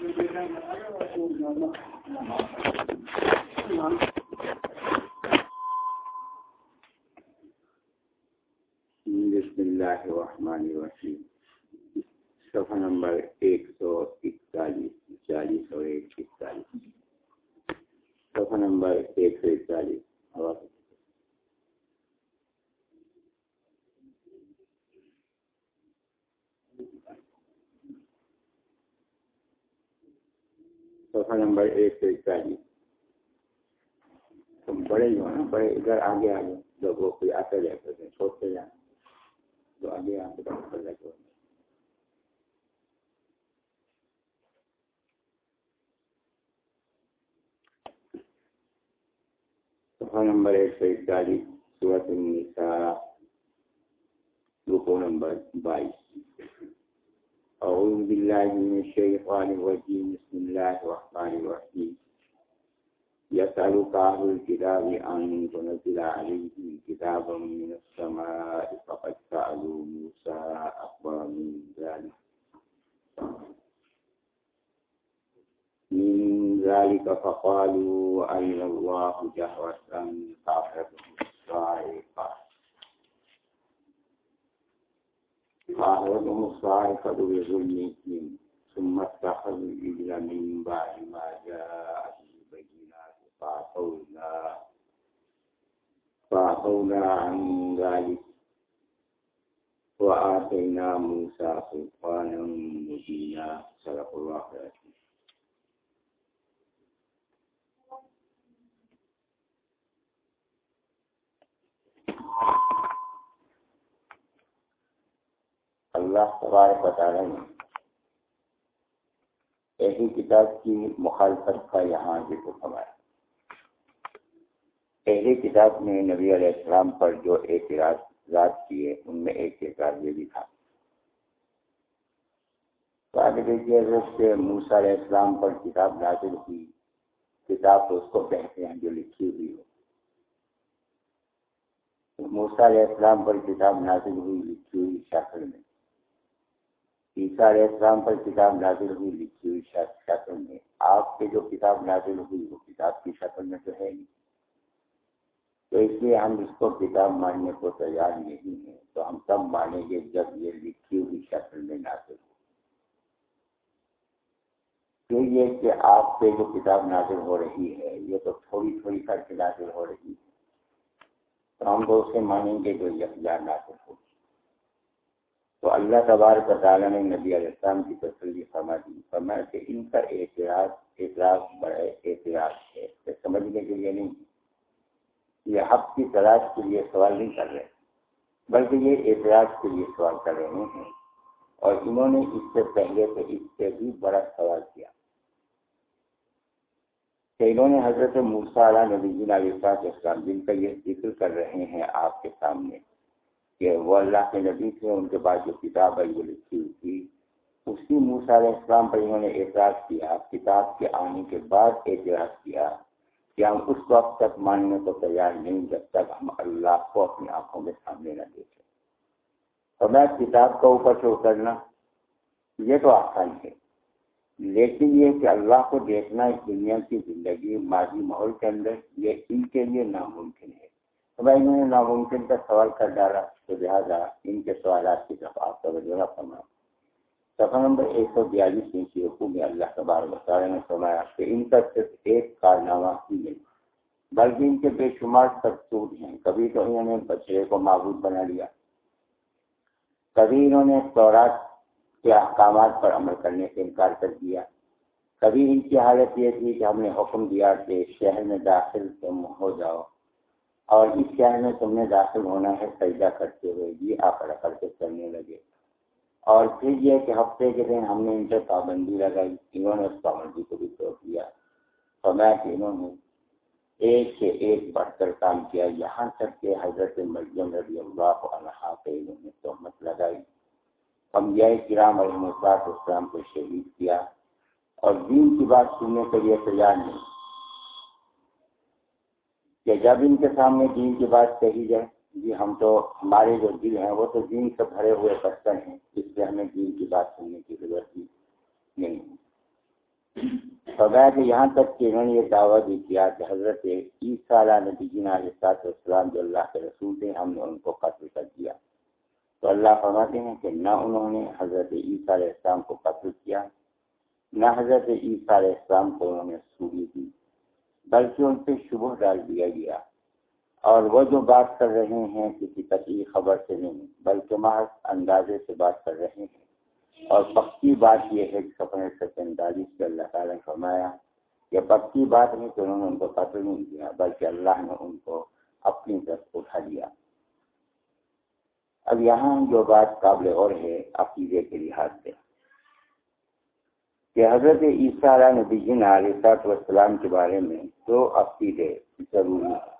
بسم اللہ الرحمن الرحیم۔ صفحہ نمبر ایک سو اکتالیس، چالیس اور ایک اکتالیس۔ صفحہ نمبر ایک سو اکتالیس۔ صفحہ نمبر ایک سو اکتالیس تم بڑے جو ہیں نا، بڑے ادھر آگے آگے۔ لوگوں کوئی آتے جاتے تھے چھوٹتے جائیں تو آگے آگے بات کر لیتے صفحہ نمبر ایک سو اکتالیس صورت النساء، رکو نمبر بائیس۔ أعوذ بالله من الشيطان الرجيم. بسم الله الرحمن الرحيم. يسألك أهل الكتاب أن تنزل عليهم كتابا من السماء، فقد سألوا موسى أكبر من ذلك. من ذلك فقالوا أين الله جهرة فأخذهم الصاعقة فأخذهم الصاعقة بظلمهم ثم اتخذوا الإجل من بعد ما جاءتهم البينات فعفونا فعفونا عن ذلك، وآتينا موسى سلطانا مبينا صدق الله العظيم Thank you. اللہ تبارک بتا رہے ہیں ایسی کتاب کی مخالفت کا یہاں ذکر فرمایا۔ پہلی کتاب میں نبی علیہ السلام پر جو اعتراضات کیے، ان میں ایک اعتراض یہ بھی تھا۔ سے موسا علیہ السلام پر کتاب نازل ہوئی، کتاب تو اس کو کہتے ہیں جو لکھی ہوئی ہو۔ موسا علیہ السلام پر کتاب نازل ہوئی، لکھی ہوئی شکل میں۔ عیسیٰ علیہ السلام پر کتاب نازل ہوئی، لکھی ہوئی شکل میں۔ آپ کے جو کتاب نازل ہوئی، وہ کتاب کی شکل میں تو ہے نہیں۔ تو اس لیے ہم اس کو کتاب ماننے کو تیار نہیں ہیں۔ تو ہم تب مانیں گے جب یہ لکھی ہوئی شکل میں نازل ہو۔ یہ کہ آپ پہ جو کتاب نازل ہو رہی ہے، یہ تو تھوڑی تھوڑی کر کے نازل ہو رہی ہے۔ تو ہم تو اسے مانیں گے جو یکجا نازل ہوگی تو اللہ تبارک تعالیٰ نے نبی علیہ السلام کی تسلی فرما دی فرمایا کہ ان کا اعتراض اعتراض بڑے اعتراض ہے سمجھنے کے لیے نہیں، یہ حق کی تلاش کے لیے سوال نہیں کر رہے، بلکہ یہ اعتراض کے لیے سوال کر رہے ہیں۔ اور انہوں نے اس سے پہلے سے اس سے بھی بڑا سوال کیا۔ کہ انہوں نے حضرت موسیٰ علیہ نبی جی علیہ السلام جن کا یہ ذکر کر رہے ہیں آپ کے سامنے۔ کہ وہ اللہ کے نبی تھے، ان کے بعد جو کتاب ہے وہ لکھی ہوئی تھی۔ اسی موسا علیہ السلام پر انہوں نے اعتراض کیا، کتاب کے آنے کے بعد اعتراض کیا کہ ہم اس وقت تک ماننے کو تیار نہیں، جب تک ہم اللہ کو اپنی آنکھوں میں سامنے نہ دیکھیں۔ اور میں کتاب کا اوپر سے اترنا یہ تو آسان ہے۔ لیکن یہ کہ اللہ کو دیکھنا اس دنیا کی زندگی، ماضی ماحول کے اندر، یہ ان کے لیے ناممکن ہے۔ تو انہوں نے ناممکن کا سوال کر ڈالا تو لہٰذا ان کے سوالات کی طرف آپ توجہ فرما سفر نمبر ایک سو بیالیس انچی رقو میں اللہ تبار وسارے نے فرمایا کہ ان کا صرف ایک کارنامہ ہی نہیں، بلکہ ان کے بے شمار سب ہیں۔ کبھی تو انہوں نے بچے کو معبود بنا لیا۔ کبھی انہوں نے سورات کے احکامات پر عمل کرنے سے انکار کر دیا۔ کبھی ان کی حالت یہ تھی کہ ہم نے حکم دیا کہ شہر میں داخل تم ہو جاؤ۔ اور اس شہر میں تم نے داخل ہونا ہے سجدہ کرتے ہوئے یہ آپ کر کے چلنے لگے۔ اور پھر یہ کہ ہفتے کے دن ہم نے ان سے پابندی لگائی، انہوں نے اس پابندی کو بھی توڑ دیا اور کہ انہوں نے ایک سے ایک بڑھ کر کام کیا۔ یہاں تک کہ حضرت مریم رضی اللہ عنہ پہ انہوں نے تہمت لگائی۔ ہم یہ کرام علیہ اسلام کو شہید کیا۔ اور دین کی بات سننے کے لیے تیار نہیں۔ کہ جب ان کے سامنے دین کی بات کہی جائے جی ہم تو، ہمارے جو دل ہیں، وہ تو دین سے بھرے ہوئے برتن ہیں، اس لیے ہمیں دین کی بات سننے کی ضرورت ہی نہیں فرمایا کہ یہاں تک کہ انہوں نے یہ دعویٰ بھی کیا کہ حضرت عیسیٰ علیہ نبی جینا علیہ السلام جو اللہ کے رسول تھے، ہم نے ان کو قتل کر دیا۔ تو اللہ فرماتے ہیں کہ نہ انہوں نے حضرت عیسیٰ علیہ السلام کو قتل کیا، نہ حضرت عیسیٰ علیہ السلام کو انہوں نے سوری دی۔ بلکہ ان پہ شبہ ڈال دیا گیا۔ اور وہ جو بات کر رہے ہیں، کسی قطعی خبر سے نہیں، بلکہ محض اندازے سے بات کر رہے ہیں۔ اور پکی بات یہ ہے کہ سفر ایک پینتالیس اللہ تعالیٰ نے فرمایا کہ پکی بات نہیں کہ انہوں نے ان کو قتل نہیں کیا، بلکہ اللہ نے ان کو اپنی طرف اٹھا دیا اب یہاں جو بات قابل غور ہے، عقیدے کے لحاظ سے۔ کہ حضرت عیسیٰ علیہ نبی جن علیہ والسلام کے بارے میں دو عقیدے ضروری ہیں۔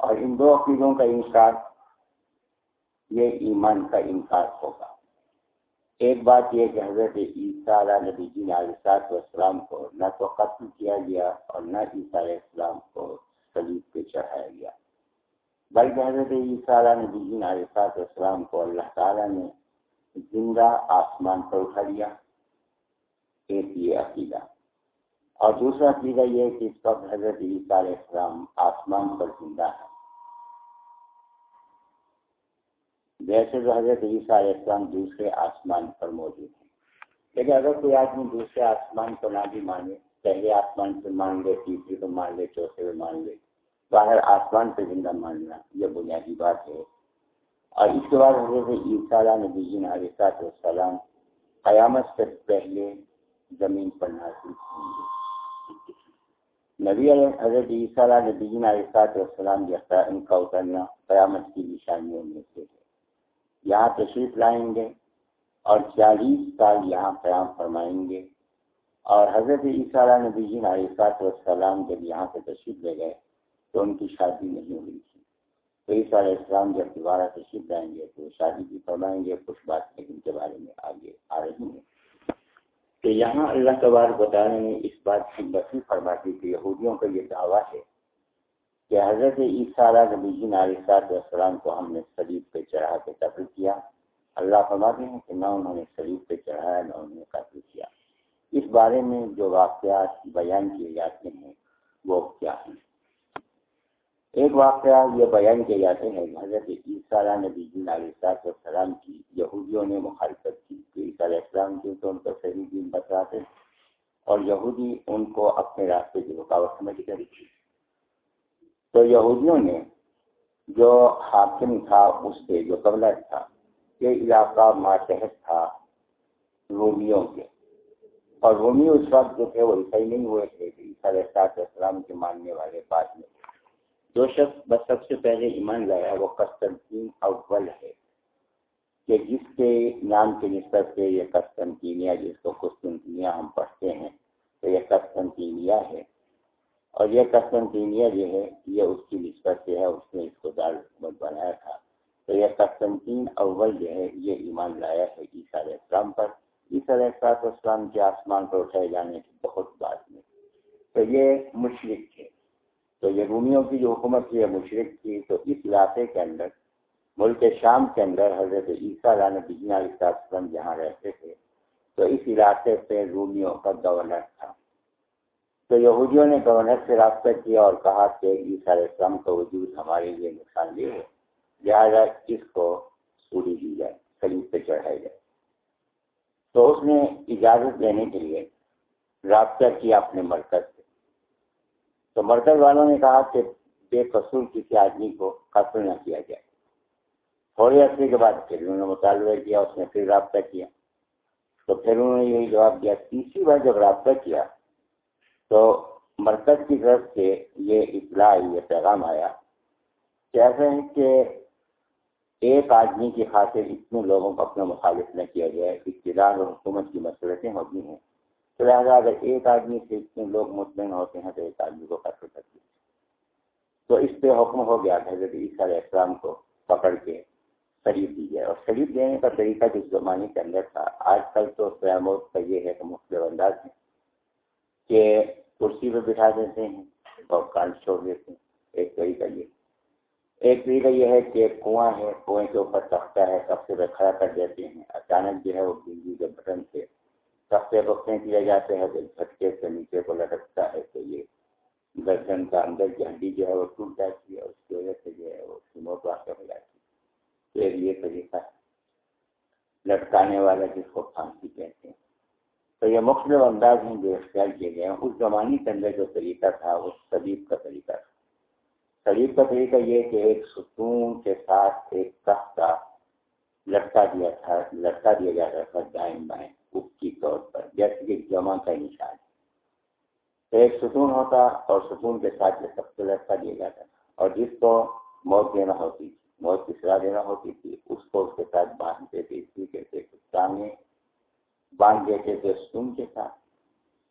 اور ان دو عقیدوں کا انکار، یہ ایمان کا انکار ہوگا۔ ایک بات یہ کہ حضرت عیسیٰ علیہ نبی جن علیہ والسلام کو نہ تو قتل کیا گیا اور نہ عیسیٰ علیہ السلام کو سلیب پہ چڑھایا گیا، بلکہ حضرت عیسیٰ علیہ نبی علیہ السلام کو اللہ تعالیٰ نے زندہ آسمان پر اٹھا دیا ایک یہ عقیدہ۔ اور دوسرا عقیدہ یہ کہ اس وقت حضرت عیسیٰ علیہ السلام آسمان پر زندہ ہے جیسے تو حضرت عیسیٰ علیہ السلام دوسرے آسمان پر موجود ہیں۔ لیکن اگر کوئی آدمی دوسرے آسمان کو نہ بھی مانے، پہلے آسمان پہ مان لے، تیسرے کو مان لے، چوتھے پہ مان لے باہر آسمان پہ زندہ ماننا یہ بنیادی بات ہے۔ اور اس کے بعد حضرت عیسیٰ علیہ نبی علیہ السلام قیامت سے پہلے زمین پر نازل ہوں گے۔ نبی حضرت عیسیٰ علیہ نبی علیہ السلام جیسا ان کا اترنا قیامت کی نشانیوں میں سے ہے۔ یہاں تشریف لائیں گے اور چالیس سال یہاں قیام فرمائیں گے۔ اور حضرت عیسیٰ علیہ نبی جین علیہ السلام جب یہاں سے تشریف لے گئے تو ان کی شادی نہیں ہوئی تھی۔ تو اس علیہ السلام جب دوبارہ تشریف جائیں گے تو شادی بھی فرمائیں گے، کچھ بات ان کے بارے میں آگے آ رہی ہیں۔ کہ یہاں اللہ تبارک بتانے نے اس بات کی بسی فرماتی کہ یہودیوں کا یہ دعویٰ ہے کہ حضرت عیسیٰ نبی جین علیہ السلام کو ہم نے شریف پہ چڑھا کے قتل کیا۔ اللہ فرماتے ہیں کہ نہ انہوں نے شریف پہ چڑھایا، نہ انہوں نے قتل کیا۔ اس بارے میں جو واقعات بیان کیے جاتے ہیں وہ کیا ہیں؟ ایک واقعہ یہ بیان کیے جاتے ہیں، حضرت عیسیٰ نبی جین علیہ السلام کی یہودیوں نے مخالفت کی کہ عیسیٰ علیہ السلام کی تو ان کو صحیح دین بتاتے اور یہودی ان کو اپنے راستے کی رکاوٹ سمجھ کر تو یہودیوں نے جو حاکم تھا، اس سے جو قبلہ تھا، یہ علاقہ ماتحت تھا رومیوں کے۔ اور رومی اس وقت جو تھے وہ عیسائی نہیں ہوئے تھے کہ عیسیٰ علیہ السلام کے ماننے والے بعد میں۔ جو شخص بس سب سے پہلے ایمان لایا، وہ قسطنطین اول ہے، کہ جس کے نام کے نسبت سے یہ قسطنطینیہ، جس کو قسطنطینیہ ہم پڑھتے ہیں، تو یہ قسطنطینیہ ہے۔ اور یہ قسطنطینیہ جو ہے، یہ اس کی نسبت سے ہے، اس نے اس کو دار حکومت بنایا تھا۔ تو یہ قسطنطین اول جو ہے، یہ ایمان لایا ہے عیسیٰ علیہ السلام پر۔ عیسیٰ علیہ السلام کے آسمان پر اٹھائے جانے کی بہت بات میں تو یہ مشرق ہے۔ تو یہ رومیوں کی جو حکومت تھی مشرق تھی تو اس علاقے کے اندر، ملک شام کے اندر حضرت عیسیٰ علیہ بجنا وسلم جہاں رہتے تھے، تو اس علاقے پہ رومیوں کا گورنر تھا۔ تو یہودیوں نے گورنر سے رابطہ کیا اور کہا کہ عیسیٰ علیہ السلام کا وجود ہمارے لیے نقصان دہ ہے، لہٰذا اس کو سوری دی جائے خرید پہ چڑھائی جائے۔ تو اس نے اجازت دینے کے لیے رابطہ کیا اپنے مرکز تو مرکز والوں نے کہا کہ بے قصور کسی آدمی کو قتل نہ کیا جائے۔ تھوڑے عرصے کے بعد پھر انہوں نے مطالبہ کیا، اس نے پھر رابطہ کیا۔ تو پھر انہوں نے یہی جواب دیا، تیسری بار جب رابطہ کیا تو مرکز کی طرف سے یہ اطلاع، یہ پیغام آیا کہ ہے کہ ایک آدمی کی خاطر اتنے لوگوں کو اپنا مخالف نہ کیا جائے اقتدار اور حکومت کی مسئلتیں ہوتی ہیں۔ تو لہٰذا اگر ایک آدمی سے اتنے لوگ مطمئن ہوتے ہیں تو ایک آدمی کو قتل کر دیا تو اس پہ حکم ہو گیا حضرت عیسیٰ علیہ السلام کو پکڑ کے شریف دی جائے اور شریف دینے کا طریقہ جس زمانے کے اندر تھا، آج کل تو قیامت کا یہ ہے کہ مختلف انداز ہے کہ کرسی پہ بٹھا دیتے ہیں اور کان چھوڑ دیتے ہیں۔ ایک طریقہ یہ۔ ایک طریقہ یہ ہے کہ کنواں ہے، کنویں کے اوپر تختہ ہے سب سے کھڑا کر دیتے ہیں۔ اچانک جو ہے وہ بجلی کے بٹن سے تختے بختے کیے جاتے ہیں تو جھٹکے سے نیچے کو لٹکتا ہے تو یہ گردن کا اندر کی ہڈی جو ہے وہ ٹوٹ جاتی ہے اس کی وجہ سے جو ہے وہ موت واقع ہو جاتی ہے۔ پھر یہ طریقہ لٹکانے والا جس کو پھانسی کہتے ہیں۔ تو یہ مختلف انداز ہیں جو اختیار کیے گئے ہیں، اس زمانے کے اندر جو طریقہ تھا وہ سلیب کا طریقہ تھا۔ سلیب کا طریقہ یہ کہ ایک ستون کے ساتھ ایک تختہ لٹکا دیا تھا، لٹکا دیا جاتا تھا دائیں بائیں۔ کی طور پر، جیسے کہ جمع کا نشان۔ ایک ستون ہوتا اور ستون کے ساتھ یہ سب سے لٹکا دیا جاتا اور جس کو موت دینا ہوتی تھی، موت کی سزا دینا ہوتی تھی، اس کو اس کے ساتھ باندھتے تھے اسی کے تھے سامنے باندھ دیتے تھے ستون کے ساتھ۔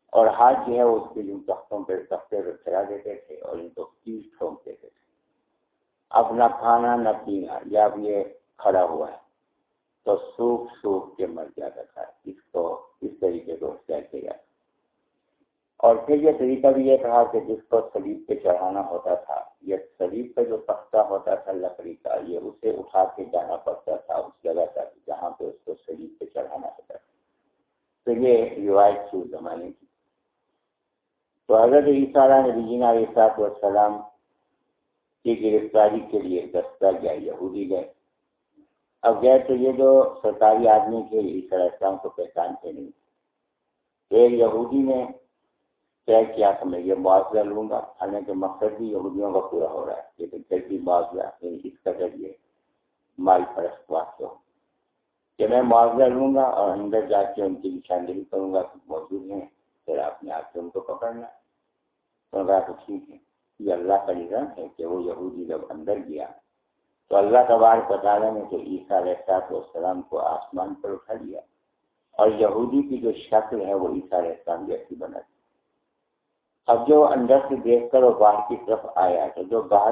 اور ہاتھ جو ہے اس کے جن تختوں پہ تختے پہ چلا دیتے تھے اور ان کو کیس ٹھونک دیتے تھے۔ اب نہ کھانا، نہ پینا، یا اب یہ کھڑا ہوا ہے۔ تو سوکھ سوکھ کے مر جاتا تھا۔ اس کو اس طریقے کو اختیار کیا۔ جاتا اور پھر یہ طریقہ بھی یہ تھا کہ جس کو سلیب پہ چڑھانا ہوتا تھا یہ سلیب پہ جو تختہ ہوتا تھا لکڑی کا، یہ اسے اٹھا کے جانا پڑتا تھا اس جگہ تک جہاں پہ اس کو سلیب پہ چڑھانا ہوتا تھا۔ تو یہ روایت تھی زمانے کی۔ تو حضرت عیسیٰ نبی جینا علیہ والسلام کی گرفتاری کے لیے دستہ گیا یہودی گئے۔ اب گئے تو یہ جو سرکاری آدمی تھے عیسیٰ علیہ السلام کو پہچانتے نہیں۔ ایک یہودی نے طے کیا کہ میں یہ معاوضہ لوں گا، حالانکہ مقصد بھی یہودیوں کا پورا ہو رہا ہے، لیکن پھر بھی معاوضہ یعنی اس کا ذریعے مال پرست واقع ہو کہ میں معاوضہ لوں گا اور اندر جا کے ان کی نشاندہی کروں گا کہ موجود ہیں، پھر آپ نے آ کے ان کو پکڑنا۔ تو تو ٹھیک ہے۔ یہ اللہ کا نظام ہے کہ وہ یہودی جب اندر گیا تو اللہ تبار بتا رہے ہیں کہ عیسیٰ علیہ السلام کو آسمان پر اٹھا لیا اور یہودی کی جو شکل ہے وہ عیسیٰ علیہ السلام جیسی بنا دی۔ اب جو اندر سے دیکھ کر وہ باہر کی طرف آیا تو جو باہر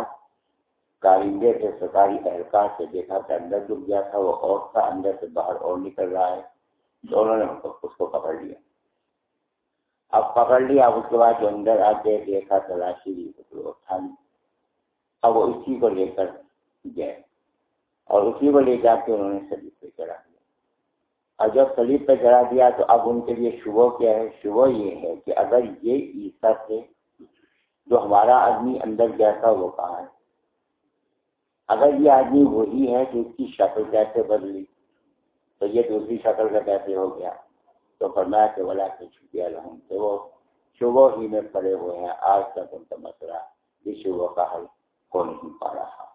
کارندے سے سرکاری اہلکار سے دیکھا کہ اندر ڈب گیا تھا، وہ اور تھا، اندر سے باہر اور نکل رہا ہے۔ دونوں نے اس کو پکڑ لیا۔ اب پکڑ لیا، اب اس کے بعد جو اندر آ کے دیکھا، تلاشی لی تو اٹھا لی۔ اب وہ اسی کو لے کر گئے اور اسی کو لے جا کے انہوں نے سبھی پہ چڑھا اور جب سلیب پہ چڑھا دیا تو اب ان کے لیے شبہ کیا ہے؟ شبہ یہ ہے کہ اگر یہ عیسیٰ تھے جو ہمارا آدمی اندر گیا تھا وہ کہاں ہے؟ اگر یہ آدمی وہی ہے کہ اس کی شکل کیسے بدلی، تو یہ دوسری شکل کا کیسے ہو گیا؟ تو فرمایا کہ بلا کے چھپیا رہوں کہ وہ شبہ ہی میں پڑے ہوئے ہیں، آج تک ان کا مسئلہ اس شبہ کا حل ہو نہیں پا رہا۔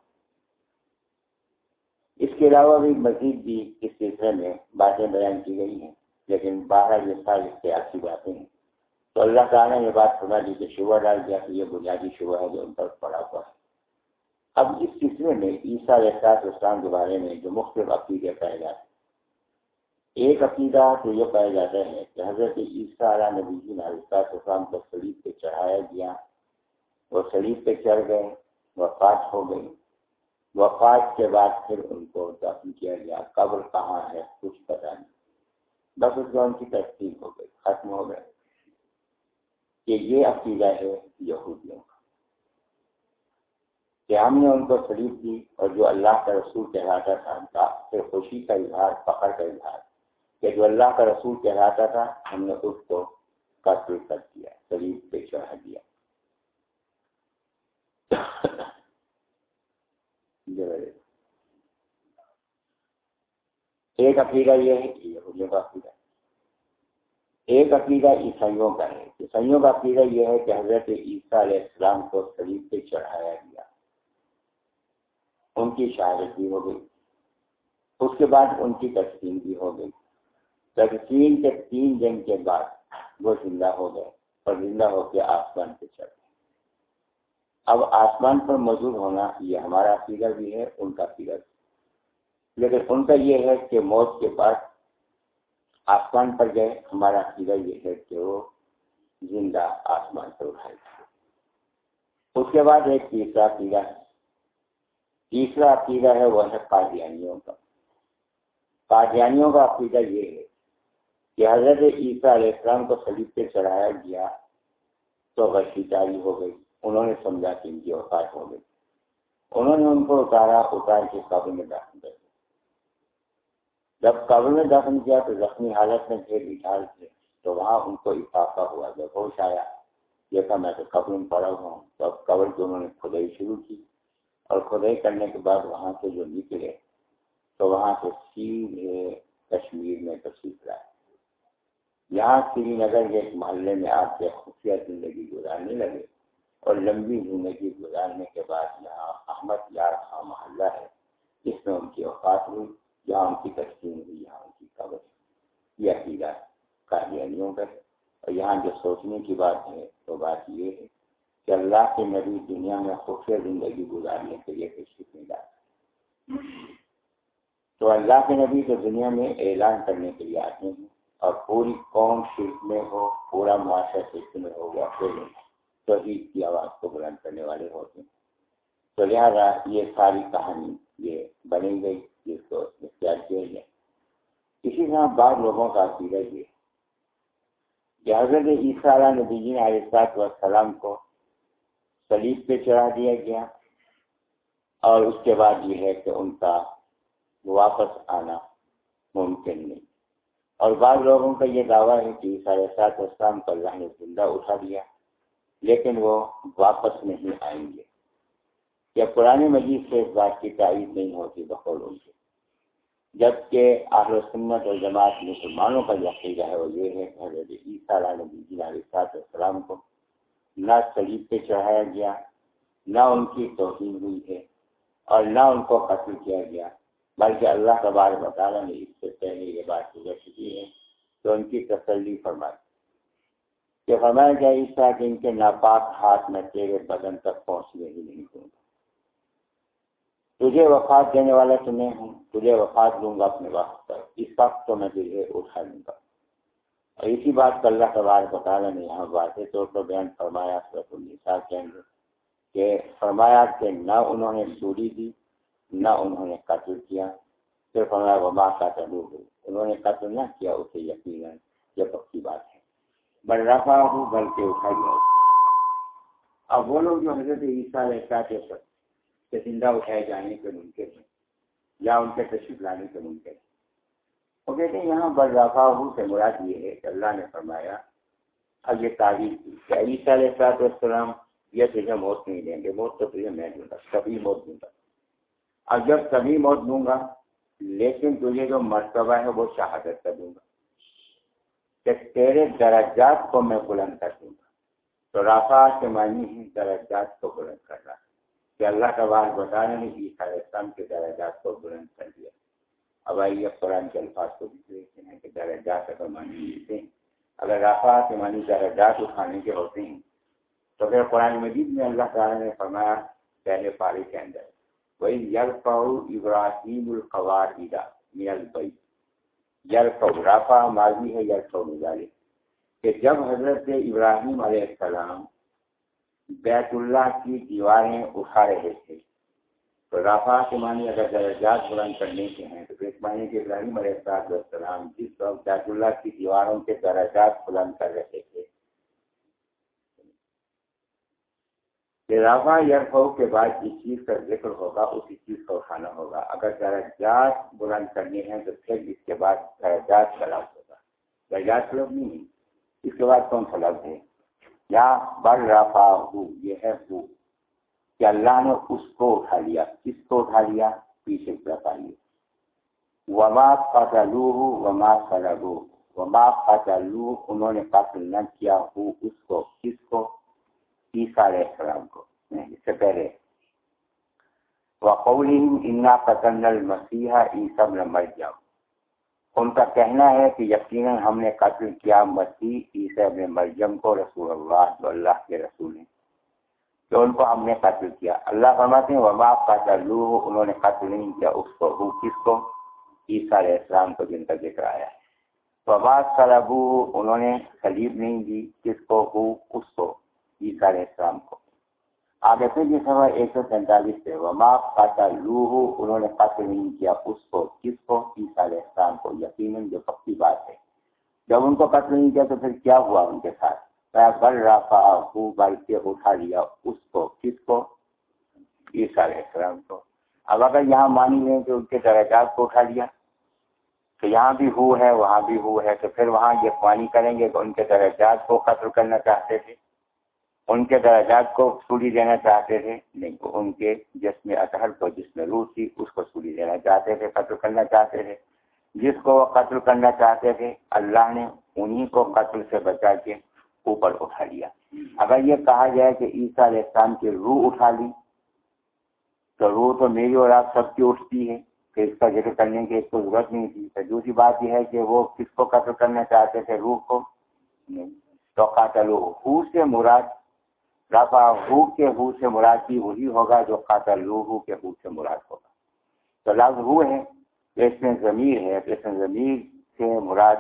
اس کے علاوہ بھی مزید بھی اس سلسلے میں باتیں بیان کی گئی ہیں، لیکن باہر یہ ساری سیاسی باتیں ہیں۔ تو اللہ تعالیٰ نے یہ بات سنا دی کہ شبہ ڈال دیا کہ یہ بنیادی شبہ ہے جو ان پر پڑا ہوا ہے۔ اب اس سلسلے میں عیسیٰ احساس اسلام کے بارے میں جو مختلف عقیدے پائے جاتے ہیں۔ ایک عقیدہ تو یہ پایا جاتا ہے کہ حضرت عیسیٰ علیہ نبی جی احساس اسلام کو سلیب پہ چڑھایا گیا۔ وہ سلیب پہ چڑھ گئے وفات ہو گئی وفات کے بعد پھر ان کو دفن کیا گیا۔ قبر کہاں ہے کچھ پتا نہیں۔ بس اس ان کی تصدیق ہو گئی، ختم ہو گئے کہ یہ عقیدہ ہے یہودیوں کا۔ کہ ہم نے ان کو سلیب دی اور جو اللہ کا رسول کہلاتا تھا، ان کا پھر خوشی کا اظہار، فخر کا اظہار کہ جو اللہ کا رسول کہلاتا تھا، ہم نے اس کو قتل کر دیا سلیب پہ چڑھا دیا۔ ایک عقیدہ یہ ہے کہ یہودیوں کا عقیدہ ایک عقیدہ عیسائیوں کا ہے۔ عیسائیوں کا عقیدہ یہ ہے کہ حضرت عیسیٰ علیہ السلام کو شریف پہ چڑھایا گیا۔ ان کی شہادت بھی ہو گئی۔ اس کے بعد ان کی تقسیم بھی ہو گئی۔ تقسیم کے تین دن کے بعد وہ زندہ ہو گئے اور زندہ ہو کے آسمان پہ چڑھ گئے۔ اب آسمان پر موجود ہونا یہ ہمارا فیگر بھی ہے، ان کا فیگر بھی۔ لیکن ان کا یہ ہے کہ موت کے بعد آسمان پر گئے، ہمارا فیگر یہ ہے کہ وہ زندہ آسمان پر اٹھائے۔ اس کے بعد ایک تیسرا عقیدہ ہے۔ تیسرا عقیدہ ہے، وہ ہے قادیانیوں کا۔ قادیانیوں کا عقیدہ یہ ہے کہ حضرت عیسیٰ علیہ السلام کو سلیب پہ چڑھایا گیا تو غشی جاری ہو گئی۔ انہوں نے سمجھا کہ ان کی اوقات ہو گئی۔ انہوں نے ان کو اتارا، اتار کے قبر میں داخل کر دیا۔ جب قبر میں داخل کیا تو زخمی حالت میں تھے بٹھال تھے۔ تو وہاں ان کو افاقہ ہوا، جب ہوش آیا۔ دیکھا میں تو قبر میں پڑا ہوا ہوں۔ تو اب قبر کی انہوں نے کھدائی شروع کی۔ اور کھدائی کرنے کے بعد وہاں سے جو نکلے، تو وہاں سے سیدھے کشمیر میں تشریف لائے۔ یہاں سری نگر کے ایک محلے میں آپ کے خفیہ زندگی گزارنے لگے۔ اور لمبی زندگی گزارنے کے بعد یہاں احمد یار خاں محلہ ہے، جس میں ان کی اوقات ہوئی جہاں ان کی تقسیم ہوئی یہاں ان کی قبر۔ یہ عقیدہ قادیانیوں کا ہے۔ اور یہاں جو سوچنے کی بات ہے تو بات یہ ہے کہ اللہ کے نبی دنیا میں خفیہ زندگی گزارنے کے لیے تشریف نہیں لاتے۔ تو اللہ کے نبی تو دنیا میں اعلان کرنے کے لیے آتے ہیں، اور پوری قوم شرک میں ہو، پورا معاشرہ شرک میں ہو، یا پھر توحید کی آواز کو بلند کرنے والے ہوتے ہیں۔ تو لہٰذا یہ ساری کہانی یہ بنی گئی، جس کو اختیار کیا گیا۔ اسی طرح بعض لوگوں کا عقیدہ یہ کہ حضرت عیسیٰ علیہ نبی جی علیہ والسلام کو سلیب پہ چڑھا دیا گیا اور اس کے بعد یہ ہے کہ ان کا واپس آنا ممکن نہیں۔ اور بعض لوگوں کا یہ دعویٰ ہے کہ ساڑھے سات اسلام کو اللہ نے زندہ اٹھا دیا لیکن وہ واپس نہیں آئیں گے۔ یا پرانے مجید سے اس بات کی تائید نہیں ہوتی بخول ان کے جبکہ آخر سنت اور جماعت مسلمانوں کا جو عقیدہ ہے، وہ یہ ہے کہ حضرت عیسیٰ علیہ نبی علیہ السلام کو نہ سلیب پہ چڑھایا گیا، نہ ان کی توہین ہوئی ہے اور نہ ان کو قتل کیا گیا۔ بلکہ اللہ کا بار بطالہ نے اس سے پہلے یہ بات گزر چکی ہے تو ان کی تسلی فرمائی۔ کہ فرمایا گیا اس طرح کہ ان کے ناپاک ہاتھ میں تیرے بدن تک پہنچنے ہی نہیں دوں گا۔ تجھے وفات دینے والا تو میں ہوں، تجھے وفات دوں گا اپنے وقت پر۔ اس وقت تو میں تجھے اٹھا لوں گا۔ اور اسی بات کو اللہ تبار بطالہ نے یہاں واضح طور پر بیان فرمایا صرف النساء کہ فرمایا کہ نہ انہوں نے سوری دی، نہ انہوں نے قتل کیا۔ صرف ہمارا وبا کا تلو ہو انہوں نے قتل نہ کیا، اسے یقیناً یہ پکی بات ہے۔ بل رفا ہوں بلکہ اٹھا گیا اب وہ لوگ جو حضرت عیسیٰ علیہ کے زندہ اٹھائے جانے کے ممکن ہیں، یا ان کے تشریف لانے کے ممکن ہیں۔ وہ کہتے ہیں، یہاں بل رفا ہوں سے مراد یہ ہے کہ اللہ نے فرمایا، اب یہ تعریف کی کہ عیسیٰ علیہ السلام یہ تجھے موت نہیں دیں گے، موت تو تجھے میں دوں گا، کبھی موت دوں گا۔ اب جب کبھی موت دوں گا، لیکن تجھے جو مرتبہ ہے وہ شہادت کر دوں گا۔ کہ تیرے درجات کو میں بلند کر دوں گا۔ تو رافا کے معنی ہی درجات کو بلند کر رہا کہ اللہ کا بات بتا رہے ہیں کہ اسلام کے درجات کو بلند کر دیا۔ اب آئیے قرآن کے الفاظ کو بھی دیکھتے ہیں کہ درجات کا معنی لیتے ہیں اگر رافا کے معنی درجات اٹھانے کے ہوتے ہیں، تو پھر قرآن مجید میں اللہ تعالیٰ نے فرمایا، پہلے پاری کے اندر وہی ابراہیم القوار رافا ماضی ہے مظالم کہ جب حضرت ابراہیم علیہ السلام بیت اللہ کی دیواریں اٹھا رہے تھے، تو رافا کے معنی اگر درجات بلند کرنے کے ہیں، تو اس معنی کہ ابراہیم علیہ السلام جس وقت بیت اللہ کی دیواروں کے درجات بلند کر رہے تھے اضافہ یرف کے بعد جس چیز کا ذکر ہوگا، اسی چیز کو اٹھانا ہوگا۔ اگر درجات بلند کرنی ہے تو پھر اس کے بعد درجات کا لفظ ہوگا۔ درجات لفظ نہیں اس کے بعد کون سا لفظ ہے؟ یا بر رافا ہو یہ ہے ہو کہ اللہ نے اس کو اٹھا لیا۔ کس کو اٹھا لیا؟ پیچھے طرف آئیے۔ وما قتلو وما سلبو وما قتلو انہوں نے قتل نہ کیا ہو اس کو، کس کو؟ عیسیٰ علیہ السلام کو اس سے پہلے۔ وقول انا قتل المسیح عیسیٰ ابن مریم ان کا کہنا ہے کہ یقیناً ہم نے قتل کیا مسیح عیسیٰ ابن مریم کو، رسول اللہ جو اللہ کے رسول ہیں تو ان کو ہم نے قتل کیا۔ اللہ فرماتے ہیں، وما قتل انہوں نے قتل نہیں کیا اس کو ہو کس کو؟ عیسیٰ علیہ السلام کو جن کا ذکر آیا ہے۔ وبا صلبو انہوں نے سلیب نہیں دی کس کو؟ ہو اس کو۔ عیسیٰ علیہ السلام کو۔ آگے پھر یہ سوال ایک سو سینتالیس سے وما قاتل لوہ انہوں نے قتل نہیں کیا اس کو، کس کو؟ عیسیٰ علیہ السلام کو، یقیناً جو پکی بات ہے۔ جب ان کو قتل نہیں کیا تو پھر کیا ہوا ان کے ساتھ؟ بل رافا ہو بلکہ اٹھا لیا اس کو۔ کس کو؟ عیسیٰ علیہ السلام کو۔ اب اگر یہاں مانی لیں کہ ان کے درجات کو اٹھا لیا، تو یہاں بھی ہو ہے، وہاں بھی ہو ہے، تو پھر وہاں یہ پانی کریں گے کہ ان کے درجات کو قتل کرنا چاہتے تھے۔ ان کے درجات کو سولی دینا چاہتے تھے، نہیں، ان کے جس میں اطہر کو، جس میں روح تھی، اس کو سولی دینا چاہتے تھے، قتل کرنا چاہتے تھے۔ جس کو وہ قتل کرنا چاہتے تھے، اللہ نے انہی کو قتل سے بچا کے اوپر اٹھا لیا۔ اگر یہ کہا جائے کہ عیسیٰ علیہ السلام کی روح اٹھا لی، تو روح تو میری اور آپ سب کی اٹھتی ہے۔ کہ اس کا ذکر کرنے کی اس کو ضرورت نہیں تھی۔ تو دوسری بات یہ ہے کہ وہ کس کو قتل کرنا چاہتے تھے؟ روح کو؟ نہیں۔ تو قاتل ہو سے مراد رفا ہو کے ہو سے مراد بھی وہی ہوگا جو قاتل ہو کے ہو سے مراد ہوگا۔ تو لفظ ہو ہے اس میں ضمیر ہے اس میں ضمیر سے مراد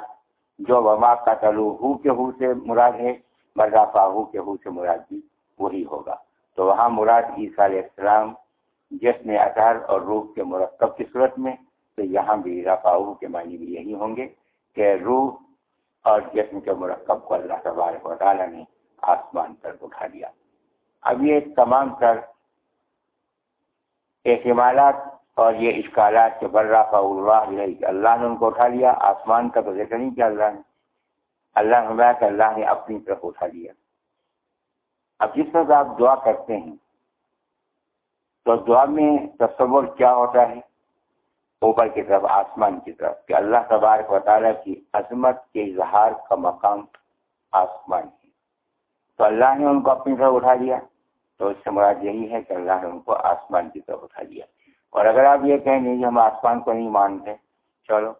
جو وما قاتل ہو کے ہو سے مراد ہے مرافا ہو کے ہو سے مراد بھی وہی ہوگا۔ تو وہاں مراد عیسیٰ علیہ السلام جس میں اطہر اور روح کے مرکب کی صورت میں، تو یہاں بھی رفاؤ کے معنی بھی یہی ہوں گے کہ روح اور جسم کے مرکب کو اللہ تبارک و تعالیٰ نے آسمان پر اٹھا دیا۔ اب یہ تمام تر احتمالات اور یہ اشکالات کے بر رافا اللہ اللہ نے ان کو اٹھا لیا، آسمان کا تو ذکر نہیں کیا اللہ نے۔ اللہ نے کہ اللہ نے اپنی طرف اٹھا لیا۔ اب جس وقت آپ دعا کرتے ہیں، تو دعا میں تصور کیا ہوتا ہے؟ اوپر کی طرف، آسمان کی طرف، کہ اللہ تبارک و تعالیٰ کی عظمت کے اظہار کا مقام آسمان ہے۔ تو اللہ نے ان کو اپنی طرف اٹھا دیا تو اس سے مراد یہی ہے کہ اللہ نے ان کو آسمان کی طرف اٹھا دیا اور اگر آپ یہ کہیں نہیں ہم آسمان کو نہیں مانتے، چلو۔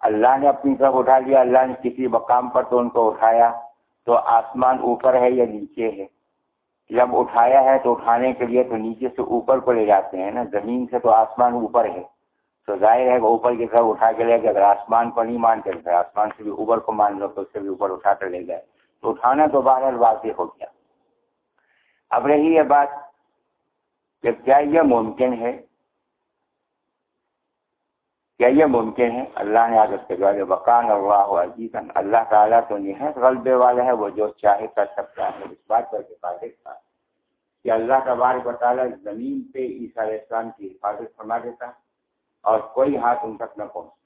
اللہ نے اپنی طرف اٹھا لیا، اللہ نے کسی مقام پر تو ان کو اٹھایا، تو آسمان اوپر ہے یا نیچے ہے؟ جب اٹھایا ہے تو اٹھانے کے لیے تو نیچے سے اوپر کو لے جاتے ہیں نا، زمین سے تو آسمان اوپر ہے۔ تو ظاہر ہے کہ اوپر کی طرف اٹھا کے لے گئے، اگر آسمان کو نہیں مان کر آسمان سے بھی اوپر کو مان لو، تو اس سے بھی اوپر اٹھا کر لے گئے۔ تو اٹھانا تو باہر واضح ہو گیا۔ اب رہی یہ بات کہ کیا یہ ممکن ہے؟ کیا یہ ممکن ہے؟ اللہ نے آگے کے جو بقان اللہ عزیز اللہ تعالیٰ تو نہایت غلبے والا ہے، وہ جو چاہے کر سکتا ہے۔ اس بات پر قادر تھا کہ اللہ تبارک و تعالیٰ زمین پہ عیسیٰ علیہ السلام کی حفاظت فرما دیتا اور کوئی ہاتھ ان تک نہ پہنچتا۔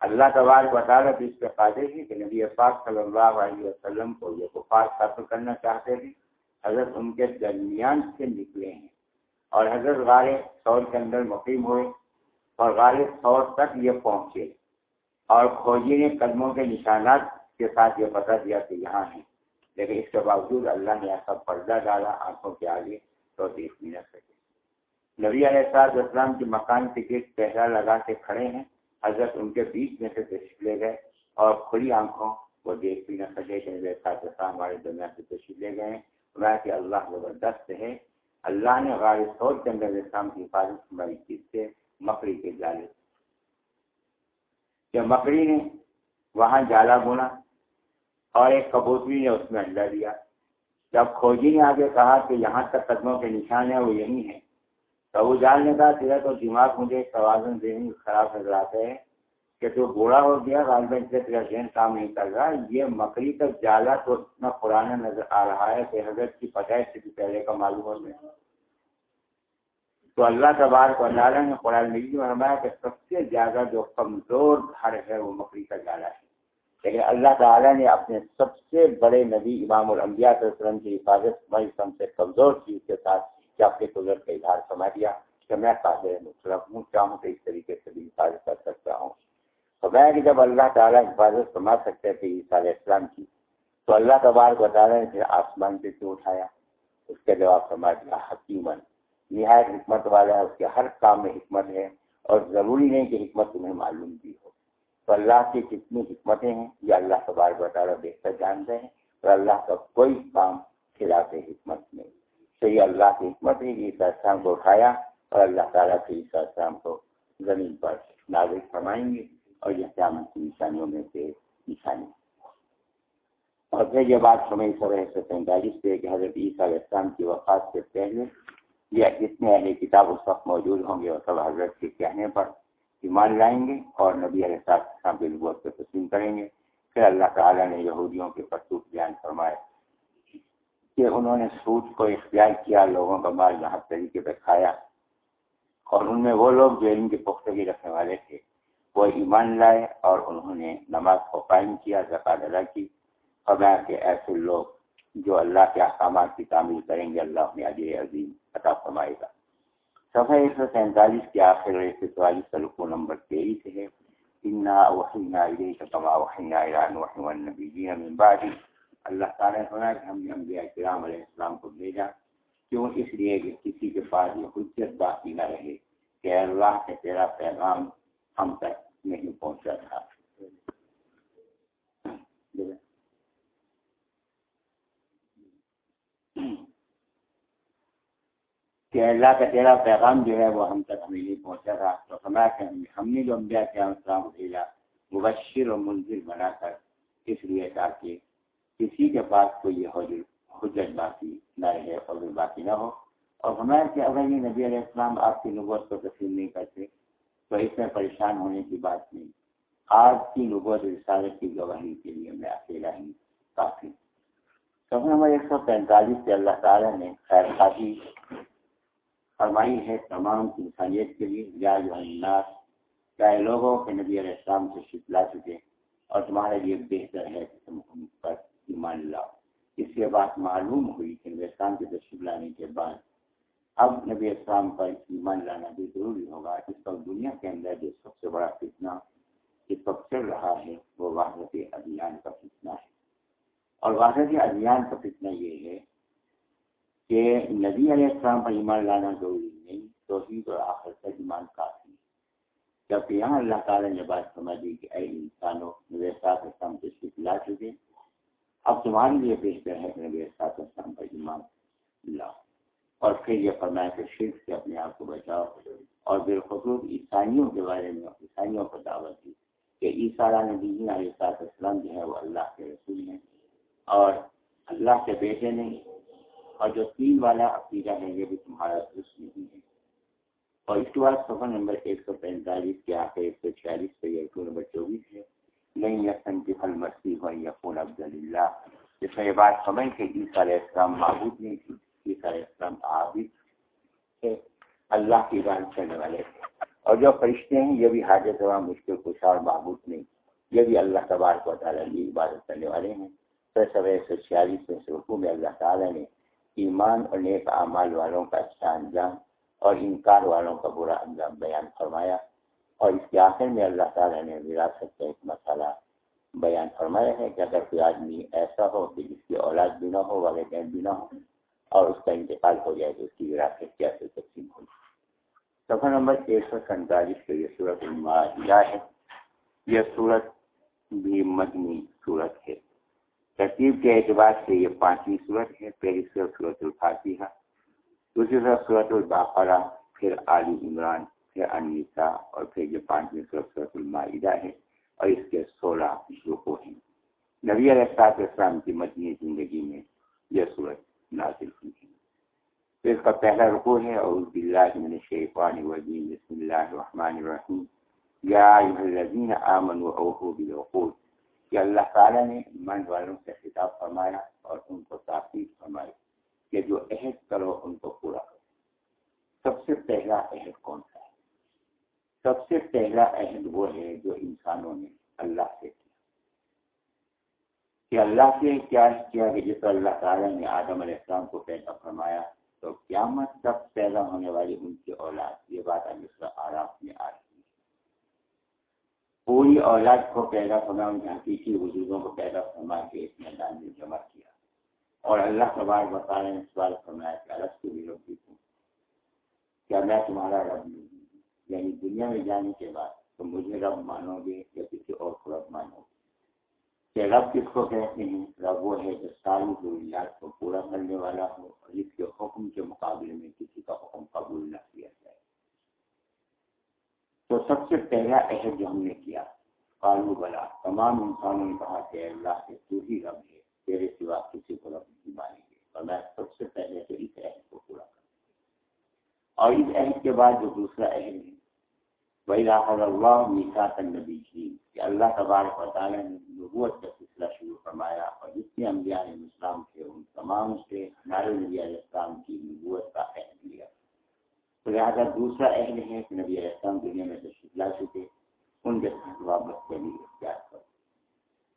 اللہ تبارک و تعالیٰ بھی اس پہ قادر ہے کہ نبی پاک صلی اللہ علیہ وسلم کو یہ کفار قتل کرنا چاہتے تھے حضرت ان کے درمیان سے نکلے ہیں۔ اور حضرت غار سور کے اندر مقیم ہوئے اور غالب طور تک یہ پہنچے۔ اور کھوجی نے قدموں کے نشانات کے ساتھ یہ پتہ دیا کہ یہاں ہے لیکن اس کے باوجود اللہ نے ایسا پردہ ڈالا آنکھوں کے آگے تو دیکھ بھی نہ سکے۔ نبی علیہ صاحب اسلام مکان کے گیٹ پہرا لگا کے کھڑے ہیں۔ حضرت ان کے بیچ میں سے تشریف لے گئے اور کھلی آنکھوں وہ دیکھ بھی نہ سکے کہ ہمارے دنیا سے تشریف لے گئے ہیں۔ کہ اللہ زبردست ہے۔ اللہ نے غالب سعود کے اسلام کی حفاظت ہماری چیز سے مکڑی کے جالے۔ جب مکڑی نے وہاں جالا بنا اور ایک کبوتری نے اس میں انڈا دیا۔ جب کھوجی نے آگے کہا کہ یہاں تک قدموں کے نشان ہیں، وہ یہی ہیں۔ تو وہ جال نے کہا، تیرا تو دماغ مجھے توازن دینے خراب نظر آتا ہے کہ تو بوڑھا ہو گیا غالباً سے تیرا ذہن کام نہیں کر رہا، یہ مکڑی کا جالا تو اتنا پرانا نظر آ رہا ہے کہ حضرت کی پتہ سے بھی پہلے کا معلوم ہو گیا۔ تو اللہ تبار کو اللہ نے قرآن مجید میں فرمایا کہ سب سے زیادہ جو کمزور گھر ہے وہ مکڑی کا جالا ہے۔ لیکن اللہ تعالیٰ نے اپنے سب سے بڑے نبی امام الانبیاء وسلم کی حفاظت میں سب سے کمزور چیز کے ساتھ کیا اپنے قدرت کا اظہار سما دیا کہ میں قابل مطلب ہوں چاہوں تو اس طریقے سے بھی حفاظت کر سکتا ہوں؟ تو کہ جب اللہ تعالیٰ حفاظت فرما سکتے تھے عیسیٰ علیہ السلام کی، تو اللہ تبار کو تعالیٰ نے پھر آسمان سے کیوں اٹھایا؟ اس کے جواب سما دیا حکیمن نہایت حکمت والا ہے، اس کے ہر کام میں حکمت ہے اور ضروری نہیں کہ حکمت تمہیں معلوم بھی ہو۔ تو اللہ کی کتنی حکمتیں ہیں، یہ اللہ تبارک بطالہ دیکھ کر جانتے ہیں اور اللہ کا کوئی کام خلاف حکمت نہیں۔ تو یہ اللہ کی حکمت ہے کہ اسلام کو اٹھایا اور اللہ تعالیٰ کے اسلام کو زمین پر نازک فرمائیں گے اور یہ قیامت کی نشانیوں میں سے نشانی۔ اور پھر یہ بات ہمیں سو سو پینتالیس پہ کہ حضرت عیسیٰ علیہ السلام کی وفات سے پہلے یا جتنے اہل کتاب اس وقت موجود ہوں گے وہ سب حضرت کے کہنے پر ایمان لائیں گے اور نبی علیہ السلام کی نبوت کو تسلیم کریں گے۔ پھر اللہ تعالیٰ نے یہودیوں کے پرتوت بیان فرمائے۔ کہ انہوں نے سود کو اختیار کیا، لوگوں کا مال یہاں طریقے پہ کھایا۔ اور ان میں وہ لوگ جو ان کی پختگی رکھنے والے تھے، وہ ایمان لائے اور انہوں نے نماز کو قائم کیا زکات ادا کی۔ خبر کے ایسے لوگ جو اللہ کے احکامات کی تعمیل کریں گے، اللہ نے اجر عظیم عطا فرمائے گا۔ صفحہ ایک سو سینتالیس کے آخر ایک سو چوالیس نمبر تیئیس ہے۔ اللہ تعالیٰ نے سنا کہ ہم نے انبیاء کرام علیہ السلام کو بھیجا، کیوں؟ اس لیے کہ کسی کے پاس یہ حجت باقی نہ رہے کہ اللہ کے تیرا پیغام ہم تک نہیں پہنچا تھا۔ کہ اللہ کا تیرا پیغام جو ہے وہ ہم تک ہمیں نہیں پہنچا تھا۔ تو ہمارا کہ ہم نے جو انبیاء کے السلام بھیجا، مبشر و منظر بنا کر، اس لیے تاکہ کسی کے پاس کوئی یہ حجت باقی نہ رہے اور باقی نہ ہو۔ اور ہمارے کہ اگر یہ نبی علیہ السلام آپ کی نبوت کو تسلیم نہیں کرتے، تو اس میں پریشان ہونے کی بات نہیں۔ آپ کی نبوت رسالت کی گواہی کے لیے میں اکیلا ہی کافی۔ سب نمبر ایک سو پینتالیس سے اللہ تعالیٰ نے خیر خاصی فرمائی ہے تمام انسانیت کے لیے۔ یا جو الناس چاہے لوگوں کے نبی علیہ السلام سے شکلا چکے اور تمہارے لیے بہتر ہے کہ تم ان پر ایمان لاؤ۔ اس کے بعد معلوم ہوئی کہ نبی اسلام کے تشریف لانے کے بعد اب نبی اسلام پر ایمان لانا بھی ضروری ہوگا۔ اس وقت دنیا کے اندر جو سب سے بڑا فتنہ اس وقت چل رہا ہے وہ واحد ادھیان کا فتنہ ہے۔ اور واحد ادھیان کا فتنہ یہ ہے کہ نبی علیہ السلام پر ایمان لانا ضروری نہیں، توحید اور آخر کا ایمان کافی جب یہاں اللہ تعالیٰ نے بات سمجھ کہ اے انسانوں، نبی صاحب اسلام تشریف لا چکے اب تمہارے لیے بہتر ہے کہ نبی صاحب اسلام پر ایمان لاؤ اور پھر یہ فرمایا کہ شرک سے اپنے آپ کو بچاؤ۔ اور بالخصوص عیسائیوں کے بارے میں، عیسائیوں کو دعوت دی کہ عیسیٰ نبی علیہ السلام جو ہے وہ اللہ کے رسول ہیں۔ اور اللہ کے بیٹے نہیں، اور جو تین والا عقیدہ ہے یہ بھی تمہارا درست نہیں ہے۔ اور اس کے بعد سفر نمبر ایک سو پینتالیس کے آخر ایک سو چھیالیس پہ یہ نمبر چوبیس ہے۔ نہیں یسن کی پھل مستی ہو یقون عبد اللہ جس میں یہ بات سمجھ کہ عیسیٰ علیہ السلام معبود نہیں تھی عیسیٰ علیہ السلام عابد تھے اللہ کی عبادت کرنے والے تھے اور جو فرشتے ہیں، یہ بھی حاجت ہوا مشکل خوش اور معبود نہیں۔ یہ بھی اللہ تبارک و تعالیٰ کی عبادت کرنے والے ہیں۔ تو سب ایک سو چھیالیس میں سرخوں میں اللہ تعالیٰ نے ایمان اور نیک اعمال والوں کا اچھا انجام اور انکار والوں کا برا انجام بیان فرمایا۔ اور اس کے آخر میں اللہ تعالیٰ نے وراثت کا ایک مسئلہ بیان فرمایا ہے کہ اگر کوئی آدمی ایسا ہو کہ جس کی اولاد بھی نہ ہو، والدین بھی نہ ہو اور اس کا انتقال ہو جائے تو اس کی وراثت کیسے تقسیم ہو سفر نمبر ایک سو سینتالیس کے یہ صورت الماجہ ہے۔ یہ صورت بھی مدنی صورت ہے۔ ترتیب کے اعتبار سے یہ پانچویں صورت ہے۔ پہلی صورت صورت الفاتحہ، دوسری صورت صورت الباقرہ، پھر علی عمران۔ پھر انیسا اور پھر یہ پانچویں صورت صورت المائدہ ہے اور اس کے سولہ رقو ہیں۔ نبی علیہ السلام کی مدنی زندگی میں یہ صورت نازل ہوئی ہے۔ پھر اس کا پہلا رقو ہے اور باللہ من الشیطان الرجیم، بسم اللہ الرحمن الرحیم۔ یا ایھا الذین آمنوا اوفوا بالعقود کہ اللہ تعالیٰ نے ایمان والوں سے خطاب فرمایا اور ان کو تاخیر فرمائی کہ جو عہد کرو ان کو پورا کرو۔ سب سے پہلا عہد کون سا سب سے پہلا عہد وہ ہے جو انسانوں نے اللہ سے کیا۔ کہ اللہ سے کیا کیا کہ جس اللہ تعالیٰ نے آدم علیہ السلام کو پیدا فرمایا، تو قیامت تک پیدا ہونے والی ان کی اولاد، یہ بات آرام میں آ رہی پوری اولاد کو پیدا فرما، ان حقیقی وجودوں کو پیدا فرما کے اس میدان میں جمع کیا۔ اور اللہ سوال بتا رہے ہیں سوال فرمایا کہ الگ سے بھی روکی کیا میں تمہارا رب نہیں یعنی دنیا میں جانے کے بعد تم مجھے رب مانو گے یا کسی اور کو رب مانو گے۔ کہ رب کس کو کہتے ہیں؟ رب وہ ہے جو ساری ضروریات کو پورا کرنے والا ہو اور جس کے حکم کے مقابلے میں کسی کا حکم قبول نہ کیا جائے۔ تو سب سے پہلا عہد جو ہم نے کیا قالو بلا تمام انسانوں نے کہا کہ اللہ سے تو ہی رب ہے، تیرے سوا کسی کو رب نہیں مانیں گے۔ اور میں سب سے پہلے تو اس عہد کو پورا کر اور اس عہد کے بعد جو دوسرا عہد ہے وہی راحل اللہ میسا نبی کہ اللہ تبارک و تعالیٰ نے نبوت کا سلسلہ شروع فرمایا اور جتنے انبیاء اسلام تھے ان تمام سے نارے نبی علیہ السلام کی نبوت کا عہد لیا۔ تو لہٰذا دوسرا اہل ہے کہ نبی السلام دنیا میں تشریف لا چکے ان کے ساتھ وابستہ بھی اختیار کرو۔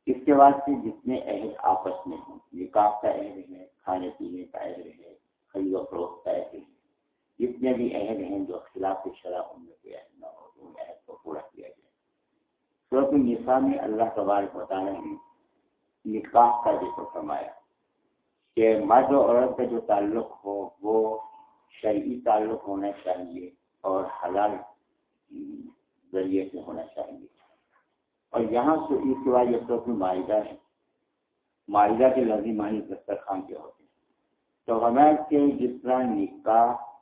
اس کے بعد سے جتنے عہد آپس میں ہوں، نکاح کا عہد ہے، کھانے پینے کا عہد ہے، خرید و فروخت کا عہد ہے، جتنے بھی عہد ہیں جو خلاف شرح ان میں کوئی عہد نہ ہو۔ کو پورا کیا جائے صورت النساء میں اللہ تبارک بتانا ہے نکاح کا ذکر فرمایا کہ مرد و عورت کا جو تعلق ہو، وہ شرعی تعلق ہونا چاہیے اور حلال ذریعے سے ہونا چاہیے۔ اور یہاں سے اس کے بعد یہ سب معاہدہ ہے۔ معاہدہ کے لفظی معنی دسترخوان کے ہوتے ہیں۔ تو ہمیں کے جس طرح نکاح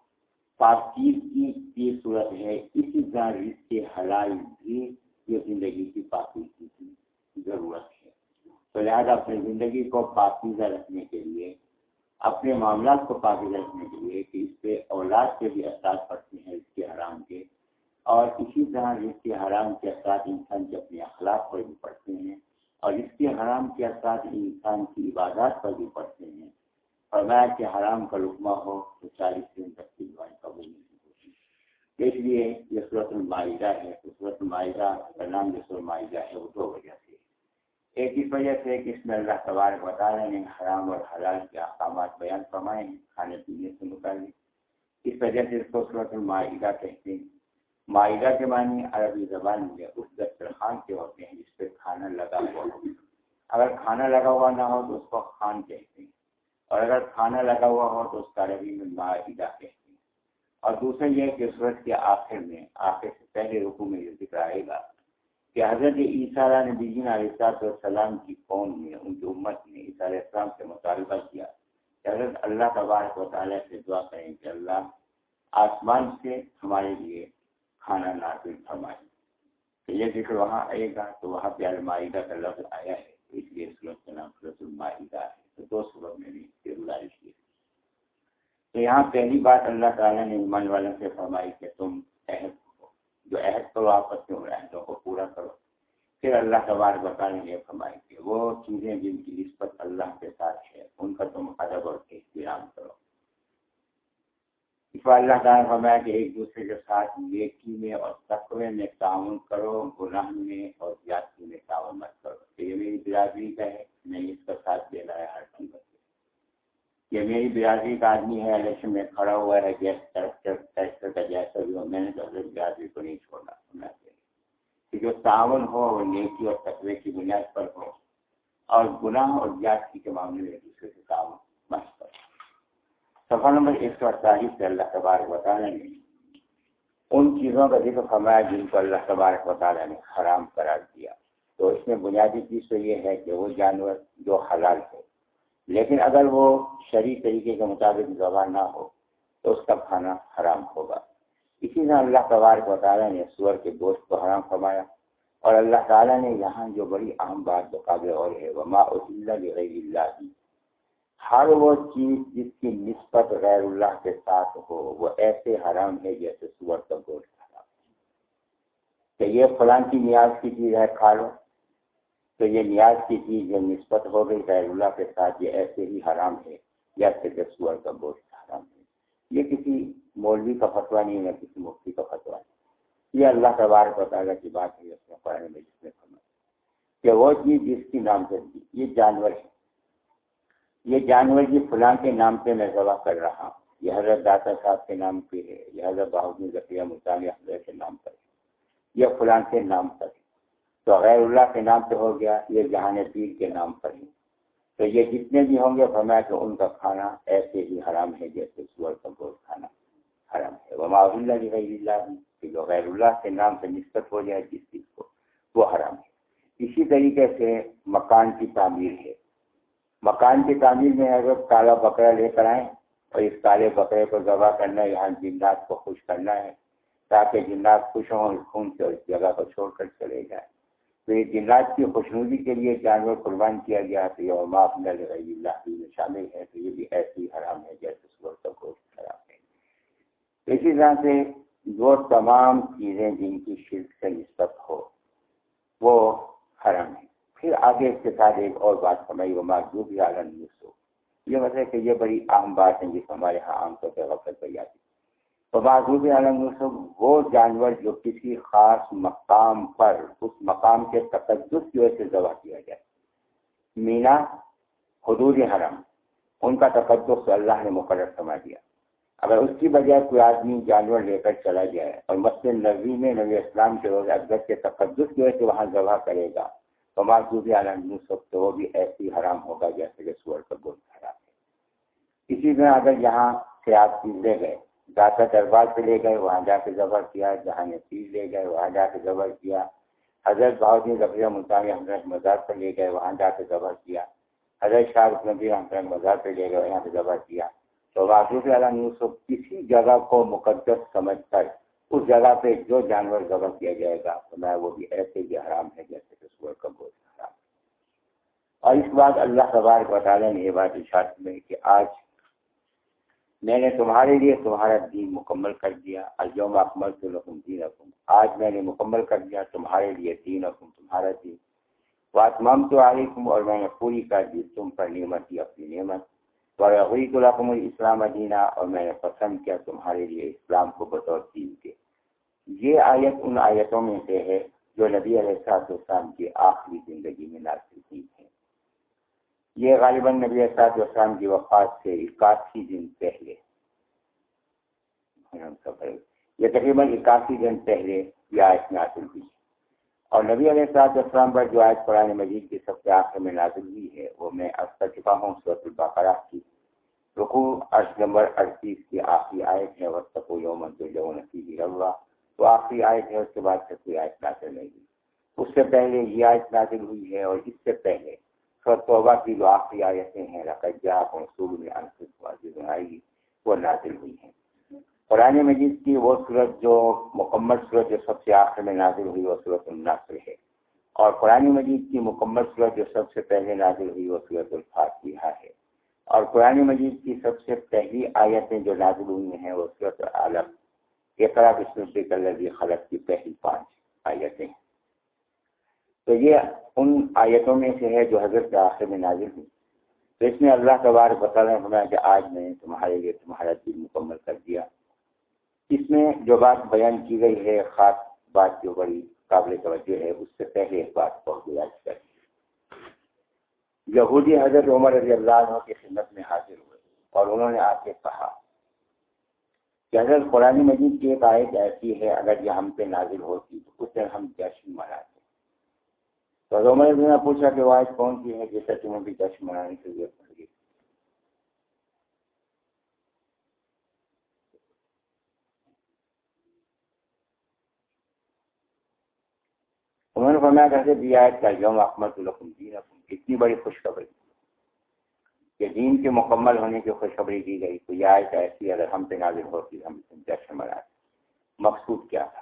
پاکیز کی یہ صورت ہے، اسی طرح رزق کے حلال بھی یہ زندگی کی پاکیزگی کی ضرورت ہے۔ تو لہٰذا اپنی زندگی کو پاکیزہ رکھنے کے لیے، اپنے معاملات کو پاکیزہ رکھنے کے لیے کہ اس پہ اولاد کے بھی اثرات پڑتے ہیں اس کے حرام کے۔ اور اسی طرح اس کے حرام کے اثرات انسان کے اپنے اخلاق پر بھی پڑتے ہیں، اور اس کے حرام کے اثرات انسان کی عبادات پر بھی پڑتے ہیں۔ اور کہ حرام کا لقمہ ہو تو چالیس دن تک کی دعائیں قبول نہیں ہوتی اس لیے یہ صورت المائدہ ہے۔ تو صورت المائدہ کا نام جو صورت معاہدہ ہے وہ دو وجہ سے ایک ہی وجہ سے کہ اس میں اللہ تبارک بتا رہے ہیں حرام اور حلال کے احکامات بیان فرمائے ہیں، کھانے پینے سے متعلق۔ اس وجہ سے اس کو صورت المائدہ کہتے ہیں۔ معاہدہ کے معنی عربی زبان میں اس دسترخوان کے ہوتے ہیں جس پہ کھانا لگا ہوا ہو اگر کھانا لگا ہوا نہ ہو تو اس کو خان کہتے ہیں۔ اور اگر کھانا لگا ہوا ہو تو اس کا عربی میں معاہدہ کہتے ہیں۔ اور دوسرا یہ کہ سورج کے آخر میں، آخر سے پہلے رکو میں یہ ذکر آئے گا کہ حضرت عیسیٰ علیہ نبی علیہ السلام کی قوم نے، ان کی امت نے عیسیٰ علیہ السلام سے مطالبہ کیا کہ حضرت اللہ تبارک و تعالیٰ سے دعا کریں کہ اللہ آسمان سے ہمارے لیے کھانا نازل فرمائے۔ تو یہ ذکر وہاں آئے گا تو وہاں پہ المائدہ کا لفظ آیا ہے، اس لیے صورت کا نام صورت المائدہ ہے۔ تو دو صورت میں بھی یہ گزارش کی تو یہاں پہلی بات اللہ تعالیٰ نے ایمان والوں سے فرمائی کہ تم عہد جو عہد کرو آپس میں عہدوں کو پورا کرو۔ پھر اللہ تبار بتانے یہ فرمائی کہ وہ چیزیں جن کی نسبت اللہ کے ساتھ ہے، ان کا تم ادب اور احترام کرو۔ اس بار اللہ تعالیٰ نے فرمایا کہ ایک دوسرے کے ساتھ نیکی میں اور تقوی میں تعاون کرو، گناہ میں اور زیادتی میں تعاون مت کرو۔ کہ یہ میری برادری کا ہے۔ میں اس کا ساتھ دے رہا ہے، ہر یہ میری برادری کا آدمی ہے، الیکشن میں کھڑا ہوا ہے، گیس ٹریکٹر کا جیسا بھی ہو، میں نے تو برادری کو نہیں چھوڑنا کہ جو تعاون ہو، وہ نیکی اور تقوی کی بنیاد پر ہو، اور گناہ اور زیادتی کے معاملے میں دوسرے سے تعاون مت کرو سفر نمبر ایک سو اڑتالیس سے اللہ تبارک وطالعہ نے ان چیزوں کا ذکر فرمایا جن کو اللہ تبارک وطالعہ نے حرام قرار دیا۔ تو اس میں بنیادی چیز تو یہ ہے کہ وہ جانور جو حلال ہے۔ لیکن اگر وہ شرعی طریقے کے مطابق زبان نہ ہو، تو اس کا کھانا حرام ہوگا۔ اسی طرح اللہ تبارک و تعالیٰ نے سور کے گوشت کو حرام فرمایا، اور اللہ تعالیٰ نے یہاں جو بڑی اہم بات قابل اور ہے وہ ماں غیر اللہ ہر وہ چیز جس کی نسبت غیر اللہ کے ساتھ ہو، وہ ایسے حرام ہے جیسے سور کا گوشت حرام کہ یہ فلاں کی نیاز کی چیز ہے، کھا لو۔ تو یہ نیاز کی چیز جو نسبت ہو گئی غیر اللہ کے ساتھ یہ ایسے ہی حرام ہے جیسے کہ سور کا گوشت حرام ہے۔ یہ کسی مولوی کا فتویٰ نہیں ہے کسی مفتی کا فتویٰ نہیں یہ اللہ تبارک و تعالیٰ کی بات ہے، اس میں پڑھنے میں جس میں فرمایا کہ وہ چیز جس کی نام سے یہ جانور ہے۔ یہ جانور جی فلاں کے نام پہ میں ذبح کر رہا ہوں۔ یہ حضرت داتا صاحب کے نام پہ ہے، یہ حضرت بہادر ذکیہ مطالعہ حضرت کے نام پر ہے۔ یہ فلاں کے نام پر ہے۔ تو غیر اللہ کے نام پہ ہو گیا، یہ جہان پیر کے نام پر ہے تو یہ جتنے بھی ہوں گے، فرمایا کہ ان کا کھانا ایسے ہی حرام ہے جیسے سور کا گوشت کھانا حرام ہے۔ وہ اللہ غیر اللہ کہ جو غیر اللہ کے نام پہ نسبت ہو جائے جس چیز کو، وہ حرام ہے۔ اسی طریقے سے مکان کی تعمیر ہے۔ مکان کی تعمیر میں اگر کالا بکرا لے کر آئیں اور اس کالے بکرے کو ذبح کرنا ہے، یہاں جنات کو خوش کرنا ہے، تاکہ جنات خوش ہوں اس خون سے اس جگہ کو چھوڑ کر چلے جائیں۔ تو یہ جنات کی خوشنودی کے لیے جانور قربان کیا گیا تو یہ معاف نہ لگائی اللہ میں شامل ہے تو یہ بھی ایسی حرام ہے جیسے سور کا گوشت حرام ہے۔ اسی طرح سے جو تمام چیزیں جن کی شرک سے نسبت ہو، وہ حرام ہے پھر آگے اس کے ساتھ ایک اور بات سمجھ وہ جو بھی عالم ہو یہ مطلب کہ یہ بڑی اہم بات ہے، جس ہمارے یہاں عام طور پہ وقت پہ آتی تو عالم یوسف وہ جانور جو کسی خاص مقام پر، اس مقام کے تقدس کی وجہ سے ذبح کیا جائے مینا، حدود حرم، ان کا تقدس اللہ نے مقرر سما دیا۔ اگر اس کی بجائے کوئی آدمی جانور لے کر چلا جائے اور مسجد نبی میں نبی اسلام کے روز اکبر کے تقدس کی وجہ سے وہاں ذبح کرے گا، تو معصوبی عالم یوسف تو وہ بھی ایسی حرام ہوگا جیسے کہ سور کا گوشت حرام ہے۔ اسی طرح اگر یہاں سے آپ لے گئے داتا دربار سے لے گئے، وہاں جا کے ذبح کیا، جہاں چیز لے گئے، وہاں جا کے ذبح کیا۔ حضرت بہادی ربیہ مطالعہ حضرت مزار پر لے گئے، وہاں جا کے ذبح کیا۔ حضرت شاہ نبی حضرت مزار پہ لے گئے، وہاں پہ ذبح کیا۔ تو واضح عالم یوسف کسی جگہ کو مقدس سمجھ کر اس جگہ پہ جو جانور ذبح کیا جائے گا، تو میں وہ بھی ایسے ہی حرام ہے جیسے کہ سور کا گوشت حرام۔ اور اس بات اللہ تبارک تعالیٰ نے یہ بات اشاعت میں کہ آج میں نے تمہارے لیے تمہارا دین مکمل کر دیا الجوم اکمل تو لکم دین حکم آج میں نے مکمل کر دیا تمہارے لیے دین حکم تمہارا دین۔ واسمام تو علیکم اور میں نے پوری کر دی تم پر نعمت دی اپنی نعمت۔ وحیط الرقم الاسلام دینہ اور میں نے پسند کیا تمہارے لیے اسلام کو بطور دین کے۔ یہ آیت ان آیتوں میں سے ہے جو نبی علیہ السلام کی آخری زندگی میں نازل کی ہے یہ غالباً نبی اسات السلام کی وفات سے اکاسی دن پہلے۔ یہ تقریباً اکاسی دن پہلے یہ آیت نازل ہوئی۔ اور نبی علیہ السلاط السلام پر جو آیت قرآن مجید کی سب سے آخر میں نازل ہوئی ہے، وہ میں اب کر چکا ہوں صورت البقرہ کی۔ رکو ارش نمبر اڑتیس کی آخری آیت ہے وقت کو یوم جو نصیب اللہ تو آخری آیت ہے، اس کے بعد سے کوئی آیت نازل نہیں ہوئی۔ اس سے پہلے یہ آیت نازل ہوئی ہے اور اس سے پہلے توبہ کی جو آخری آیتیں ہیں رقجہ منصوب میں وہ نازل ہوئی ہیں۔ قرآن مجید کی وہ صورت جو مکمل صورت جو سب سے آخر میں نازل ہوئی، وہ صورت النصر ہے۔ اور قرآن مجید کی مکمل صورت جو سب سے پہلے نازل ہوئی، وہ صورت الفاتحہ ہے۔ اور قرآن مجید کی سب سے پہلی آیتیں جو نازل ہوئی ہیں، وہ صورت عالم اقرا بسم سے خلق کی پہلی پانچ آیتیں۔ ہیں تو یہ ان آیتوں میں سے ہے جو حضرت کے آخر میں نازل ہوئی۔ تو اس میں اللہ تبارک بتا رہے ہیں کہ آج میں تمہارے لیے تمہارا دل مکمل کر دیا۔ اس میں جو بات بیان کی گئی ہے، خاص بات جو بڑی قابل توجہ ہے، اس سے پہلے ایک بات کو گزارش کر یہودی حضرت عمر رضی اللہ عنہ کی خدمت میں حاضر ہوئے اور انہوں نے آ کے کہا کہ حضرت قرآن مجید کی ایک آیت ایسی ہے، اگر یہ ہم پہ نازل ہوتی تو اس دن ہم جشن مناتے۔ تو عمر نے پوچھا کہ وہ آج کون سی ہے، جیسا تمہیں بھی جشن منانے کی ضرورت پڑ گئی انہوں نے فرمایا کیسے بھی آئے کا یوم احمد الحکم دین اتنی بڑی خوشخبری۔ کہ دین کے مکمل ہونے کی خوشخبری دی گئی، تو یہ آیت ایسی اگر ہم پہ نازل ہوتی، ہم جشن مناتے مقصود کیا تھا؟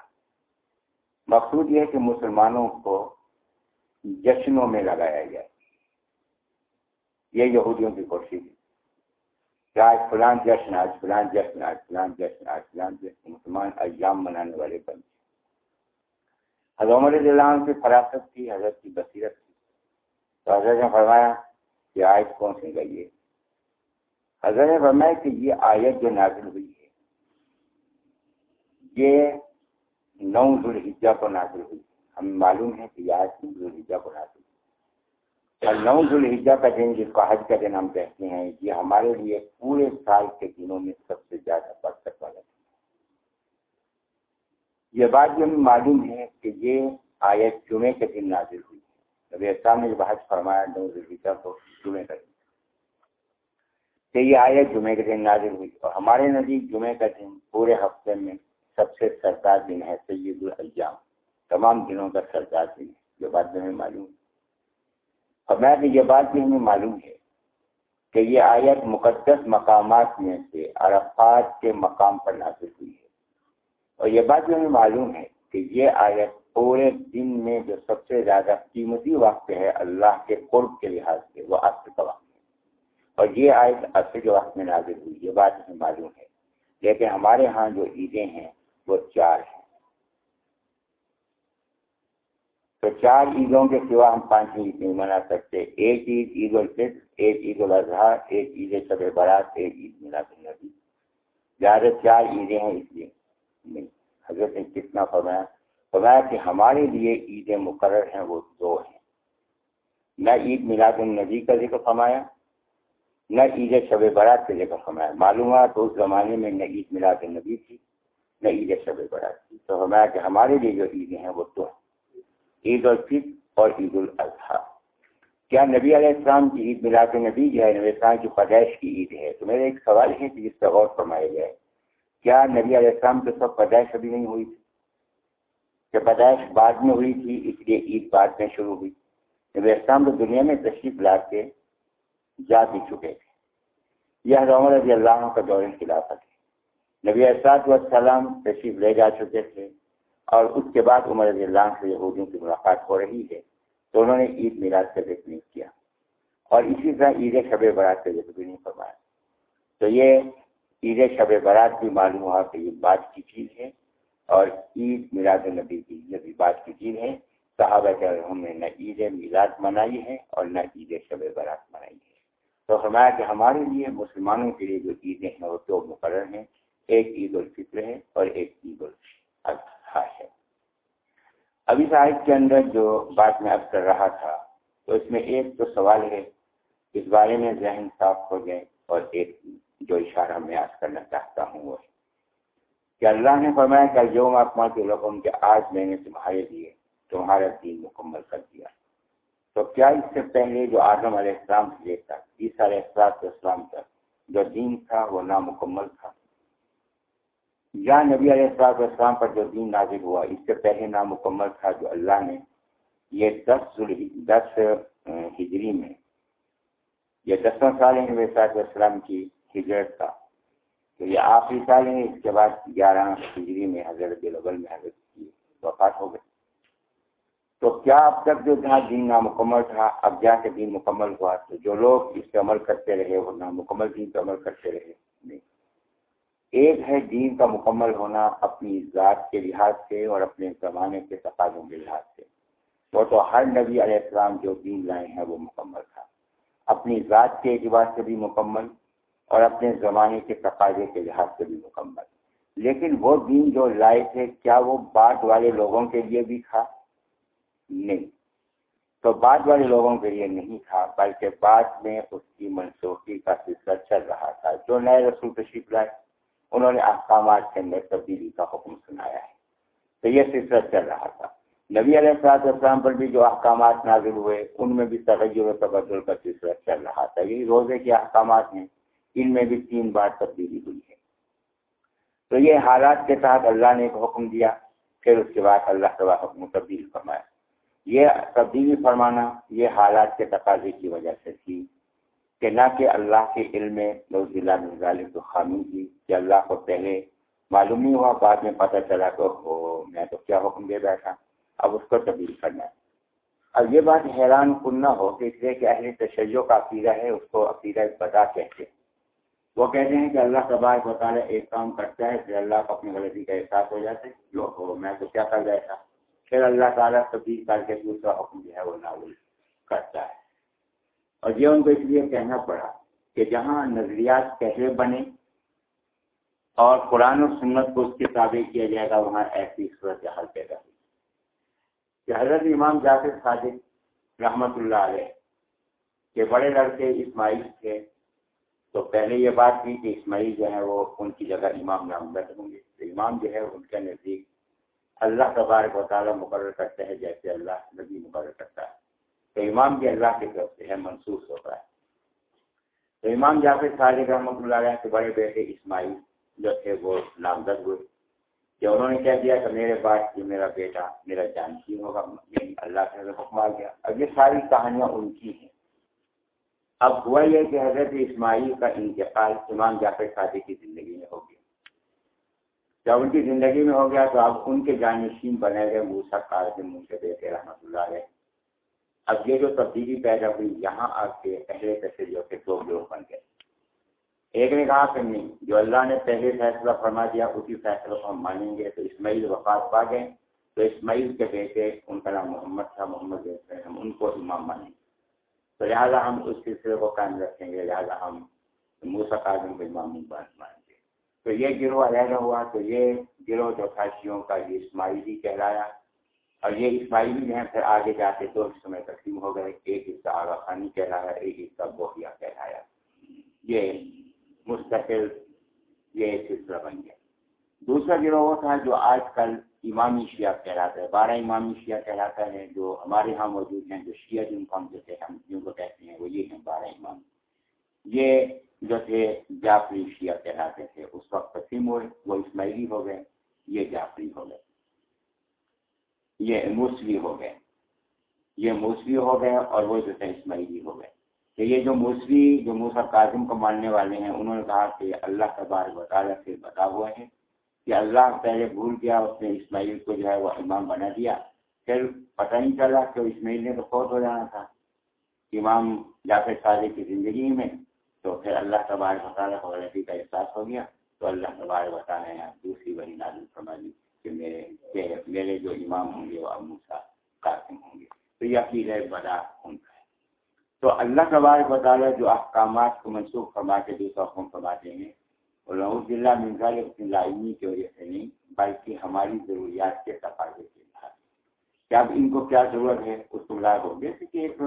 مقصود یہ ہے کہ مسلمانوں کو جشنوں میں لگایا جائے یہ یہودیوں کی کوشش ہے کہ آج فلان جشن، آج فلان جشن، آج فلان جشن، آج فلان جشن، مسلمان ایام منانے والے بن حضرت اللہ سے فراست تھی حضرت کی بصیرت تھی تو حضرت نے فرمایا کہ آیت کون سی گئی ہے؟ حضرت نے فرمایا کہ یہ آیت جو نازل ہوئی ہے، یہ نو ذوالحجہ کو نازل ہوئی ہمیں معلوم ہے کہ آج ذوالحجہ کو نازل اور نو ذوالحجہ کا دن جس کو حج کا دن ہم کہتے ہیں، یہ ہمارے لیے پورے سال کے دنوں میں سب سے زیادہ برکت والا دن یہ بات بھی ہمیں معلوم ہے کہ یہ آیت جمعے کے دن نازل ہوئی ہے۔ نبی اسلام نے جب حج فرمایا، نو ذوالحجہ کو جمعے کا دن۔ کہ یہ آیت جمعے کے دن نازل ہوئی، اور ہمارے نزدیک جمعے کا دن پورے ہفتے میں سب سے سرکار دن ہے سید الجام تمام دنوں کا سردار دن یہ بات ہمیں معلوم اور میں بھی یہ بات بھی ہمیں معلوم ہے کہ یہ آیت مقدس مقامات میں سے عرفات کے مقام پر نازل ہوئی ہے۔ اور یہ بات بھی ہمیں معلوم ہے کہ یہ آیت پورے دن میں جو سب سے زیادہ قیمتی وقت ہے، اللہ کے قرب کے لحاظ سے وہ عصر کا وقت ہے۔ اور یہ آیت عصر کے وقت میں نازل ہوئی، یہ بات ہمیں معلوم ہے۔ لیکن ہمارے ہاں جو عیدیں ہیں، وہ چار ہیں۔ تو چار عیدوں کے سوا ہم پانچ عید نہیں منا سکتے؟ ایک عید عید الفطر، ایک عید الاضحیٰ، ایک عید شب برات ایک عید میلاد النبی۔ زیادہ چار عیدیں ہیں اس لیے۔ نہیں، حضرت نے کتنا فرمایا؟ فرمایا کہ ہمارے لیے عید مقرر ہیں، وہ دو ہیں۔ نہ عید میلاد النبی کا ذکر فرمایا، نہ عید شب برات کا ذکر فرمایا۔ معلوم ہوا تو اس زمانے میں نہ عید میلاد النبی تھی، نہ عید شب برات تھی۔ تو فرمایا کہ ہمارے لیے جو عیدیں ہیں، وہ دو ہیں۔ عید الفطر اور عید الاضحیٰ۔ کیا نبی علیہ السلام کی عید میلاد النبی جو ہے، نبی السلام کی پیدائش کی عید ہے؟ تو میرا ایک سوال ہے کہ جس پہ غور فرمایا جائے، کیا نبی علیہ السلام کے سب پیدائش ابھی نہیں ہوئی تھی؟ کہ پیدائش بعد میں ہوئی تھی، اس لیے عید بعد میں شروع ہوئی؟ نبی السلام تو دنیا میں تشریف لا کے جا بھی چکے تھے۔ یہ عمر رضی اللہ عنہ کا دور خلافت ہے نبی اسات والسلام تشریف لے جا چکے تھے۔ اور اس کے بعد عمر رضی اللہ سے یہودیوں کی ملاقات ہو رہی ہے، تو انہوں نے عید میلاد کا ذکر نہیں کیا۔ اور اسی طرح عید شب برات کا ذکر بھی نہیں فرمایا۔ تو یہ عید شب برات بھی معلوم ہوا کہ یہ بات کی چیز ہے، اور عید میلاد النبی کی یہ بھی بات کی چیز ہے۔ صحابہ نے نہ عید میلاد منائی ہے اور نہ عید شب برات منائی ہے۔ تو فرمایا کہ ہمارے لیے مسلمانوں کے لیے جو عیدیں ہیں وہ دو مقرر ہیں، ایک عید الفطر ہے اور ایک عید الاضحیٰ ہے۔ ابھی صاحب کے اندر جو بات میں اب کر رہا تھا، تو اس میں ایک تو سوال ہے، اس بارے میں ذہن صاف ہو گئے اور ایک جو اشارہ میں آج کرنا چاہتا ہوں وہ ہے کہ اللہ نے فرمایا کہ جو اپنا کے لوگوں کے آج میں نے تمہارے لیے تمہارا دین مکمل کر دیا۔ تو کیا اس سے پہلے جو آدم علیہ السلام سے لے کر عیسیٰ علیہ السلام اسلام تک جو دین تھا وہ نامکمل تھا؟ یا نبی علیہ السلام اسلام پر جو دین نازل ہوا، اس سے پہلے نامکمل تھا جو اللہ نے، یہ دس دس ہجری میں، یہ دسواں سال ہے نبی صاحب السلام کی ہجرت کا۔ تو یہ آخری سال ہے، اس کے بعد گیارہ ہجری میں حضرت میں حضرت کی وفات ہو گئی۔ تو کیا اب تک جو تھا دین نامکمل تھا، اب جا کے دین مکمل ہوا، تو جو لوگ اس پہ عمل کرتے رہے، وہ نامکمل دین پہ عمل کرتے رہے نہیں۔ ایک ہے دین کا مکمل ہونا اپنی ذات کے لحاظ سے اور اپنے زمانے کے تقاضوں کے لحاظ سے۔ وہ تو ہر نبی علیہ السلام جو دین لائے ہیں وہ مکمل تھا۔ اپنی ذات کے اعتبار سے بھی مکمل اور اپنے زمانے کے تقاضے کے لحاظ سے بھی مکمل۔ لیکن وہ دین جو لائے تھے، کیا وہ بعد والے لوگوں کے لیے بھی تھا؟ نہیں۔ تو بعد والے لوگوں کے لیے نہیں تھا، بلکہ بعد میں اس کی منسوخی کا سلسلہ چل رہا تھا۔ جو نئے رسول تشریف لائے انہوں نے احکامات کے اندر تبدیلی کا حکم سنایا ہے۔ تو یہ سلسلہ چل رہا تھا۔ نبی علیہ السلاط اسلام پر بھی جو احکامات نازل ہوئے، ان میں بھی تغیر و تبدل کا سلسلہ چل رہا تھا۔ یہ روزے کے احکامات ہیں، ان میں بھی تین بار تبدیلی ہوئی ہے۔ تو یہ حالات کے تحت اللہ نے ایک حکم دیا، پھر اس کے بعد اللہ کا حکم تبدیل فرمایا۔ یہ تبدیلی فرمانا، یہ حالات کے تقاضے کی وجہ سے تھی۔ کہ نہ کہ اللہ کے علم میں لوگ ضلع ظالم تو خامی تھی کہ اللہ کو پہلے معلوم نہیں ہوا، بعد میں پتہ چلا تو میں تو کیا حکم دے بیٹھا؟ اب اس کو تبدیل کرنا ہے۔ اب یہ بات حیران کن نہ ہو کہ اس لیے کہ اہل تشیعوں کا عقیدہ ہے، اس کو عقیدہ بتا کہتے وہ کہتے ہیں کہ اللہ تبارک و تعالیٰ ایک کام کرتا ہے، پھر اللہ کو اپنی غلطی کا احساس ہو جاتا ہے جو ہو میں تو کیا کر بیٹھا؟ پھر اللہ تعالیٰ تبدیل کر کے دوسرا حکم جو ہے وہ ناول کرتا ہے۔ اور یہ ان کو اس لیے کہنا پڑا کہ جہاں نظریات پہلے بنے اور قرآن و سنت کو اس کے تابع کیا جائے گا، وہاں ایسی صورت حال پیدا ہوئی۔ کہ حضرت امام جافر صادق رحمت اللہ علیہ کے بڑے لڑکے اسماعیل تھے، تو پہلے یہ بات تھی کہ اسماعیل جو ہے وہ ان کی جگہ امام نامزد ہوں گے۔ تو امام جو ہے ان کے نزدیک اللہ تبارک و تعالیٰ مقرر کرتے ہیں جیسے اللہ نبی مقرر کرتا ہے۔ تو امام بھی اللہ کی طرف سے ہے، منسوخ ہوتا ہے۔ تو امام جعفر صادق رحمۃ اللہ علیہ کے بڑے بیٹے اسماعیل جو تھے، وہ نامزد ہوئے۔ کہ انہوں نے کہہ دیا کہ میرے بعد یہ میرا بیٹا، میرا جانشین ہوگا یعنی اللہ سے حکم آ گیا۔ اب یہ ساری کہانیاں ان کی ہیں۔ اب ہوا یہ کہ حضرت اسماعیل کا انتقال امام جعفر صادق کی زندگی میں ہو گیا۔ جب ان کی زندگی میں ہو گیا تو اب ان کے جانشین بنے گئے موسا کار منہ سے بیٹے رحمۃ اللہ علیہ۔ اب یہ جو تبدیلی پیدا ہوئی، یہاں آ کے پہلے تشریحوں کے دو لوگ بن گئے۔ ایک نے کہا کہ نہیں، جو اللہ نے پہلے فیصلہ فرما دیا، اسی فیصلے کو ہم مانیں گے۔ تو اسماعیل وفات پا گئے۔ تو اسماعیل کے بیٹے ان کا نام محمد تھا، محمد جیسے ہم ان کو امام مانیں۔ گے تو لہٰذا ہم اس سلسلے کو قائم رکھیں گے، لہٰذا ہم موسا کاظم کو امام مانیں گے۔ تو یہ گروہ علیحدہ ہوا، تو یہ گروہ جو تھا شیوں کا، یہ اسماعیلی کہلایا۔ اور یہ اسماعیلی جو ہے پھر آگے جا کے دو حصوں میں تقسیم ہو گئے۔ ایک حصہ آغا خانی کہلایا، ایک حصہ بوہیا کہلایا۔ یہ مستقل، یہ سلسلہ بن گیا۔ دوسرا گروہ وہ تھا جو آج کل امامی شیعہ کہلاتا ہے۔ بارہ امامی شیعہ کہلاتا ہے جو ہمارے ہاں موجود ہیں، جو شیعہ جن کو ہم جیسے ہم جن کو کہتے ہیں، وہ یہ ہیں بارہ امام یہ جو تھے جعفری شیعہ کہلاتے تھے، اس وقت تقسیم ہوئے، وہ اسماعیلی ہو گئے، یہ جعفری ہو گئے۔ یہ موسلی ہو گئے۔ یہ موسلی ہو گئے اور وہ جو تھے اسماعیلی ہو گئے۔ کہ یہ جو موسلی جو موسا کاظم کو ماننے والے ہیں، انہوں نے کہا کہ اللہ کا بار بطالہ سے بتا ہوا ہے کہ اللہ پہلے بھول گیا، اس نے اسماعیل کو جو ہے وہ امام بنا دیا۔ پھر پتہ نہیں چلا کہ اسماعیل نے تو فوت ہو جانا تھا۔ امام جعفر صادق کی زندگی میں تو پھر اللہ تبار مطالعہ کو غلطی کا احساس ہو گیا۔ تو اللہ تبار بتا رہے ہیں دوسری بڑی نازل فرما دی کہ میرے کہ میرے جو امام ہوں گے وہ اموسا قاسم ہوں گے۔ تو یہ عقید ہے بڑا ان کا ہے؟ تو اللہ تبار بطالہ جو احکامات کو منسوخ فرما کے دوسرا حکم فرماتے ہیں رحمۃ اللہ مرزا لائنی کی وجہ سے نہیں، بلکہ ہماری ضروریات کے تقاضے کے لحاظ کہ اب ان کو کیا ضرورت ہے؟ اس کو لاگ ہو جیسے کہ ایک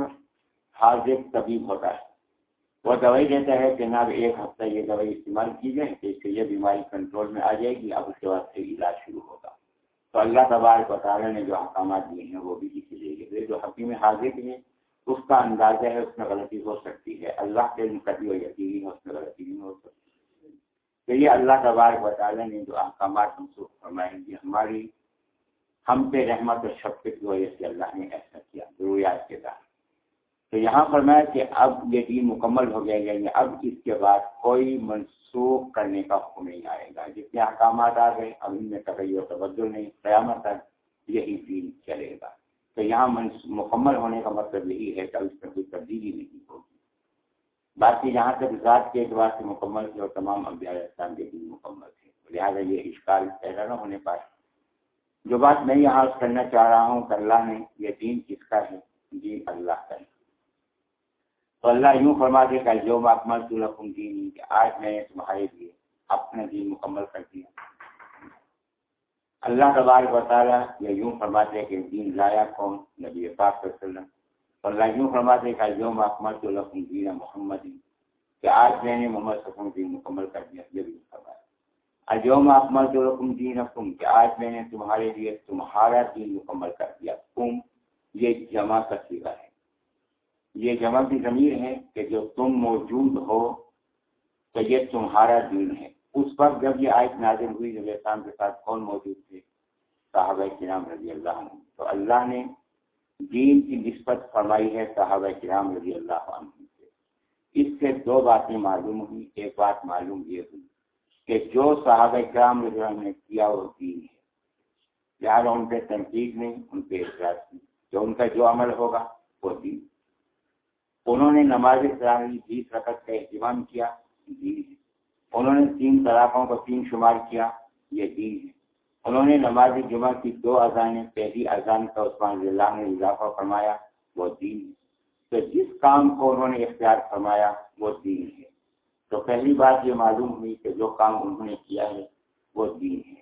حاضر طبیب ہوتا ہے۔ وہ دوائی دیتا ہے کہ جناب ایک ہفتہ یہ دوائی استعمال کی جائے کہ اس سے یہ بیماری کنٹرول میں آ جائے گی، اب اس کے بعد سے علاج شروع ہوگا۔ تو اللہ تبارک و تعالیٰ نے جو احکامات دیے ہیں وہ بھی اسی لیے جو حکیم حاضر ہے اس کا اندازہ ہے، اس میں غلطی ہو سکتی ہے۔ اللہ کے کبھی ہو یقینی ہے، اس میں غلطی نہیں ہو سکتی۔ کہ یہ اللہ تبارک و تعالیٰ نے جو احکامات منسوخ فرمائیں گے ہماری ہم پہ رحمت و شفقت کی وجہ سے اللہ نے ایسا کیا، ضروریات کے ساتھ تو یہاں فرمایا کہ اب یہ دین مکمل ہو گیا یعنی اب اس کے بعد کوئی منسوخ کرنے کا حکم نہیں آئے گا۔ جتنے احکامات آ گئے، اب ان میں کبھی توجہ نہیں، قیامت تک یہی دین چلے گا۔ تو یہاں مکمل ہونے کا مطلب یہی ہے کہ اس میں کوئی تبدیلی نہیں ہوگی۔ باقی جہاں تک ذات کے اعتبار سے مکمل تھے اور تمام ابیال اسلام کے دن مکمل تھے لہٰذا یہ اشکال پیدا نہ ہونے پائے۔ جو بات میں یہاں کرنا چاہ رہا ہوں کہ اللہ نے یہ دین کس کا ہے؟ جی اللہ کا ہے۔ تو اللہ یوں فرما دے کہ جو مکمل تو رقم دین کہ آج میں نے تمہارے لیے اپنا دین مکمل کر دیا. اللہ تبارک بتا رہا یہ یوں فرما دے کہ دین لایا کون؟ نبی پاک صلی اللہ علیہ وسلم. اور یوں فرماتے کا جو محمد الرحم دین محمد کہ آج میں نے محمد سکم دین مکمل کر دیا. یہ بھی فرمایا. اجوم احمد الرحم دین حکم کہ آج میں نے تمہارے لیے تمہارا دین مکمل کر دیا. تم یہ جمع کا سیگا ہے. یہ جمع کی ضمیر ہے کہ جو تم موجود ہو تو یہ تمہارا دین ہے۔ اس وقت جب یہ آیت نازل ہوئی، جب احسان کے ساتھ کون موجود تھے؟ صحابہ کرام رضی اللہ عنہ تو اللہ نے دین کی نسبت فرمائی ہے صحابہ کرام رضی اللہ عنہ سے۔ اس سے دو باتیں معلوم ہوئی۔ ایک بات معلوم یہ ہوئی کہ جو صحابہ کرام رضی اللہ نے کیا وہ دین ہے۔ لہٰذا ان پہ تنقید نہیں، ان پہ احتجاج نہیں۔ جو ان کا جو عمل ہوگا وہ دین۔ انہوں نے نماز اسلامی بیس رقط کا اہتمام کیا دین ہے۔ انہوں نے تین طلاقوں کو تین شمار کیا، یہ دین ہے۔ انہوں نے نماز جمعہ کی دو اذانیں، پہلی اذان کا عثمان اللہ نے اضافہ فرمایا، وہ دین ہے۔ تو جس کام کو انہوں نے اختیار فرمایا، وہ دین ہے۔ تو پہلی بات یہ معلوم ہوئی کہ جو کام انہوں نے کیا ہے، وہ دین ہے۔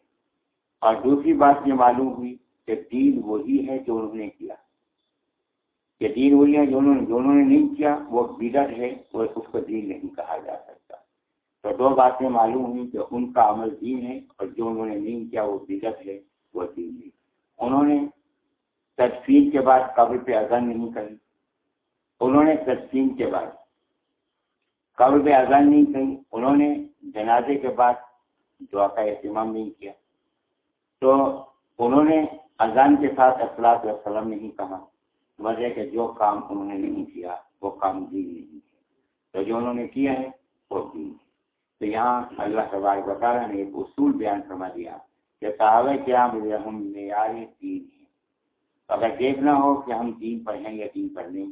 اور دوسری بات یہ معلوم ہوئی کہ دین وہی ہے جو انہوں نے کیا۔ کہ دین وہی ہے نے جو انہوں نے نہیں کیا، وہ بدر ہے، وہ اس کو دین نہیں کہا جا سکتا۔ تو دو باتیں معلوم ہوئی کہ ان کا عمل دین ہے اور جو انہوں نے نہیں کیا، وہ بدت ہے، وہ دین ہے۔ انہوں نے تدفین کے بعد قبر پہ اذان نہیں کری۔ انہوں نے تدفین کے بعد قبر پہ اذان نہیں کری۔ انہوں نے جنازے کے بعد دعا کا اہتمام نہیں کیا۔ تو انہوں نے اذان کے ساتھ اخلاق وسلم نہیں کہا۔ وجہ کہ جو کام انہوں نے نہیں کیا، وہ کام دین نہیں ہے تو جو انہوں نے کیا ہے، وہ دین تو یہاں اللہ تبارک رہا نے ایک اصول بیان فرما دیا کہ صحابہ کیا ہم معیار دین ہے اگر دیکھنا ہو کہ ہم دین پڑھیں یا دین پڑھ لیں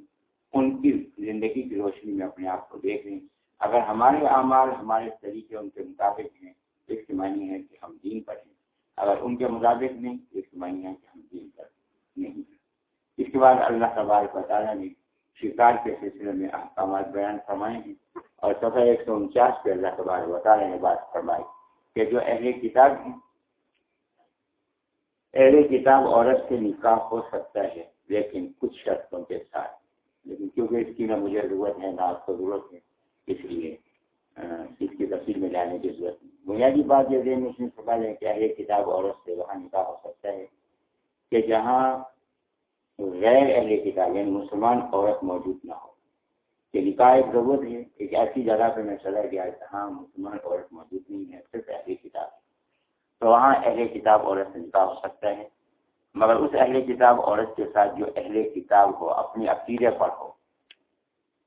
ان کی زندگی کی روشنی میں اپنے آپ کو دیکھ لیں۔ اگر ہمارے اعمال، ہمارے طریقے ان کے مطابق ہیں، تو اس کی معنی ہے کہ ہم دین پڑھیں اگر ان کے مطابق نہیں، تو اس کی معنی ہے کہ ہم دین پڑھیں نہیں۔ اس کے بعد اللہ تبارک تعالیٰ نے شکار کے سلسلے میں احکامات بیان فرمائے ہیں اور سفر ایک سو انچاس پہ اللہ تبار وطالعہ نے بات فرمائی کہ جو اہل کتاب ہیں، اہل کتاب عورت سے نکاح ہو سکتا ہے، لیکن کچھ شرطوں کے ساتھ۔ لیکن کیونکہ اس کی نہ مجھے ضرورت ہے، نہ آپ کو ضرورت ہے، اس لیے اس کی تفصیل میں جانے کی ضرورت نہیں۔ بنیادی بات یہ ذہن میں سوال ہے کہ اہل کتاب عورت سے وہاں نکاح ہو سکتا ہے کہ جہاں غیر اہل کتاب یعنی مسلمان عورت موجود نہ ہو۔ کہ نکاح ایک ضرورت ہے ایک ایسی جگہ پہ میں چلا گیا جہاں مسلمان عورت موجود نہیں ہے، صرف اہل کتاب۔ تو وہاں اہل کتاب عورت سے نکاح ہو سکتا ہے، مگر اس اہل کتاب عورت کے ساتھ جو اہل کتاب ہو، اپنی عقیدے پر ہو۔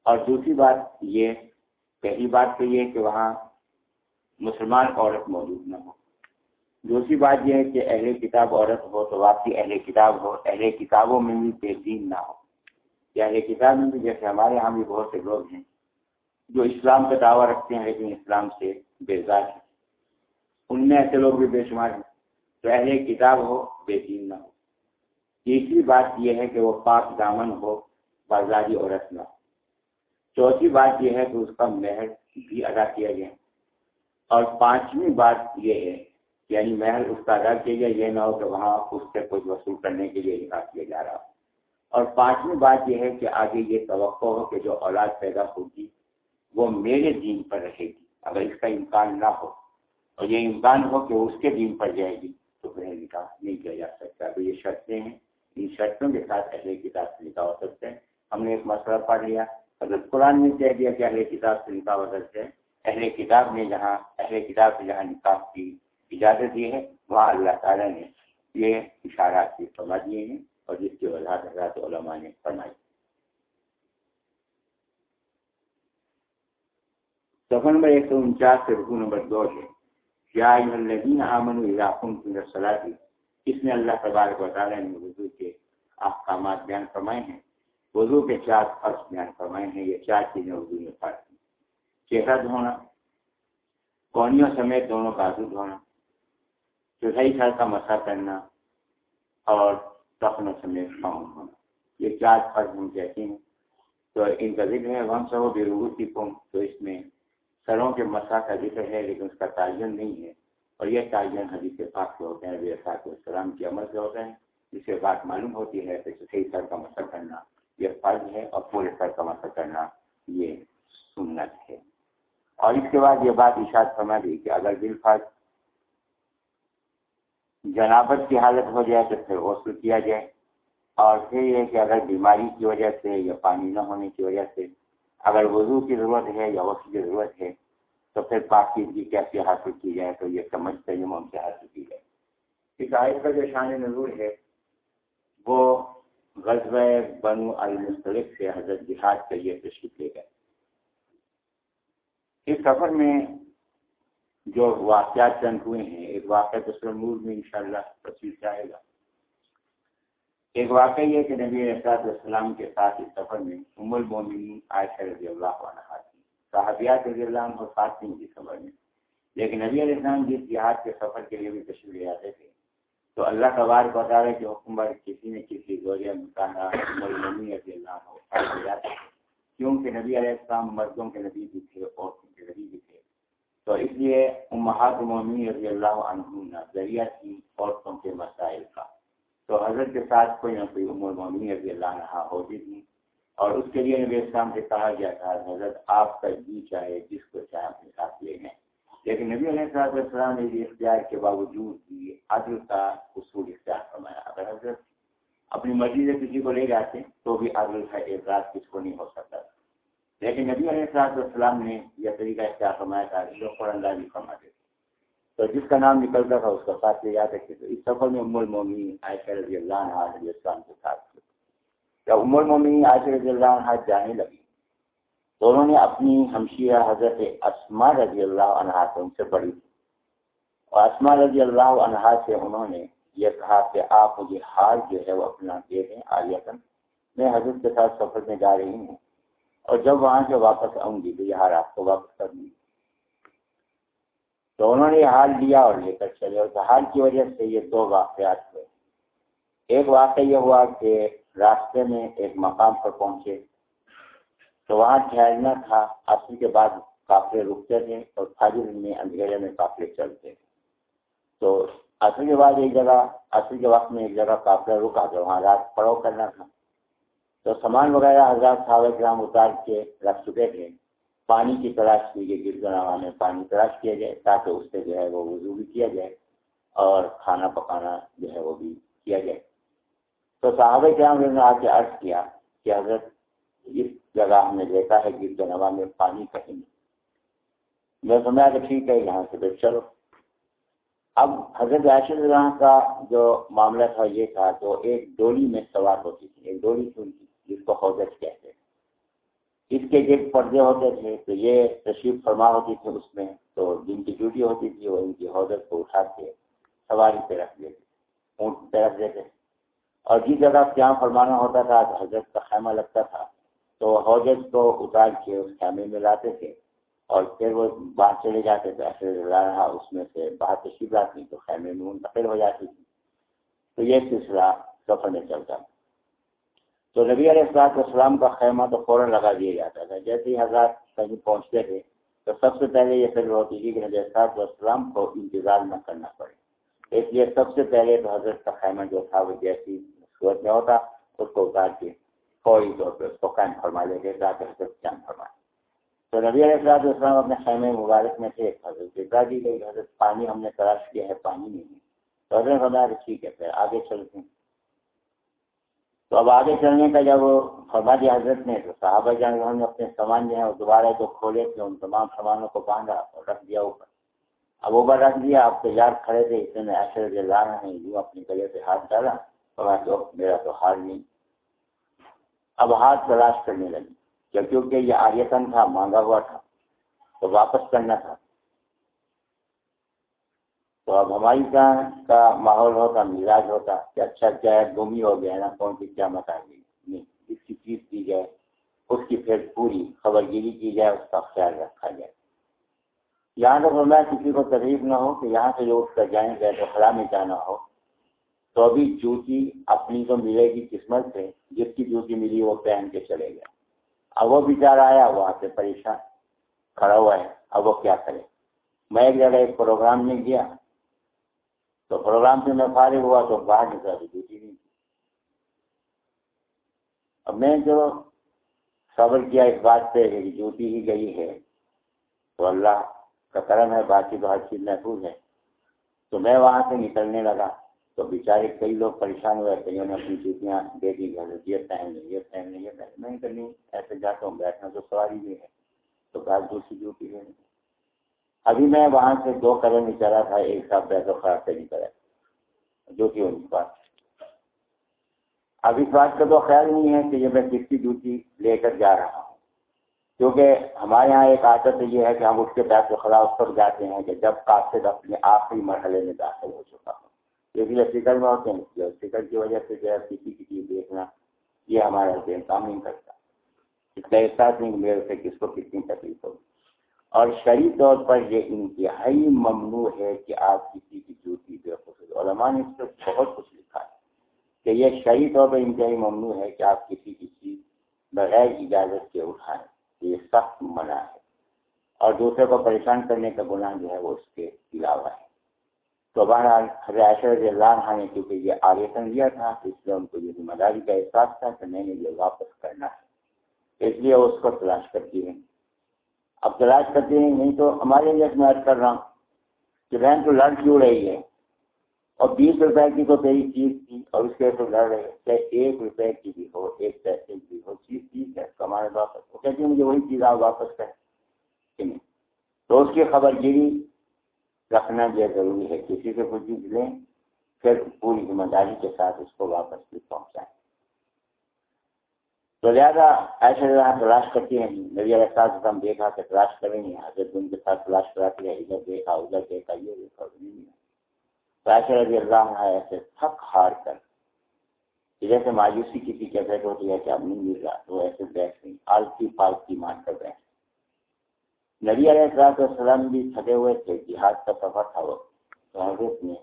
اور دوسری بات یہ، پہلی بات تو یہ کہ وہاں مسلمان عورت موجود نہ ہو۔ دوسری بات یہ ہے کہ اہل کتاب عورت ہو تو واقعی اہل کتاب ہو، اہل کتابوں میں بھی بے نہ ہو۔ یا اہل کتاب میں بھی جیسے ہمارے یہاں بھی بہت سے لوگ ہیں جو اسلام کا دعویٰ رکھتے ہیں لیکن اسلام سے بیزار ہیں۔ ان میں ایسے لوگ بھی بے شمار ہیں۔ تو اہل کتاب ہو، بے دین نہ ہو۔ تیسری بات یہ ہے کہ وہ پاک دامن ہو، بازاری عورت نہ ہو۔ چوتھی بات یہ ہے کہ اس کا مہر بھی ادا کیا گیا۔ اور پانچویں بات یہ ہے یعنی محل اس کا ادا کیا گیا، یہ نہ ہو کہ وہاں اس سے کچھ وصول کرنے کے لیے نکاح کیا جا رہا اور پانچویں بات یہ ہے کہ آگے یہ توقع ہو کہ جو اولاد پیدا ہوگی، وہ میرے دین پر رہے گی۔ اگر اس کا امکان نہ ہو، اور یہ امکان ہو کہ اس کے دین پر جائے گی، تو پھر نکاح نہیں کیا جا سکتا۔ تو یہ شرطیں ہیں۔ ان شرطوں کے ساتھ اہل کتاب سے نکاح ہو سکتے ہیں ہم نے ایک مسئلہ پڑھ لیا۔ اگر قرآن میں کہہ دیا کہ اہل کتاب سے نکاح ہو سکتے ہیں اہل کتاب نے جہاں، اہل کتاب سے جہاں نکاح کی اجازت دی ہے، وہاں اللہ تعالیٰ نے یہ اشارات کی فرما دیے ہیں اور جس کی وضاحت حضرات علماء نے فرمائی۔ سفر نمبر ایک سو انچاس سے رکو نمبر دو ہے۔ کیا امن علاقوں کی صلاح تھی اس میں اللہ تبارک و تعالیٰ نے وضو کے احکامات بیان فرمائے ہیں۔ وضو کے چار فرض بیان فرمائے ہیں، یہ چار چیزیں اردو میں فرض ہیں چہرہ دھونا، کونیوں سمیت دونوں بازو دھونا چوتھائی سال کا مسا کرنا اور سپنوں سمیت پاؤں ہونا۔ یہ چار فرض ہم کہتے ہیں تو ان کا ذکر ہے ون سو بے کی قوم تو اس میں سروں کے مسا کا ذکر ہے، لیکن اس کا تعین نہیں ہے۔ اور یہ تعین حدیث پاک سے ہوتے ہیں ویساک السلام کی عمل سے ہوتے ہیں۔ جس سے بات معلوم ہوتی ہے کہ چوتھائی سر کا مسا کرنا یہ فرض ہے اور پورے سر کا مسا کرنا یہ سنت ہے۔ اور اس کے بعد یہ بات اشاد سمجھ دی کہ اگر دل فرض جنابت کی حالت ہو جائے تو پھر غسل کیا جائے۔ اور پھر یہ کہ اگر بیماری کی وجہ سے یا پانی نہ ہونے کی وجہ سے اگر وضو کی ضرورت ہے یا غسل کی ضرورت ہے تو پھر پاکیزگی کیسے حاصل کی جائے تو یہ سمجھ تجمہ سے حاصل کی جائے۔ اس آیت کا جو شان نظور ہے، وہ غزب بنو المستلق سے حضرت جہاد کے لیے تشریف لے گئے۔ اس سفر میں جو واقعات چند ہوئے ہیں، ایک واقعہ تو نور میں انشاءاللہ تصویر سے آئے گا۔ ایک واقعہ یہ کہ نبی احساط السلام کے ساتھ اس سفر میں ام المومنین عائشہ رضی اللہ عنہ تھی صحابیات رضی اللہ عنہ ساتھ تھیں اس سفر میں۔ لیکن نبی علیہ السلام جس جہاد کے سفر کے لیے بھی تشریف لے آتے تھے، تو اللہ کا بار بتا رہے کہ حکومت کسی نے کسی زوریہ مکانہ ام المومنین رضی اللہ عنہ کیونکہ نبی علیہ السلام مردوں کے نبی بھی تھے، عورتوں کے نبی بھی تھے۔ تو اس لیے امہات مومنی رضی اللہ عنہ ذریعہ تھی عورتوں کے مسائل کا۔ تو حضرت کے ساتھ کوئی نہ کوئی عمر مومنی رضی اللہ عنہ ہوتی تھی اور اس کے لیے نبی اسلام سے کہا گیا تھا، حضرت آپ کا جی چاہے، جس کو چاہے اپنے ساتھ لے لیں۔ لیکن نبی علیہ السلام نے یہ اختیار کے باوجود بھی عدل کا اصول اختیار فرمایا۔ اگر حضرت اپنی مرضی سے کسی کو لے جاتے تو بھی عدل کا اعتراض کس کو نہیں ہو سکتا تھا۔ لیکن نبی علیہ السلام نے یہ طریقہ اختیار فرمایا تھا جو قرآن بھی فرماتے تھے تو جس کا نام نکلتا تھا اس کا ساتھ لے جاتے تھے تو اس سفر میں ام المومی عائشہ رضی اللہ عنہ علیہ السلام کے ساتھ تھے۔ جب ام المومی عائشہ رضی اللہ عنہ جانے لگی تو انہوں نے اپنی ہمشیہ حضرت اسما رضی اللہ عنہ سے ان سے بڑی تھی اور اسما رضی اللہ عنہ سے انہوں نے یہ کہا کہ آپ مجھے ہار جو ہے وہ اپنا دے دیں آلیتن میں حضرت کے ساتھ سفر میں جا رہی ہوں۔ اور جب وہاں سے واپس آؤں گی تو یہ ہار آپ کو واپس کر دوں گی۔ تو انہوں نے یہ حال لیا اور لے کر چلے اور حال کی وجہ سے یہ دو واقعات ہوئے۔ ایک واقعہ یہ ہوا کہ راستے میں ایک مقام پر پہنچے۔ تو وہاں ٹھہرنا تھا۔ اصل کے بعد قافلے رکتے تھے اور فاجر میں اندھیرے میں قافلے چلتے۔ تھے تو عصر کے بعد ایک جگہ عصر کے وقت میں ایک جگہ قافلہ رکا۔ تو وہاں رات پڑاؤ کرنا تھا۔ تو سامان وغیرہ حضرات صاحب گرام اتار کے رکھ چکے تھے۔ پانی کی تلاش کی گئی، گرد نوا میں پانی تلاش کیا جائے تاکہ اس سے جو ہے وہ وضو بھی کیا جائے اور کھانا پکانا جو ہے وہ بھی کیا جائے۔ تو صحابہ کرام نے آ کے عرض کیا کہ حضرت اس جگہ ہم نے دیکھا ہے گرد نوا میں پانی کہیں نہیں میں سمجھا کہ ٹھیک ہے، یہاں سے پھر چلو۔ اب حضرت عاشر اللہ کا جو معاملہ تھا یہ تھا تو ایک ڈولی میں سوار ہوتی تھی، ایک ڈولی سنتی جس کو حوضت کہتے ہیں۔ اس کے گرد پردے ہوتے تھے تو یہ تشریف فرما ہوتی تھی اس میں، تو جن کی ڈیوٹی ہوتی تھی وہ ان کی حوضت کو اٹھا کے سواری پہ رکھ دیتے اونٹ پہ رکھ دیتے اور جس جگہ قیام فرمانا ہوتا تھا، حضرت کا خیمہ لگتا تھا، تو حوضت کو اتار کے اس خیمے میں لاتے تھے۔ اور پھر وہ باہر چلے جاتے تھے، ایسے رہا، اس میں سے باہر تشریف لاتی تو خیمے میں منتقل ہو جاتی تھی۔ تو یہ سلسلہ سفر میں چلتا تھا۔ تو نبی علیہ السلاط والسلام کا خیمہ تو فوراً لگا دیا جاتا تھا۔ جیسے ہی حضرات کہیں پہنچتے تھے، تو سب سے پہلے یہ فکر ہوتی تھی جی کہ نبی السلاط والسلام کو انتظار نہ کرنا پڑے۔ اس لیے سب سے پہلے تو حضرت کا خیمہ جو تھا، وہ جیسی صورت میں ہوتا، اس کو اتار کے فوری طور پہ اس کو قائم فرما لے گئے تاکہ حضرت قائم فرمائے۔ تو نبی علیہ السلاط والسلام اپنے خیمے مبارک میں تھے۔ حضرت اترا دی گئی حضرت، پانی ہم نے تلاش کیا ہے، پانی نہیں تو حضرت فرمایا ٹھیک ہے، پھر آگے چلتے ہیں۔ تو اب آگے چلنے کا جب فرما دیا حضرت نے، تو صحابہ جان انہوں نے اپنے سامان جو ہے وہ دوبارہ جو کھولے تھے، ان تمام سامانوں کو باندھا اور رکھ دیا اوپر۔ اب اوپر رکھ دیا اب تیار کھڑے تھے، اس میں ایسے لا رہے ہیں یوں اپنے گلے پہ ہاتھ ڈالا، تو میرا تو ہار نہیں۔ اب ہاتھ تلاش کرنے لگی، کیونکہ یہ آریتن تھا، مانگا ہوا تھا، تو واپس کرنا تھا۔ تو اب ہماری جان کا ماحول ہوتا، مزاج ہوتا کہ اچھا کیا ہے گمی ہو گیا نا، کون سی کیا مت آ گئی نہیں جس کی چیز کی جائے، اس کی پھر پوری خبر گیری کی جائے، اس کا خیال رکھا جائے۔ یہاں تک میں کسی کو تکلیف نہ ہو کہ یہاں سے جو اٹھ کر جائیں گے تو خلا میں جانا ہو، تو ابھی جوتی اپنی تو ملے گی قسمت سے، جس کی جوتی ملی وہ پہن کے چلے گیا اب وہ بیچارہ آیا وہاں سے پریشان، کھڑا ہوا ہے، اب وہ کیا کرے؟ میں ایک جگہ ایک پروگرام میں گیا تو پروگرام سے میں فارغ ہوا تو باہر نکلا تو ڈیوٹی نہیں اب میں جو صبر کیا اس بات پہ کہ ڈیوٹی ہی گئی ہے۔ تو اللہ کا کرم ہے، باقی تو ہر چیز محفوظ ہے۔ تو میں وہاں سے نکلنے لگا۔ تو بیچارے کئی لوگ پریشان ہوئے، کئیوں نے اپنی ڈیوٹیاں دے دی گھر یہ پہن لیں یہ پہن لیں یہ پہن نہیں کرنی ایسے جاتا ہوں، بیٹھنا تو سواری بھی ہے۔ تو گھر دوسری ڈیوٹی ہے ابھی میں وہاں سے دو قدم میں چلا تھا، ایک ساتھ پیسہ خراب سے نہیں کرا جو کہ ان بات اب اس بات کا تو خیال نہیں ہے کہ یہ میں کس کی ڈیوٹی لے کر جا رہا ہوں۔ کیونکہ ہمارے یہاں ایک عادت یہ ہے کہ ہم اس کے پیسے خلاف پر جاتے ہیں کہ جب قاصد اپنے آخری مرحلے میں داخل ہو چکا ہوں۔ لیکن فکر میں ہوتے ہیں فکر کی وجہ سے جو ہے کسی کی چیز دیکھنا، یہ ہمارا ذہن کام نہیں کرتا۔ اس کا احساس نہیں میرے سے کس کو کتنی تکلیف ہوگی۔ اور شرعی طور پر یہ انتہائی ممنوع ہے کہ آپ کسی کی جوتی بے خصوص علماء نے اس پہ بہت کچھ لکھا ہے کہ یہ شرعی طور پر انتہائی ممنوع ہے کہ آپ کسی کی چیز بغیر اجازت کے اٹھائیں۔ یہ سخت منع ہے۔ اور دوسرے کو پریشان کرنے کا گناہ جو ہے وہ اس کے علاوہ ہے۔ تو بہرحال، حضرت رضی اللہ عنہ نے کیونکہ یہ آگیشن لیا تھا، اس لیے ان کو یہ ذمہ داری کا احساس تھا کہ میں نے یہ واپس کرنا ہے۔ اس لیے اس کو تلاش کرتی ہے اب تلاش کرتے ہیں، نہیں تو ہمارے لیے میں کر رہا ہوں کہ بہن تو لڑ کیوں رہی ہے؟ اور بیس روپے کی تو تیری چیز تھی اور اس کے تو لڑ رہے چاہے ایک روپے کی بھی ہو، ایک پیسے کی بھی ہو، چیز ٹھیک ہے کمانے واپس وہ کہتے ہیں، مجھے وہی چیز آپ واپس کریں۔ تو اس کی خبر گیری رکھنا جو ضروری ہے۔ کسی سے کچھ چیز لیں، پھر پوری ذمہ داری کے ساتھ اس کو واپس بھی پہنچائیں۔ تو لہٰذا ایسے جگہ تلاش کرتی ہیں، نبی علیہ صاحب ہم دیکھا کہ تلاش کریں گے حضرت ان کے ساتھ تلاش کراتی ہے، ادھر دیکھا ادھر دیکھا، یہ دیکھا نہیں تو ایسے رضی اللہ ایسے تھک ہار کر جیسے مایوسی کسی کیفیت ہوتی ہے کہ اب نہیں مل رہا، تو ایسے بیٹھ نہیں آلتی پالتی مان کر بیٹھ نبی علیہ السلاط والسلام بھی تھکے ہوئے تھے، جہاد کا سفر تھا وہ۔ تو حضرت نے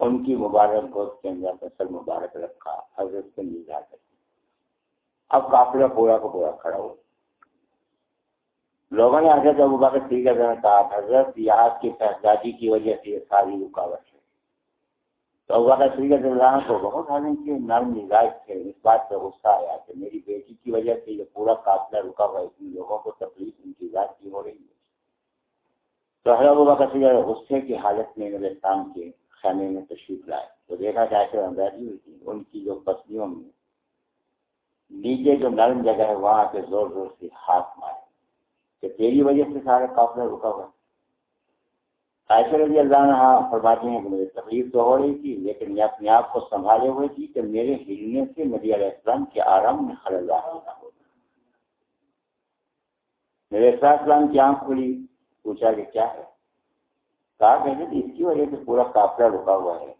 ان کی مبارک گوشت کے اندر فصل مبارک رکھا، حضرت سے مل جا کر اب قافلہ پورا کا پورا کھڑا ہو۔ لوگوں نے حضرت ابو بکر صدیق نے کہا حضرت یاد کی شہزادی کی وجہ سے یہ ساری رکاوٹ ہے۔ تو ابو بکر صدیق اللہ کو بہت حالانکہ نرم مزاج تھے، اس بات پہ غصہ آیا کہ میری بیٹی کی وجہ سے یہ پورا قافلہ رکا ہوا ہے اتنی لوگوں کو تکلیف ان کی ذات کی ہو رہی ہے۔ تو حضرت ابو بکر صدیق غصے کی حالت میں میرے شام کے خیمے میں تشریف لائے۔ تو دیکھا جائے کہ ان کی جو پسلیوں میں نیچے جو نرم جگہ ہے، وہاں پہ زور زور سے ہاتھ مارے۔ کہ تیری وجہ سے سارا قافلہ رکا ہوا عائشہ رضی اللہ عنہ فرماتے ہیں کہ مجھے تکلیف تو ہو رہی تھی، لیکن یہ اپنے آپ کو سنبھالے ہوئے تھی کہ میرے ہلنے سے نبی علیہ السلام کے آرام میں خلل رہا میرے السلام کی آنکھ کھلی، پوچھا کہ کیا ہے؟ کہا کہ اس کی وجہ سے پورا قافلہ رکا ہوا ہے۔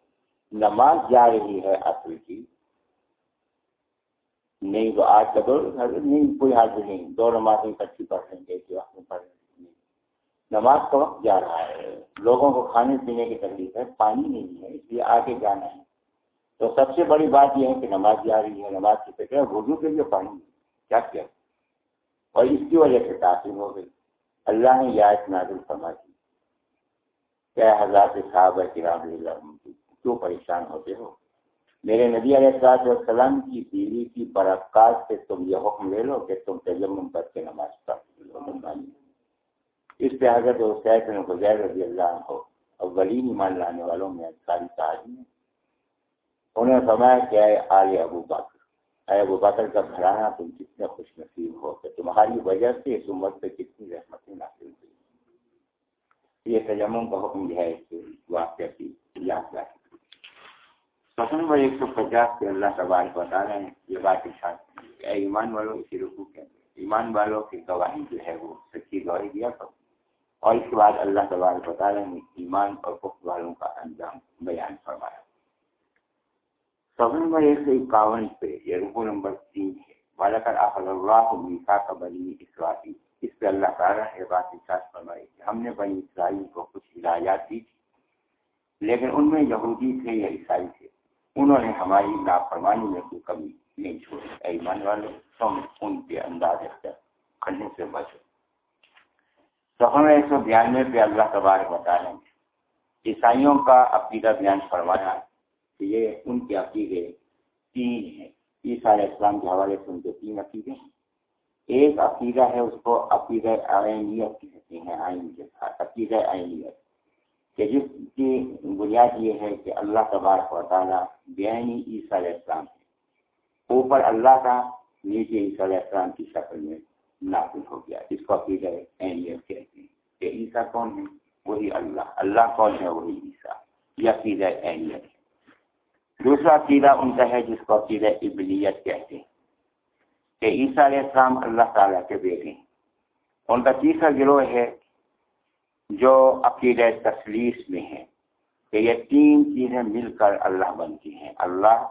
نماز جا رہی ہے اصل کی۔ نہیں تو آج کا دور نہیں کوئی حاضر نہیں۔ دو نمازیں اکٹھی پڑھ لیں گے وقت میں پڑھ لیں گے۔ نماز کا وقت جا رہا ہے۔ لوگوں کو کھانے پینے کی تکلیف ہے، پانی نہیں ہے، اس لیے آگے جانا ہے۔ تو سب سے بڑی بات یہ ہے کہ نماز جا رہی ہے، نماز کی فکر وضو کے لیے پانی کیا کیا؟ اور اس کی وجہ سے تاثیر ہو گئی۔ اللہ نے یہ نازل فرما دی کیا حضرات صاحب کرام کیوں پریشان ہوتے ہو؟ میرے نبی علیہ السلاط والسلام کی بیوی کی برکات سے تم یہ حکم لے لو کہ تم تجمم کر کے نماز پڑھ اس پہ حضرت حسین حضیر رضی اللہ عنہ اولین ایمان لانے والوں میں ساری تعلیم انہوں نے فرمایا کہ اے آل ابو بکر، اے ابو بکر کا گھرانا تم کتنے خوش نصیب ہو کہ تمہاری وجہ سے اس امت پہ کتنی رحمتیں ناصل ہوئی۔ یہ تجمم کا حکم جو ہے اس واقعہ کی یاد رکھیں۔ سفر نمبر ایک سو پچاس کے اللہ تبارک بتا رہے ہیں یہ بات اے ایمان والوں اسی رکو کے ایمان والوں کی گواہی جو ہے وہ سچی گواہی دیا کرو اور اس کے بعد اللہ تبارک بتا رہے ہیں ایمان اور کفر والوں کا انجام بیان فرمایا سفر نمبر ایک سو اکاون پہ یہ رکو نمبر تین ہے والا کر آخر اللہ میسا کا بنی اسرائی اس پہ اللہ تعالیٰ ہے بات احساس فرمائی کہ ہم نے بنی اسرائیل کو کچھ ہدایات دی تھی لیکن ان میں یہودی تھے یا عیسائی تھے انہوں نے ہماری لاپرواہی میں کوئی کمی نہیں چھوڑی۔ ایمان والے تم ان کے انداز اختیار کرنے سے بچو۔ تو ہم ایک سو بیانوے پہ اللہ تبارک بتا رہے ہیں عیسائیوں کا عقیدہ بیان فرمایا کہ یہ ان کے عقیدے تین ہیں۔ عیسیٰ علیہ السلام کے حوالے سے ان کے تین عقیدے ہیں۔ ایک عقیدہ ہے، اس کو عقیدہ آئینیت کہتے ہیں، آئین کے ساتھ، عقیدہ آئینیت۔ کہ جس کی بنیاد یہ ہے کہ اللہ تبارک و تعالیٰ بینی عیسیٰ علیہ السلام ہے اوپر اللہ کا، نیچے عیسیٰ علیہ السلام کی شکل میں نافذ ہو گیا۔ اس کو عقیدہ اہمیت کہتے ہیں۔ کہ عیسیٰ کون ہے؟ وہی اللہ۔ اللہ کون ہے؟ وہی عیسیٰ۔ یہ عقیدہ اہمیت ہے۔ دوسرا عقیدہ ان کا ہے جس کو عقیدہ ابلیت کہتے ہیں۔ کہ عیسیٰ علیہ السلام اللہ تعالیٰ کے بیٹے ہیں۔ ان کا تیسرا گروہ ہے جو عقید تسلیس میں ہے کہ یہ تین چیزیں مل کر اللہ بنتی ہیں۔ اللہ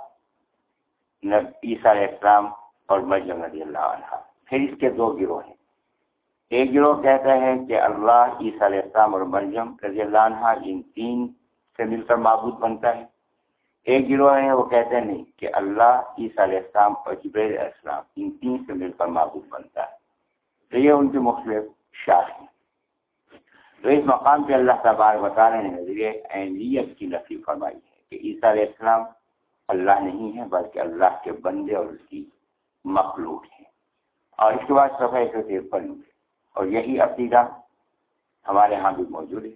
عیسیٰ علیہ السلام اور مرجم رضی اللہ عنہ۔ پھر اس کے دو گروہ ہیں۔ ایک گروہ کہتا ہے کہ اللہ، عیسیٰ علیہ السلام اور مرجم رضی اللہ عنہ ان تین سے مل کر معبود بنتا ہے۔ ایک گروہ ہے وہ کہتے ہیں نہیں کہ اللہ، عیسیٰ علیہ السلام اور جبیر علیہ السلام ان تین سے مل کر معبود بنتا ہے۔ تو یہ ان کے مختلف شاخ ہیں۔ تو اس مقام پہ اللہ تبار بتا رہے ہیں اہلیت کی نفی فرمائی ہے کہ عیسیٰ علیہ السلام اللہ نہیں ہے بلکہ اللہ کے بندے اور اس کی مخلوق ہیں۔ اور اس کے بعد صفحہ ایک سو ترپن اور یہی عقیدہ ہمارے ہاں بھی موجود ہے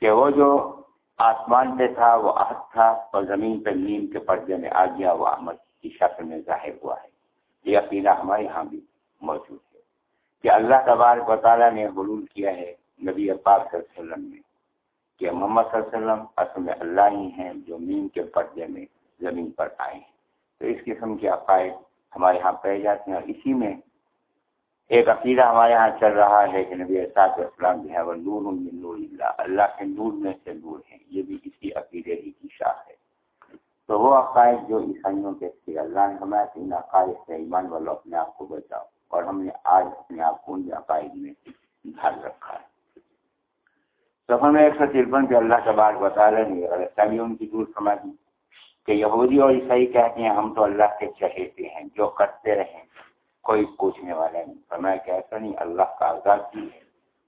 کہ وہ جو آسمان پہ تھا، وہ عہد تھا، اور زمین پہ نیم کے پردے میں آ گیا، وہ احمد کی شکل میں ظاہر ہوا ہے۔ یہ عقیدہ ہمارے ہاں بھی موجود ہے کہ اللہ تبارک و تعالیٰ نے حلول کیا ہے۔ نبی پاک صلی اللہ علیہ وسلم میں کہ محمد صلی اللہ علیہ وسلم اصل میں اللہ ہی ہیں جو مین کے پردے میں زمین پر آئے ہیں۔ تو اس قسم کے عقائد ہمارے یہاں پائے جاتے ہیں اور اسی میں ایک عقیدہ ہمارے یہاں چل رہا ہے کہ نبی صاحب السلام جو ہے وہ نور من نور اللہ اللہ کے نور میں سے نور ہیں۔ یہ بھی اسی عقیدے ہی کی شاخ ہے۔ تو وہ عقائد جو عیسائیوں کے تھے، اللہ نے ہمارے ان عقائد سے ایمان والوں اپنے آپ کو بچاؤ۔ اور ہم نے آج اپنے آپ کو ان عقائد میں ڈھال رکھا ہے۔ سفر میں ایک سو ترپن پہ اللہ کا بات بتا رہے اور ایسا بھی ان کی دور سمجھ کہ یہودی اور عیسائی کہتے ہیں، ہم تو اللہ کے چہیتے ہیں، جو کرتے رہیں کوئی پوچھنے والا نہیں۔ فرمایا کہ ایسا نہیں، اللہ کا عذاب بھی ہے۔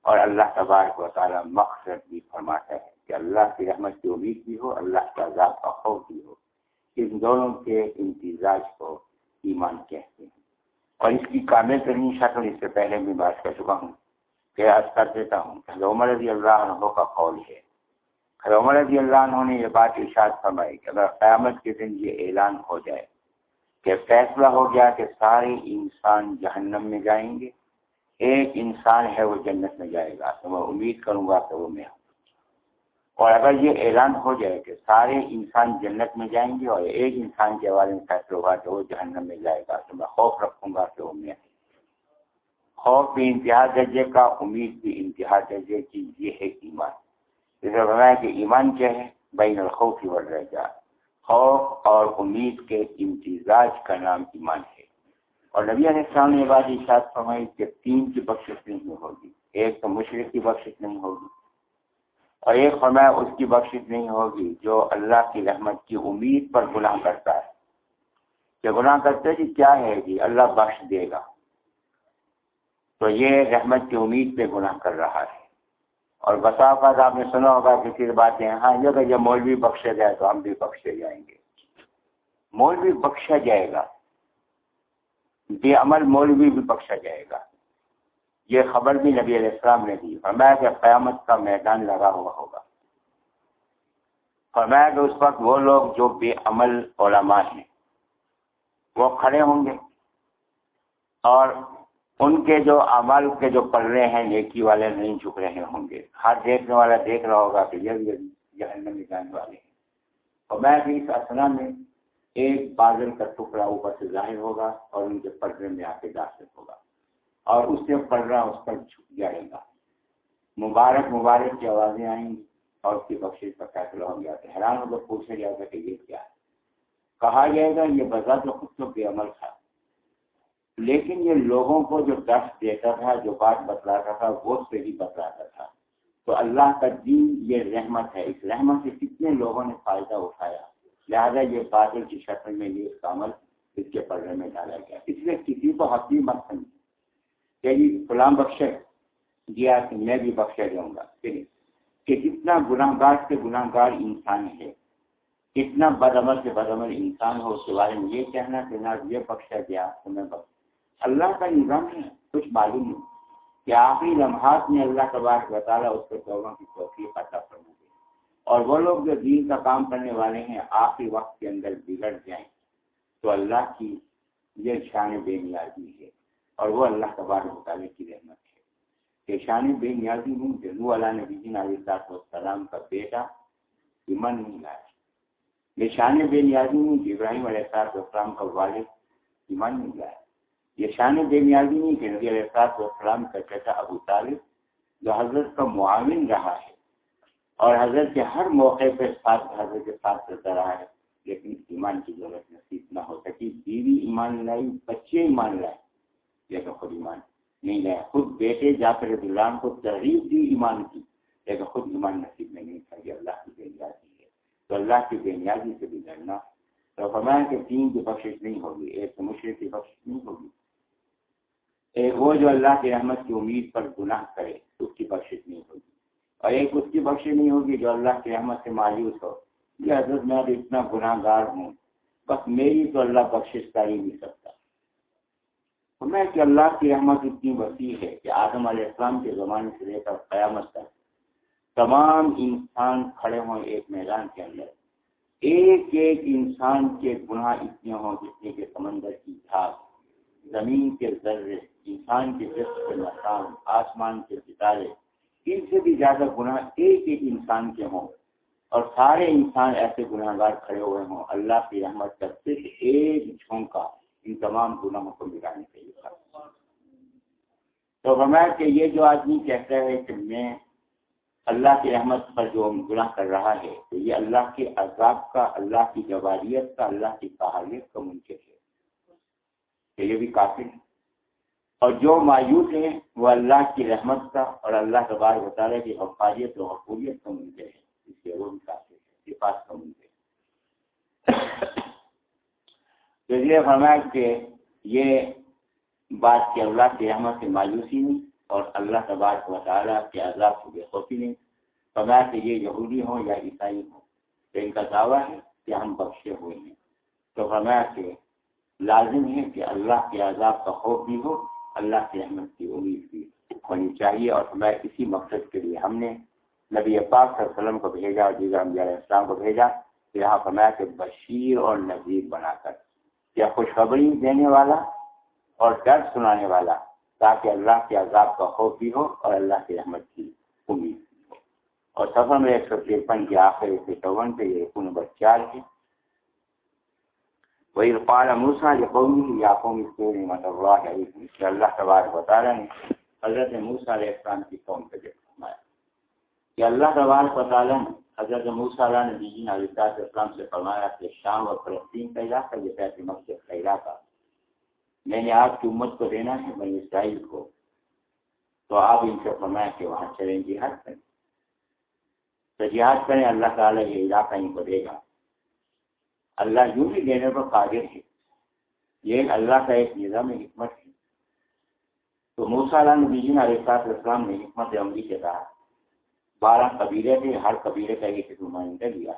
اور اللہ تبارک و تعالیٰ مقصد بھی فرماتا ہے کہ اللہ کی رحمت کی امید بھی ہو، اللہ کے عذاب کا خوف بھی ہو۔ ان دونوں کے امتزاج کو ایمان کہتے ہیں۔ اور اس کی کامل ترین شکل، اس سے پہلے بھی بات کر چکا ہوں کہ عرض کر دیتا ہوں کہ عمر رضی اللہ عنہ کا قول ہے۔ عمر رضی اللہ عنہ نے یہ بات ارشاد فرمائی کہ اگر قیامت کے دن یہ اعلان ہو جائے کہ فیصلہ ہو گیا کہ سارے انسان جہنم میں جائیں گے، ایک انسان ہے وہ جنت میں جائے گا، تو میں امید کروں گا کہ وہ میں ہوں۔ اور اگر یہ اعلان ہو جائے کہ سارے انسان جنت میں جائیں گے اور ایک انسان کے بارے میں فیصلہ ہوگا کہ وہ جہنم میں جائے گا، تو میں خوف رکھوں گا کہ وہ میں خوف بھی انتہا درجے کا، امید بھی انتہا درجے کی، یہ ہے ایمان۔ جیسے بتایا کہ ایمان کیا ہے؟ بین الخوف کی رہ جا خوف اور امید کے امتزاج کا نام ایمان ہے۔ اور نبی علیہ السلام نے یہ بات اشاعت فرمائی کہ تین کی بخش نہیں ہوگی۔ ایک تو مشرق کی بخش نہیں ہوگی۔ اور ایک فرمایا اس کی بخش نہیں ہوگی جو اللہ کی رحمت کی امید پر گناہ کرتا ہے۔ کہ گناہ کرتے جی کیا ہے جی؟ اللہ بخش دے گا۔ تو یہ رحمت کی امید پہ گناہ کر رہا ہے۔ اور بتا اوقات آپ نے سنا ہوگا کسی باتیں ہاں یہ کہ جب مولوی بخشے جائے تو ہم بھی بخشے جائیں گے۔ مولوی بخشا جائے گا۔ بے عمل مولوی بھی بخشا جائے گا۔ یہ خبر بھی نبی علیہ السلام نے دی۔ فرمایا کہ قیامت کا میدان لگا ہوا ہوگا۔ فرمایا کہ اس وقت وہ لوگ جو بے عمل علماء ہیں، وہ کھڑے ہوں گے۔ اور ان کے جو عمل کے جو پڑھ رہے ہیں، نیکی والے نہیں جھک رہے ہوں گے۔ ہر دیکھنے والا دیکھ رہا ہوگا کہ یہ جہنم میں جانے والے ہیں۔ اور میں بھی اس اسنا میں ایک بادل کا ٹکڑا اوپر سے ظاہر ہوگا اور ان کے پردے میں آ کے داخل ہوگا۔ اور اس سے پڑھ رہا اس پر چھپ جائے گا۔ مبارک مبارک کی آوازیں آئیں گی اور اس کی بخش کا فیصلہ ہو گیا حیران ہو پوچھا جائے گا کہ یہ کیا ہے؟ کہا جائے گا یہ بذات خود تو بے عمل تھا۔ لیکن یہ لوگوں کو جو درس دیتا تھا، جو بات بتلاتا تھا، وہ سے ہی بتلاتا تھا۔ تو اللہ کا دین یہ رحمت ہے۔ اس رحمت سے کتنے لوگوں نے فائدہ اٹھایا۔ لہٰذا یہ بادل کی شکل میں یہ کامل اس کے پردے میں ڈالا گیا۔ اس لیے کسی کو حقیقی مت سمجھے کہ غلام بخش دیا کہ میں بھی بخشا جاؤں گا۔ یعنی کہ جتنا گناہ گار سے گناہ گار انسان ہے کتنا بدعمل سے بدعمل انسان ہو، اس کے بارے میں یہ کہنا کہ نہ، یہ بخشا گیا تو میں بخش اللہ کا نظام ہے، کچھ معلوم نہیں۔ کہ آخری لمحات میں اللہ کا بات بطالہ اس کو توبہ کی توفیق عطا کرنا دے اور وہ لوگ جو دین کا کام کرنے والے ہیں، آخری وقت کے اندر بگڑ جائیں۔ تو اللہ کی یہ شان بے نیازی ہے، اور وہ اللہ تبار مطالعے کی رحمت ہے۔ کہ شان بے نیازی ہوں جنو اللہ نبی جین علیہ السلام کا بیٹا ایمان نہیں لایا یہ شان بے نیازی ہوں ابراہیم علیہ السلام کا والد ایمان نہیں لایا یہ شان بے نیازی نہیں کہ نبی علیہ السلام کا چچا ابو طالب جو حضرت کا معاون رہا ہے اور حضرت کے ہر موقع پہ ساتھ حضرت کے ساتھ چلتا رہا ہے، لیکن ایمان کی ضرورت نصیب نہ ہو سکی۔ بیوی ایمان لائی، بچے ایمان لائے، لیکن خود ایمان نہیں لائے۔ خود بیٹے جا کر اللہ کو تحریف دی ایمان کی، لیکن خود ایمان نصیب میں نہیں تھا یہ اللہ کی بے نیازی ہے۔ تو اللہ کی بے نیازی سے بھی ڈرنا تو فرمایا کہ تین کی بخش نہیں ہوگی، ایک مشرق کی بخش نہیں ہوگی ایک وہ جو اللہ کی رحمت کی امید پر گناہ کرے تو اس کی بخش نہیں ہوگی۔ اور ایک اس کی بخش نہیں ہوگی جو اللہ کی رحمت سے مایوس ہو۔ یہ حضرت میں اب اتنا گناہ گار ہوں۔ بس میری تو اللہ بخش کر ہی نہیں سکتا۔ میں کہ اللہ کی رحمت اتنی وسیع ہے کہ آدم علیہ السلام کے زمانے سے لے کر قیامت تک تمام انسان کھڑے ہوں ایک میدان کے اندر۔ ایک ایک انسان کے گناہ اتنے ہوں جتنے کے سمندر کی جھاگ زمین کے ذرے، انسان کے جسم کے مقام، آسمان کے ستارے، ان سے بھی زیادہ گناہ ایک ایک انسان کے ہوں۔ اور سارے انسان ایسے گناہ گار کھڑے ہوئے ہوں۔ اللہ کی رحمت کا صرف ایک جھونکا ان تمام گناہوں کو مٹانے کے لیے۔ تو ہمیں کہ یہ جو آدمی کہتا ہے کہ میں اللہ کی رحمت پر جو گناہ کر رہا ہے، تو یہ اللہ کے عذاب کا، اللہ کی جواریت کا، اللہ کی قہالیت کا منکر ہے۔ کہ یہ بھی کافی ہے اور جو مایوس ہیں وہ اللہ کی رحمت کا اور اللہ کا بار بتا رہے کہ حفاظیت و حقولیت کا منکر ہے اس سے وہ بھی کافی ہے صفات کا منکر تو یہ فرمایا کہ یہ بات کے اللہ کے رحمت سے مایوسی نہیں اور اللہ کا تبارک و تعالیٰ کے عذاب سے بے خوفی نہیں۔ فرمایا کہ یہ یہودی ہوں یا عیسائی ہوں، تو ان کا دعویٰ ہے کہ ہم بخشے ہوئے ہیں۔ تو فرمایا کہ لازم ہے کہ اللہ کے عذاب کا خوف بھی ہو، اللہ کی رحمت کی امید بھی ہونی چاہیے۔ اور میں اسی مقصد کے لیے ہم نے نبی پاک صلی اللہ علیہ وسلم کو بھیجا اور دیگر علیہ السلام کو بھیجا تو یہاں فرمایا کہ بشیر اور نذیر بنا کر، یا خوشخبری دینے والا اور ڈر سنانے والا، تاکہ اللہ کے عذاب کا خوف بھی ہو اور اللہ کی رحمت کی امید بھی ہو۔ اور سفر میں ایک سو ترپن کے آخر ایک سو چون پہ یہ نمبر چار ہے۔ وَإِذْ قَالَ مُوسَى وہی قال موسا یا قومی یا قومی مطلب اللہ تبارک بتا رہے ہیں حضرت موسا علیہ السلام کی قوم پہ جو فرمایا، کہ اللہ تبارک بتا رہے ہیں حضرت موسا علیہ نبی علیہ السلام سے فرمایا کہ شام اور فلسطین کا علاقہ یہ بیت مقصد کا علاقہ میں نے آپ کی امت کو دینا ہے، بنی اسرائیل کو۔ تو آپ ان سے فرمایا کہ وہاں چلیں جہاد کریں۔ تو جہاد کریں، اللہ تعالیٰ یہ علاقہ ان کو دے گا۔ اللہ یوں بھی دینے پر قادر ہے۔ یہ اللہ کا ایک نظام حکمت ہے۔ تو موسا علیہ نبی علیہ السلام نے حکمت عملی کے کہا بارہ قبیلے تھے، ہر قبیلے کا ایک نمائندہ لیا۔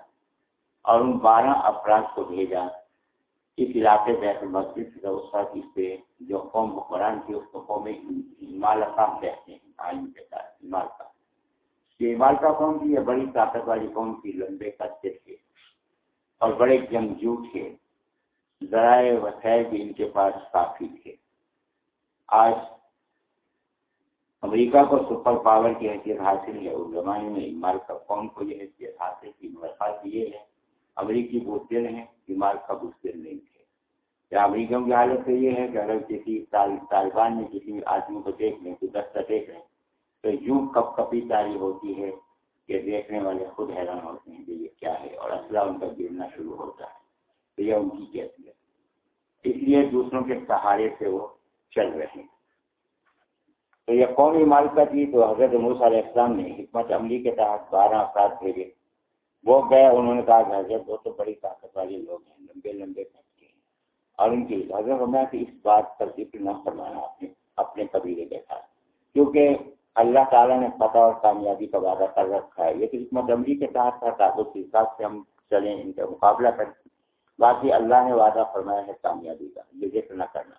اور ان بارہ افراد کو بھیجا۔ اس علاقے بیت المسجد اس وقت اس پہ جو قوم حکمران تھی اس کو قوم ہمال قام کہتے ہیں آئین کے ساتھ ہمال کا یہ ہمال کا قوم تھی، یہ بڑی طاقت والی قوم تھی، لمبے قدے تھے۔ اور بڑے جنگجو تھے ذرائع وسائل بھی ان کے پاس کافی تھے۔ آج امریکہ کو سپر پاور کی حیثیت حاصل ہے اس زمانے میں ہمال کا قوم کو یہ حیثیت حاصل کی، ملاقات یہ ہے، امریکی بزدل ہیں بیمار کا بزدل نہیں تھے۔ یا امریکوں کی حالت تو یہ ہے کہ اگر کسی طالبان میں کسی آدمی کو دیکھ لیں، کوئی دستہ دیکھ لیں، تو یوں کپ کپی تاری ہوتی ہے۔ کہ دیکھنے والے خود حیران ہوتے ہیں کہ یہ کیا ہے اور اسلحہ ان کا گرنا شروع ہوتا ہے، تو یہ ان کی کیفیت اس لیے دوسروں کے سہارے سے وہ چل رہے ہیں۔ تو یہ قومی مالکہ تھی تو حضرت موسیٰ علیہ السلام نے حکمت عملی کے تحت بارہ افراد بھیجے۔ وہ گئے، انہوں نے کہا کہ حضرت وہ تو بڑی طاقت والے لوگ ہیں، لمبے لمبے کے ہیں۔ اور ان کی حضرت فرمایا کہ اس بات پر ذکر نہ فرمانا، اپنے اپنے قبیلے کے ساتھ۔ کیونکہ اللہ تعالیٰ نے فتح اور کامیابی کا وعدہ کر رکھا ہے۔ یہ تو حکمت عملی کے تحت تھا، تاکہ اس حساب سے ہم چلیں ان کا مقابلہ کریں۔ باقی اللہ نے وعدہ فرمایا ہے کامیابی کا، یہ ذکر نہ کرنا۔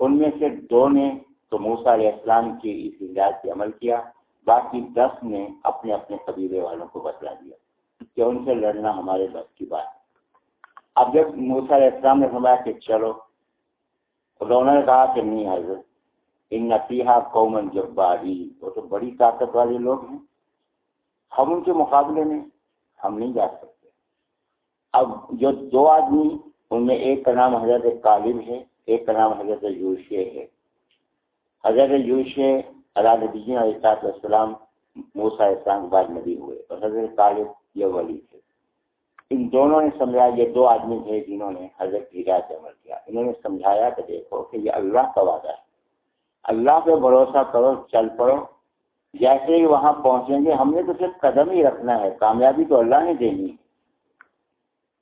ان میں سے دو نے تو موسا علیہ السلام کی اس ہدایت پہ عمل کیا، باقی دس نے اپنے اپنے قبیلے والوں کو بتلا دیا کہ ان سے لڑنا ہمارے بس کی بات اب جب موسا علیہ السلام نے فرمایا کہ چلو انہوں نے کہا کہ نہیں حضرت ان نصیحہ قومن جباری وہ تو بڑی طاقت والے لوگ ہیں۔ ہم ان کے مقابلے میں ہم نہیں جا سکتے۔ اب جو دو آدمی، ان میں ایک کا نام حضرت طالب ہے، ایک کا نام حضرت یوشے ہے۔ حضرت یوشے اللہ نبی علیہ السلام موسا اسلام بعد نبی ہوئے اور حضرت طالب یہ ولی تھے۔ ان دونوں نے سمجھا یہ دو آدمی تھے جنہوں نے حضرت کی ہدایت عمل کیا۔ انہوں نے سمجھایا کہ دیکھو کہ یہ اللہ کا وعدہ ہے۔ اللہ پہ بھروسہ کرو، چل پڑو۔ جیسے ہی وہاں پہنچیں گے، ہم نے تو صرف قدم ہی رکھنا ہے، کامیابی تو اللہ نے دینی۔ ہے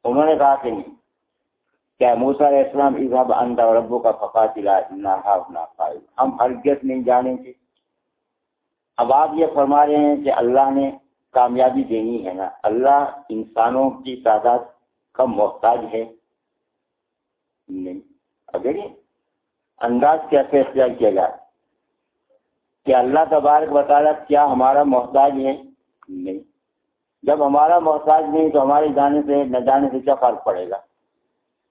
انہوں نے کہا کہ نہیں کیا موسا علیہ السلام اظہب اندہ ربو کا فقات ہم ہرگت نہیں جانیں گے۔ اب آپ یہ فرما رہے ہیں کہ اللہ نے کامیابی دینی ہے نا۔ اللہ انسانوں کی تعداد کا محتاج ہے۔ نہیں۔ اگر یہ انداز کیسے اختیار کیا جائے۔ کہ اللہ تبارک بتا رہا کیا ہمارا محتاج ہے؟ نہیں۔ جب ہمارا محتاج نہیں تو ہمارے جانے سے، نہ جانے سے کیا فرق پڑے گا؟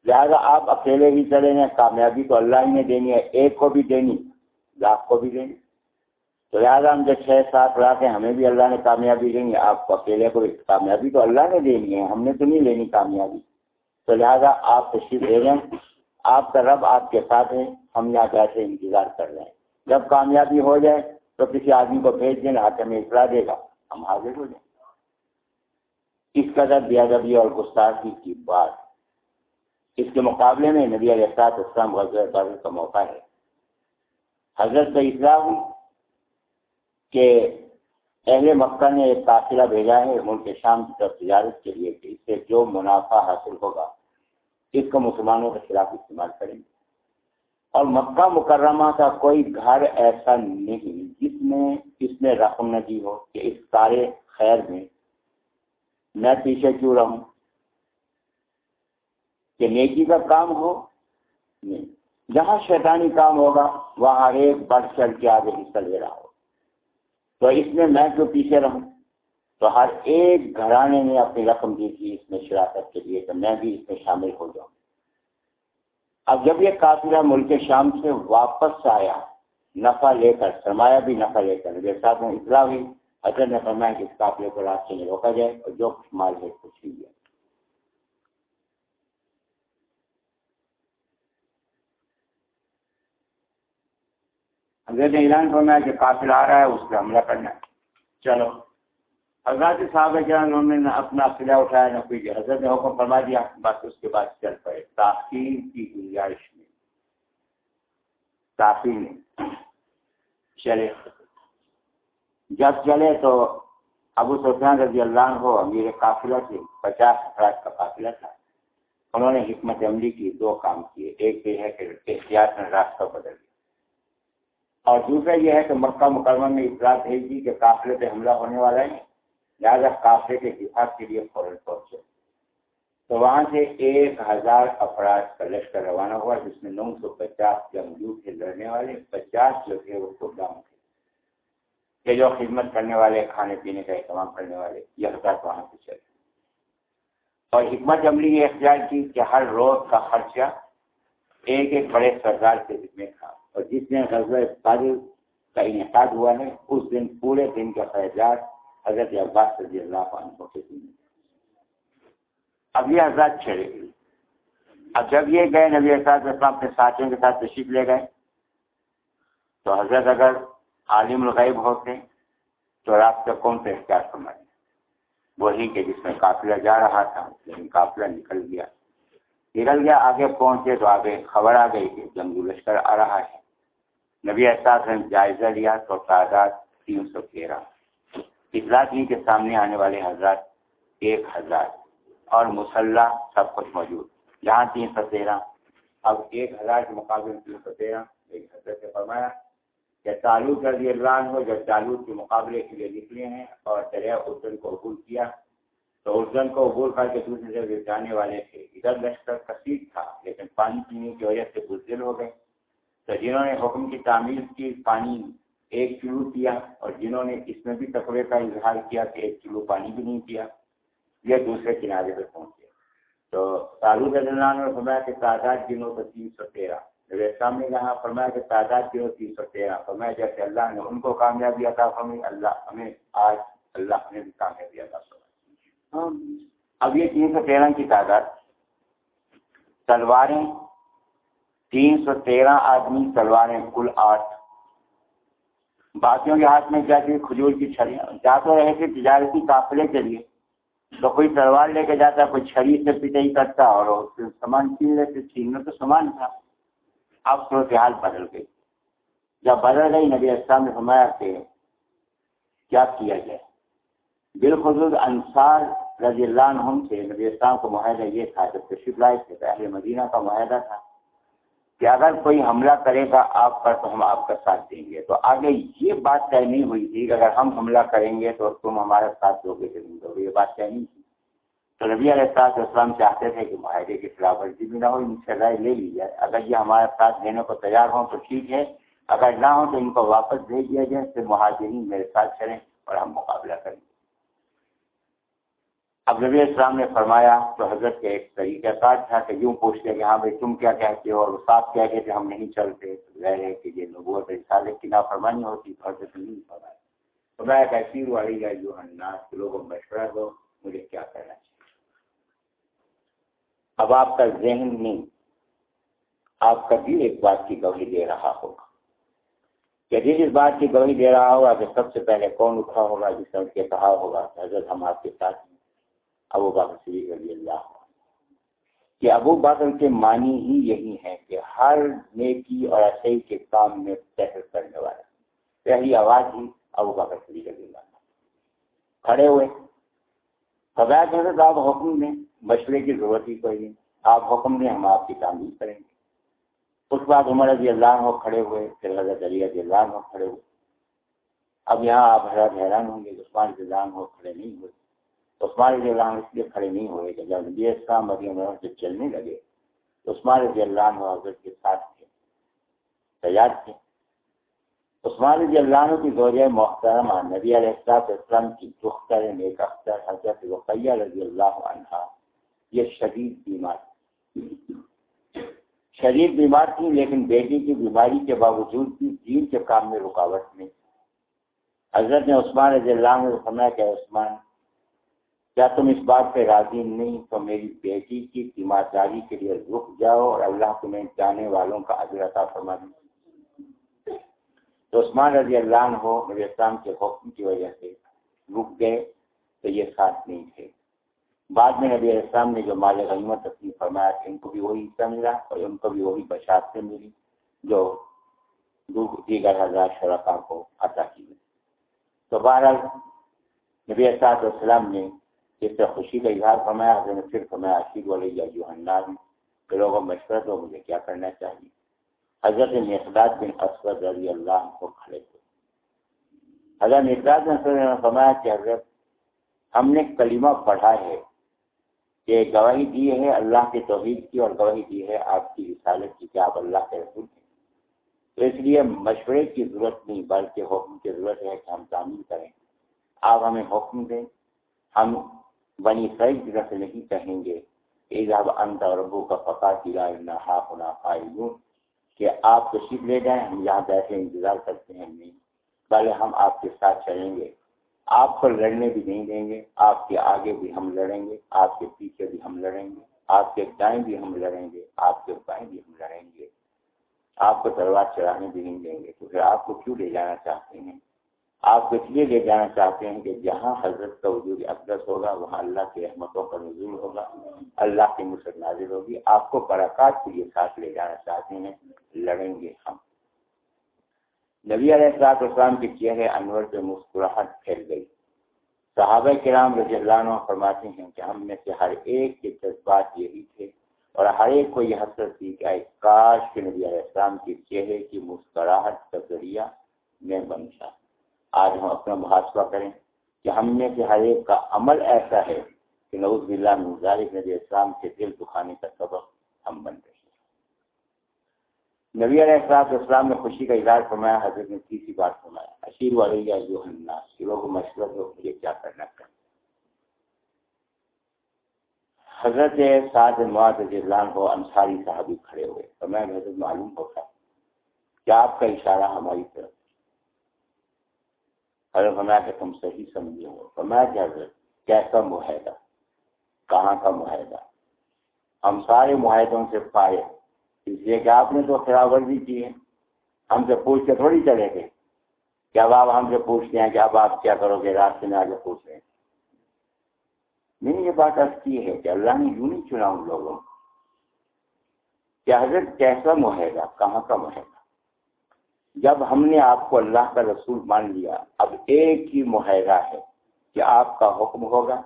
لہٰذا آپ اکیلے بھی چلے ہیں کامیابی تو اللہ ہی نے دینی ہے، ایک کو بھی دینی، لاکھ کو بھی دینی۔ تو لہٰذا ہم جو چھ سات لاکھ ہیں، ہمیں بھی اللہ نے کامیابی دیں گے آپ کو اکیلے کو کامیابی تو اللہ نے دینی ہے، ہم نے تو نہیں لینی کامیابی۔ تو لہٰذا آپ تشریف دے رہے ہیں آپ کا رب آپ کے ساتھ ہے، ہم یہاں کیسے انتظار کر رہے ہیں۔ جب کامیابی ہو جائے تو کسی آدمی کو بھیج دیں، ہاتھ ہمیں اطلاع دے گا، ہم حاضر ہو جائیں۔ اس قدر بے ادبی اور گستاخی کی بات۔ اس کے مقابلے میں نبی علیہ اسلام غزل کا موقع ہے۔ حضرت کا اطلاع ہوئی کہ اہل مکہ نے ایک قافلہ بھیجا ہے، ملک شام کی طرف تجارت کے لیے، کہ اس سے جو منافع حاصل ہوگا۔ اس کو مسلمانوں کے خلاف استعمال کریں گے۔ اور مکہ مکرمہ کا کوئی گھر ایسا نہیں جس میں اس میں رقم نہ ہو کہ اس سارے خیر میں میں پیچھے کیوں رہوں؟ کہ نیکی کا کام ہو؟ نہیں۔ جہاں شیطانی کام ہوگا، وہاں ہر ایک بڑھ چڑھ کے آگے حصہ لے رہا ہو۔ تو اس میں میں کیوں پیچھے رہوں؟ تو ہر ایک گھرانے نے اپنی رقم دی تھی اس میں شراکت کے لیے تو میں بھی اس میں شامل ہو جاؤں اب جب یہ قافلہ ملک شام سے واپس آیا، نفع لے کر، سرمایہ بھی نفع لے کر، میرے ساتھ میں اطلاع ہوئی۔ حضرت نے فرمایا کہ اس قافلے کو راستے میں روکا جائے اور جو کچھ مال ہے کچھ ہی ہے حضرت نے اعلان فرمایا کہ قافلہ آ رہا ہے، اس پہ حملہ کرنا ہے۔ چلو۔ حضرت صاحب کیا انہوں نے اپنا قلعہ اٹھایا نہ کوئی حضرت نے حکم فرما دیا، بس اس کے بعد چل پڑے۔ تاخیر کی گنجائش میں۔ تاخیر میں۔ چلے۔ جب چلے تو ابو سفیان رضی اللہ عنہ امیر قافلہ سے پچاس افراد کا قافلہ تھا۔ انہوں نے حکمت عملی کی، دو کام کیے۔ ایک یہ ہے کہ احتیاط نے راستہ بدل دیا اور دوسرا یہ ہے کہ مکہ مکرمہ میں اطلاع بھیج دی کہ قافلے پہ حملہ ہونے والا ہے۔ لہٰذا قافلے کے دفاع کے لیے فوراً پہنچے۔ تو وہاں سے ایک ہزار افراد کا لشکر روانہ ہوا، جس میں نو سو پچاس جنگجو تھے لڑنے والے، پچاس جو تھے وہ گودام تھے۔ کہ جو خدمت کرنے والے، کھانے پینے کا اہتمام کرنے والے، یہ حضرات وہاں سے چلے۔ اور حکمت عملی یہ اختیار کی کہ ہر روز کا خرچہ ایک ایک بڑے سردار کے ذمے تھا۔ اور جس دن غزل کا انعقاد ہوا ہے، اس دن پورے دن کا خرچات حضرت عباس رضی اللہ عنہ کے اب یہ حضرت چھڑے اب جب یہ گئے، نبی احساس اسلام اپنے ساتھیوں کے ساتھ تشریف لے گئے۔ تو حضرت اگر عالم الغیب ہوتے تو رابطہ کون سے احتیاط فرمائے وہی کہ جس میں قافلہ جا رہا تھا لیکن قافلہ نکل گیا۔ نکل گیا، آگے پہنچے تو آگے خبر آ گئی کہ جنگو لشکر آ رہا ہے۔ نبی احساس نے جائزہ لیا تو تعداد تین سو تیرہ۔ اطلاع کی کے سامنے آنے والے حضرات ایک ہزار اور مسلح سب کچھ موجود۔ جہاں تین سو تیرہ۔ اب ایک ہزار کے مقابلے میں تین سو تیرہ۔ ایک حضرت سے فرمایا کہ تعلق رضی اللہ ہو جب تعلق کے مقابلے کے لیے نکلے ہیں اور دریا اردن کو عبول کیا، تو اردن کو عبول کر کے دوسرے سے جانے والے تھے۔ ادھر لشکر کثیر تھا، لیکن پانی پینے کی وجہ سے بزدل ہو گئے۔ تو جنہوں نے حکم کی تعمیر کی، پانی ایک کلو پیا اور جنہوں نے اس میں بھی تقوی کا اظہار کیا کہ ایک کلو پانی بھی نہیں پیا یہ دوسرے کنارے پہ پہنچے تو تعلق اللہ نے فرمایا کہ تعداد جنہوں کو تین سو تیرہ۔ میرے سامنے یہاں فرمایا کہ تعداد جنہوں تین سو تیرہ۔ فرمایا جیسے اللہ نے ان کو کامیابی عطا فرمائی اللہ ہمیں آج اللہ ہمیں بھی کامیابی عطا فرمائی۔ اب یہ تین سو تیرہ کی تعداد۔ تلواریں تین سو تیرہ آدمی تلواریں کل آٹھ۔ باقیوں کے ہاتھ میں کیا تھی کھجور کی چھڑیاں جا تو رہے تھے تجارتی قافلے کے لیے، تو کوئی تلوار لے کے جاتا، کوئی چھڑی سے پٹائی کرتا اور سامان چھین لیتے۔ چھیننا تو سامان تھا۔ اب صورتحال بدل گئی۔ جب بدل گئی، نبی اسلام نے فرمایا کہ کیا کیا جائے؟ بالخصوص انصار رضی اللہ عنہ سے نبی اسلام کو معاہدہ یہ تھا، جب تشریف لائے تھے پہلے مدینہ کا معاہدہ تھا۔ کہ اگر کوئی حملہ کرے گا آپ پر تو ہم آپ کا ساتھ دیں گے۔ تو آگے یہ بات طے نہیں ہوئی تھی کہ اگر ہم حملہ کریں گے تو تم ہمارا ساتھ دو گے دو گے یہ بات طے نہیں تھی۔ تو نبی علیہ السلاط اسلام چاہتے تھے کہ معاہدے کی خلاف ورزی بھی نہ ہو ان سے رائے لے لی جائے اگر یہ ہمارا ساتھ دینے کو تیار ہوں تو ٹھیک ہے۔ اگر نہ ہو تو ان کو واپس بھیج دیا جائے، پھر مہاجرین میرے ساتھ چلیں اور ہم مقابلہ کریں۔ گے اب نبی اسلام نے فرمایا تو حضرت کے ایک طریقہ کار تھا کہ یوں پوچھتے کہ ہاں بھائی تم کیا کہتے ہو اور صاف کیا کہ ہم نہیں چلتے ظاہر ہے کہ یہ نبوت رسالت کی نافرمانی ہوتی، تو حضرت نہیں فرمایا۔ تو میں کہتی والی ہے جو اناس کے لوگوں مشورہ دو مجھے کیا کرنا چاہیے؟ اب آپ کا ذہن نہیں، آپ کا بھی ایک بات کی گواہی دے رہا ہوگا۔ کہ جس اس بات کی گواہی دے رہا ہوگا کہ سب سے پہلے کون اٹھا ہوگا، جس نے اس کے کہا ہوگا حضرت ہم آپ کے ساتھ ابو باکر صدیق رضی اللہ کہ ابو باکر کے معنی ہی یہی ہے کہ ہر نیکی اور اصحی کے کام میں پہل کرنے والا پہلی آواز ہی ابو باکر صدیق رضی اللہ کھڑے ہوئے۔ خدا کہتے تو آپ حکم دیں، مشورے کی ضرورت ہی کوئی نہیں۔ آپ حکم دیں، ہم آپ کی تعمیر کریں گے۔ اس بعد عمر رضی اللہ عنہ کھڑے ہوئے، پھر حضرت علی رضی اللہ عنہ کھڑے ہوئے۔ اب یہاں آپ حضرت حیران ہوں گے، عثمان رضی اللہ عنہ کھڑے نہیں ہوئے۔ عثمان رضی اللہ عنہ اس لیے کھڑے نہیں ہوئے کہ جب نبی اسلام مدی عمر سے چلنے لگے تو عثمان رضی اللہ عنہ حضرت کے ساتھ تھے، تیار تھے۔ عثمان رضی اللہ عنہ کی زوجہ محترمہ نبی علیہ السلاط اسلام کی دختر نیک اختر حضرت رقیہ رضی اللہ عنہ، یہ شدید بیمار شدید بیمار تھی لیکن بیٹی کی بیماری کے باوجود بھی دین کے کام میں رکاوٹ نہیں۔ حضرت نے عثمان رضی اللہ عنہ فرمایا کہ عثمان کیا تم اس بات پہ راضی نہیں تو میری بیٹی کی تیمارداری کے لیے رک جاؤ اور اللہ تمہیں جانے والوں کا عطا فرما دیں تو عثمان رضی اللہ عنہ میرے اسلام کے حکم کی وجہ سے رک گئے تو یہ ساتھ نہیں تھے۔ بعد میں نبی علیہ السلام نے جو مال غنیمت اپنی فرمایا کہ ان کو بھی وہی حصہ ملا اور ان کو بھی وہی بشات سے ملی جو دیگر ہزار شرکا کو عطا کی تو بہرحال نبی اسات السلام نے اس سے خوشی کا اظہار فرمایا حضرت نے پھر فرمایا عشید والی یا جو ہنار کہ لوگوں مشورہ دو مجھے کیا کرنا چاہیے حضرت مقداد بن اسود رضی اللہ کو کھڑے ہوئے حضرت مقداد بن اسود نے فرمایا کہ حضرت، ہم نے کلمہ پڑھا ہے کہ گواہی دی ہے اللہ کے توحید کی اور گواہی دی ہے آپ کی رسالت کی کہ آپ اللہ کے رسول ہیں۔ تو اس لیے مشورے کی ضرورت نہیں، بلکہ حکم کی ضرورت ہے کہ ہم تعمیر کریں۔ آپ ہمیں حکم دیں، ہم بنی سعید کی طرف سے نہیں کہیں گے ایجاب انت اور ابو کا پکا کی ہونا قائدون کہ آپ تشریف لے جائیں، ہم یہاں بیٹھے انتظار کرتے ہیں، نہیں بھلے ہم آپ کے ساتھ چلیں گے۔ آپ کو لڑنے بھی نہیں دیں گے، آپ کے آگے بھی ہم لڑیں گے، آپ کے پیچھے بھی ہم لڑیں گے، آپ کے دائیں بھی ہم لڑیں گے، آپ کے بائیں بھی ہم لڑیں گے۔ آپ کو تلوار چڑھانے بھی نہیں دیں گے، تو پھر آپ کو کیوں لے جانا چاہتے ہیں؟ آپ اس لیے لے جانا چاہتے ہیں کہ جہاں حضرت کا وجود اقدس ہوگا، وہاں اللہ کی رحمتوں کا نزول ہوگا، اللہ کی مصر نازل ہوگی۔ آپ کو برکات کے لیے ساتھ لے جانا چاہتے ہیں، لڑیں گے ہم۔ نبی علیہ السلاط اسلام کے چہرے انور پہ مسکراہٹ پھیل گئی۔ صحابہ کرام رضی اللہ عنہ فرماتے ہیں کہ ہم میں سے ہر ایک کے جذبات یہی تھے اور ہر ایک کو یہ حسرت تھی کہ کاش کے نبی علیہ السلام کے چہرے کی مسکراہٹ کا ذریعہ میں بن جا آج ہم اپنا محاسبہ کریں کہ ہم میں سے ہر ایک کا عمل ایسا ہے کہ نوز بلّہ مظالف نبی السلام کے دل دکھانے کا سبق ہم بن گئے نبی علیہ السلام اسلام نے خوشی کا اظہار فرمایا، حضرت نے تیسری بات فرمایا اشیر والے یا جو لوگ مشورہ ہو مجھے کیا کرنا چاہیے حضرت سعد اللہ کو انصاری صاحب کھڑے ہوئے تو میں حضرت معلوم ہوتا کیا آپ کا اشارہ ہماری طرف حضرت فرمایا کہ تم صحیح سمجھے ہو۔ فرمایا کہ حضرت، کیسا معاہدہ؟ کہاں کا معاہدہ؟ ہم سارے معاہدوں سے پائے اس لیے کہ آپ نے تو خلاف ورزی کی ہے۔ ہم سے پوچھ کے تھوڑی چلے گئے۔ کہ اب آپ ہم سے پوچھتے ہیں کہ اب آپ کیا کرو گے؟ راستے میں آگے پوچھ رہے ہیں۔ نہیں یہ بات اب کی ہے کہ اللہ نے یوں نہیں چنا ان لوگوں کیا حضرت کیسا معاہدہ، کہاں کا معاہدہ؟ جب ہم نے آپ کو اللہ کا رسول مان لیا، اب ایک ہی معاہدہ ہے کہ آپ کا حکم ہوگا،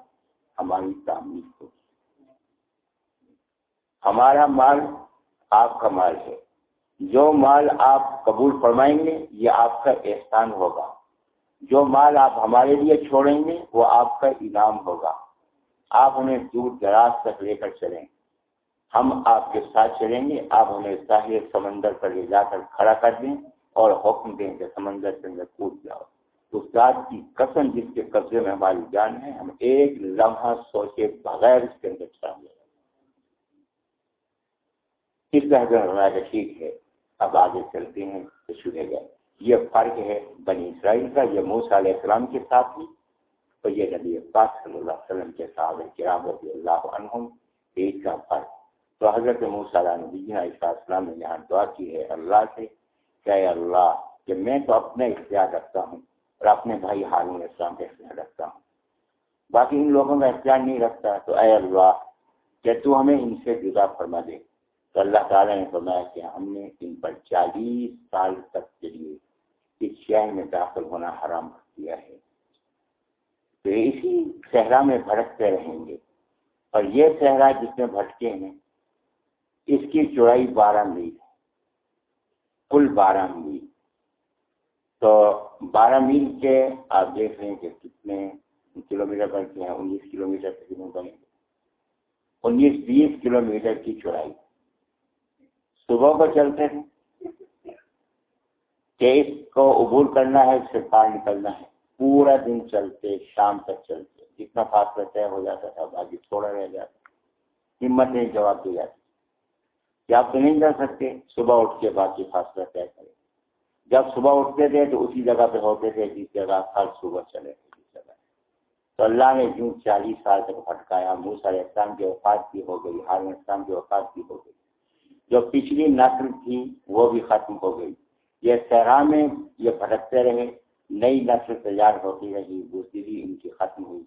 ہماری تعمیر ہوگی۔ ہمارا مال آپ کا مال ہے۔ جو مال آپ قبول فرمائیں گے، یہ آپ کا احسان ہوگا۔ جو مال آپ ہمارے لیے چھوڑیں گے، وہ آپ کا انعام ہوگا۔ آپ ہمیں دور دراز تک لے کر چلیں۔ ہم آپ کے ساتھ چلیں گے، آپ ہمیں ساحل سمندر پر لے جا کر کھڑا کر دیں۔ اور حکم دیں کہ سمندر کے اندر کود جاؤ۔ اس ذات کی قسم جس کے قبضے میں ہماری جان ہے، ہم ایک لمحہ سوچے بغیر اس کے اندر شامل اس طرح سے کہ ٹھیک ہے، اب آگے چلتے ہیں، تو چھوٹے گئے یہ فرق ہے بنی اسرائیل کا، یہ موسیٰ علیہ السلام کے ساتھ ہی تو یہ نبی پاک صلی اللہ علیہ وسلم کے صاحب کرام رضی اللہ عنہم، ایک کا فرق۔ تو حضرت موسیٰ علیہ نبی علیہ السلام نے یہاں دعا کی ہے، اللہ سے کہ اللہ، کہ میں تو اپنے اختیار رکھتا ہوں اور اپنے بھائی ہارون اسلام کا اختیار رکھتا ہوں۔ باقی ان لوگوں کا اختیار نہیں رکھتا، تو اے اللہ، کہ تو ہمیں ان سے جدا فرما دے۔ تو اللہ تعالیٰ نے فرمایا کہ ہم نے ان پر چالیس سال تک کے لیے اس شہر میں داخل ہونا حرام کر دیا ہے۔ تو اسی صحرا میں بھٹکتے رہیں گے۔ اور یہ صحرا جس میں بھٹکے ہیں، اس کی چوڑائی بارہ میل ہے۔ کل بارہ میل۔ تو بارہ میل کے آپ دیکھ رہے ہیں کہ کتنے کلو میٹر بنتے ہیں انیس کلو میٹر تقریباً بنے گے انیس بیس کلو میٹر کی چوڑائی۔ صبح کو چلتے ہیں۔ کہ کو عبور کرنا ہے، اس سے پار نکلنا ہے۔ پورا دن چلتے، شام تک چلتے۔ جتنا فاصلہ طے ہو جاتا تھا باقی تھوڑا رہ جاتا۔ ہمت نہیں جواب دی جاتی۔ کہ آپ تو نہیں جا سکتے، صبح اٹھ کے باقی فاصلہ طے کرے جب صبح اٹھتے تھے تو اسی جگہ پہ ہوتے تھے جس جگہ ہر صبح چلے تھے، جس جگہ۔ تو اللہ نے جو چالیس سال تک بھٹکایا موسا اسلام کی اوقات کی ہو گئی، ہارون اسلام کی اوقات کی ہو گئی۔ جو پچھلی نسل تھی وہ بھی ختم ہو گئی۔ یہ صحرا میں یہ بھٹکتے رہے، نئی نسل تیار ہوتی رہی بزدلی ان کی ختم ہوئی۔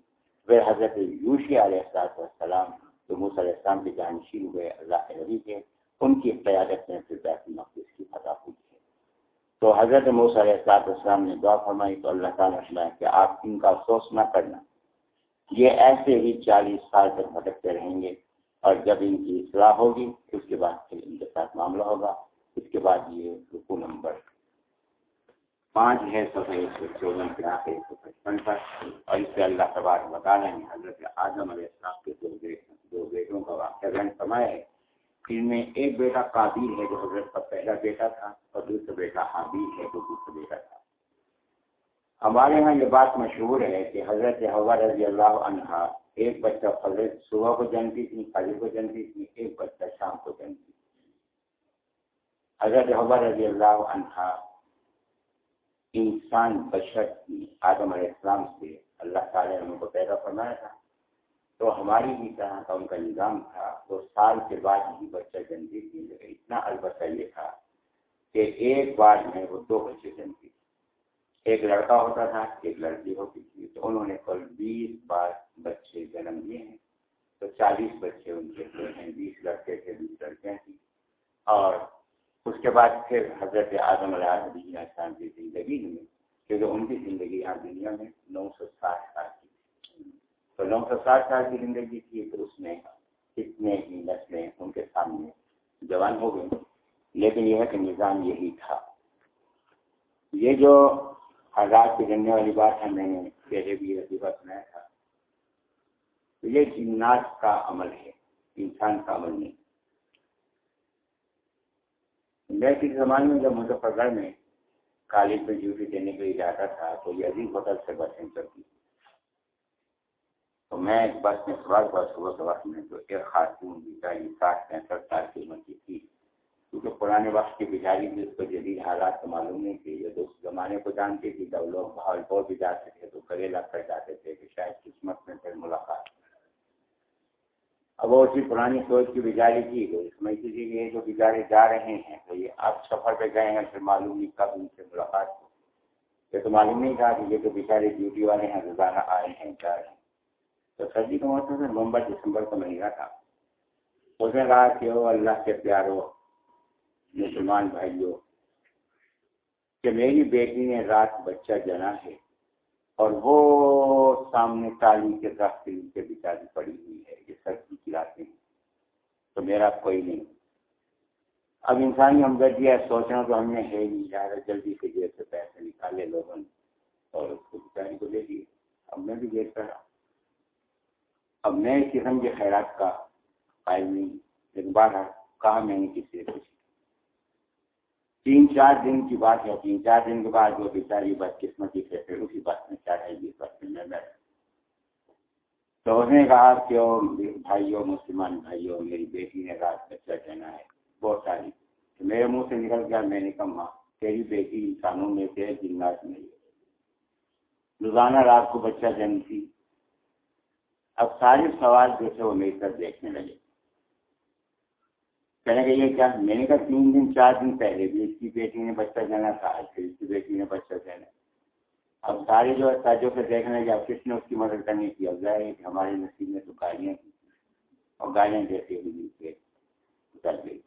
پھر حضرت یوشی علیہ السلام جو موسیٰ علیہ السلام کے جانشین ہوئے، اللہ کے نبی کے۔ ان کی قیادت میں پھر بیت المقدس کی فتح ہوئی ہے۔ تو حضرت موسیٰ علیہ السلام نے دعا فرمائی تو اللہ تعالیٰ نے کہ آپ ان کا افسوس نہ کرنا۔ یہ ایسے ہی چالیس سال تک بھٹکتے رہیں گے اور جب ان کی اصلاح ہوگی، اس کے بعد پھر ان کے ساتھ معاملہ ہوگا۔ اس کے بعد یہ رکو نمبر پانچ ہے، صفحہ ایک سو چودہ کے آخر ایک سو پچپن پر۔ اور اس سے اللہ تبار بتا رہے ہیں حضرت اعظم علیہ السلام کے دو بیٹوں کا واقعہ فرمایا ہے۔ ان میں ایک بیٹا قابل ہے جو حضرت کا پہلا بیٹا تھا اور دوسرا بیٹا حابیل ہے جو دوسرا بیٹا تھا۔ ہمارے یہاں یہ بات مشہور ہے کہ حضرت حوا رضی اللہ عنہ ایک بچہ فضر صبح کو جنتی تھی، فجر کو جنتی تھی، ایک بچہ شام کو جنتی تھی۔ حضرت حوا رضی اللہ عنہ انسان بشر کی آدم علیہ السلام سے اللہ تعالیٰ نے ان کو پیدا فرمایا تھا۔ تو ہماری بھی طرح کا ان کا نظام تھا تو سال کے بعد ہی بچہ جنتی تھی لیکن اتنا البتہ یہ تھا کہ ایک بار میں وہ دو بچے جنتی تھی ایک لڑکا ہوتا تھا، ایک لڑکی ہوتی تھی۔ تو انہوں نے کل بیس بار بچے جنم لیے ہیں۔ تو چالیس بچے ان کے ہوئے ہیں، بیس لڑکے تھے، بیس لڑکیاں تھیں۔ اور اس کے بعد پھر حضرت اعظم علیہ السلام کی زندگی میں کیونکہ ان کی زندگی یہاں دنیا میں نو سو ساٹھ سال کی تو نو سو ساٹھ سال کی زندگی تھی تو اس میں کتنے ہی نسلیں ان کے سامنے جوان ہو گئی لیکن یہ ہے کہ نظام یہی تھا۔ یہ جو حضرات کی جننے والی بات ہے، میں نے پہلے بھی رسیبہ سنایا تھا۔ تو یہ جنات کا عمل ہے، انسان کا عمل نہیں۔ میں کسی زمانے میں جب مظفر گڑھ میں کالج میں ڈیوٹی دینے کے لیے جاتا تھا، تو یہ عظیم ہوٹل سے بسیں چلتی تو میں ایک بس میں سوال ہوا صبح کے وقت میں تو ایک خاتون بیچاری ساٹھ پینسٹھ سال کی عمر کی تھی۔ کیونکہ پرانے وقت کی بچاری بھی اس کو جدید حالات کو معلوم نہیں تھی یہ تو اس زمانے کو جانتی تھی جب لوگ بہت بہت بھی جاتے تھے تو گلے لگ کر جاتے تھے کہ شاید قسمت میں پھر ملاقات۔ اب وہ اسی پرانی سوچ کی بیچاری تھی تو اس میں کسی یہ جو بیچارے جا رہے ہیں، تو یہ اب سفر پہ گئے ہیں، پھر معلوم نہیں کب ان سے ملاقات ہو۔ یہ تو معلوم نہیں تھا کہ یہ جو بیچارے ڈیوٹی والے ہیں، روزانہ آئے ہیں، جا رہے ہیں۔ تو سردی کا موسم ہے، نومبر، دسمبر کا مہینہ تھا۔ اس نے کہا کہ وہ اللہ کے پیارو، مسلمان بھائیوں کہ میری بیٹی نے رات بچہ جنا ہے اور وہ سامنے تعلیم کے درخت کے نیچے بچاری پڑی ہوئی ہے، یہ سردی کی راتیں۔ تو میرا کوئی نہیں۔ اب انسانی ہمدردی ہے سوچنا تو ہم نے ہے نہیں زیادہ جلدی سے جیب سے پیسے نکالے لوگوں نے اور اس کو بچاری کو دے دیے۔ اب میں بھی دیکھ رہا اب میں اس قسم کے خیرات کا قائل نہیں لیکن بار ہاں، کہا میں نے کسی سے تین چار دن کی بات ہے، تین چار دن کے بعد وہ بیچاری بد قسمتی سے پھر اسی بات میں چڑھ گی بس میں بیٹھ تو اس نے کہا کہ بھائیوں مسلمان بھائیوں میری بیٹی نے رات بچہ کہنا ہے، بہت ساری۔ تو میرے منہ سے نکل گیا، میں نے کہا، ماں، تیری بیٹی انسانوں میں سے جنات میں روزانہ رات کو بچہ جنتی اب سارے سوال جو تھے وہ میری طرف دیکھنے لگے۔ کہنے کہ یہ کیا؟ میں نے کہا تین دن، چار دن پہلے بھی اس کی بیٹی نے بچہ جانا تھا پھر اس کی بیٹی نے بچہ جانا۔ اب سارے جو تاجوں سے دیکھنے لگے، اب کس نے اس کی مدد کرنے کی اب ظاہر ہے کہ ہمارے نصیب میں تو گاڑیاں کی اور گاڑیاں جیسے ہوئی اتر گئی۔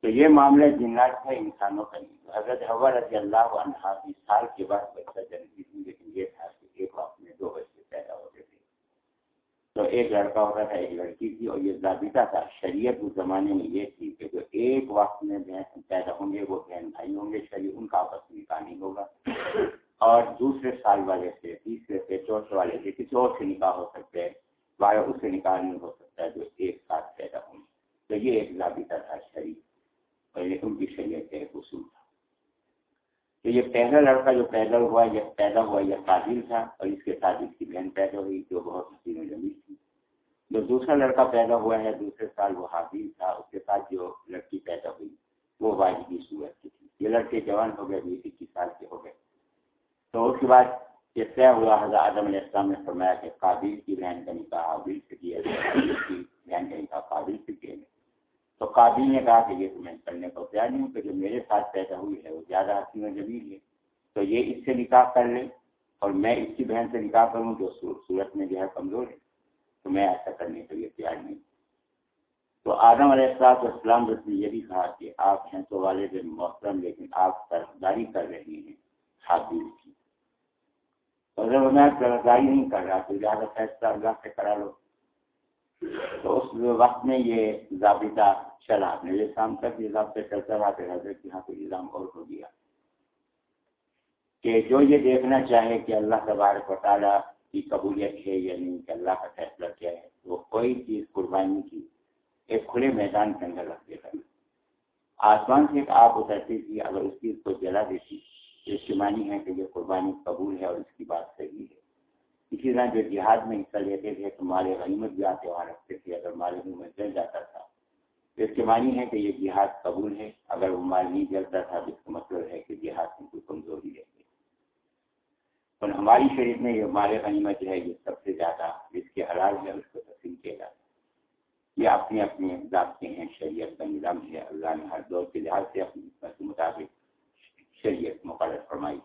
تو یہ معاملہ جنات ہے انسانوں کا نہیں۔ حضرت حوا رضی اللہ عنہ بیس سال کے بعد بچہ جنتی تھی لیکن یہ تھا کہ ایک وقت میں دو بچے پیدا ہوتے تھے تو ایک لڑکا ہوتا تھا، ایک لڑکی تھی اور یہ ضابطہ تھا۔ شریعت اس زمانے میں یہ تھی کہ جو ایک وقت میں پیدا ہوں گے، وہ بہن بھائی ہوں گے شریف ان کا آپس میں نکاح نہیں ہوگا۔ اور دوسرے سال والے سے، تیسرے سے، چوتھے والے سے کسی اور سے نکاح ہو سکتے ہیں بارہ اس سے نکاح نہیں ہو سکتا ہے جو ایک ساتھ پیدا ہوں گے۔ تو یہ ایک ضابطہ تھا شریف اور یہ ان کی شریعت کا ایک اصول تھا۔ تو یہ پہلا لڑکا جو پیدا ہوا، یہ پیدا ہوا، یہ قابل تھا اور اس کے ساتھ اس کی بہن پیدا ہوئی جو بہت حسین و جمیل تھی۔ جو دوسرا لڑکا پیدا ہوا ہے، دوسرے سال وہ حافظ تھا، اس کے ساتھ جو لڑکی پیدا ہوئی، وہ واجبی صورت کی تھی۔ یہ لڑکے جوان ہو گئے، بیس اکیس سال کے ہو گئے۔ تو اس کے بعد یہ طے ہوا، حضرت آدم علیہ السلام نے فرمایا کہ قابل کی بہن کا نکاح حابل سے کیا کی بہن کا نکاح قابل سے کیے گئے تو قابل نے کہا کہ یہ تو میں کرنے کو تیار نہیں ہوں کہ جو میرے ساتھ پیدا ہوئی ہے وہ زیادہ حسین و جمیل ہے۔ تو یہ اس سے نکاح کر لیں اور میں اس کی بہن سے نکاح کروں جو صورت میں جو ہے کمزور ہے۔ تو میں ایسا کرنے کے لیے تیار نہیں تو آدم علیہ السلاط اسلام نے یہ بھی کہا کہ آپ ہیں تو والد محترم لیکن آپ طرفداری کر رہی ہیں حافظ کی۔ اگر میں طرفداری نہیں کر رہا، تو زیادہ فیصلہ اللہ سے کرا لو۔ تو اس وقت میں یہ ضابطہ چلا۔ میرے شام تک یہ ضابطہ چلتا رہا کہ حضرت یہاں پہ نظام اور ہو گیا۔ کہ جو یہ دیکھنا چاہے کہ اللہ تبارک و تعالیٰ کی قبولیت ہے یا نہیں، کہ اللہ کا فیصلہ کیا ہے، وہ کوئی چیز قربانی کی ایک کھلے میدان کے اندر رکھ دیتا آسمان سے ایک آگ اترتی تھی، اگر اس چیز کو جلا دیتی تو اس کی معنی ہے کہ یہ قربانی قبول ہے اور اس کی بات صحیح ہے۔ اسی طرح جو جہاد میں حصہ لیتے تھے تو مال غنیمت بھی آتے وہاں رکھتے تھے، اگر مال غنیمت جل جاتا تھا۔ تو اس کی معنی ہے کہ یہ جہاد قبول ہے، اگر وہ مال نہیں جلتا تھا تو اس کا مطلب ہے کہ جہاد میں کوئی کمزوری ہے۔ اور ہماری شریف میں یہ مال غنیمت جو ہے یہ سب سے زیادہ جس کے حلال ہے، اس کو تسلیم کیا جاتا ہے۔ یہ اپنے اپنے ضابطے ہیں، شریعت کا نظام ہے۔ اللہ نے ہر دور کے لحاظ سے اپنی کے مطابق شریعت مقرر فرمائی۔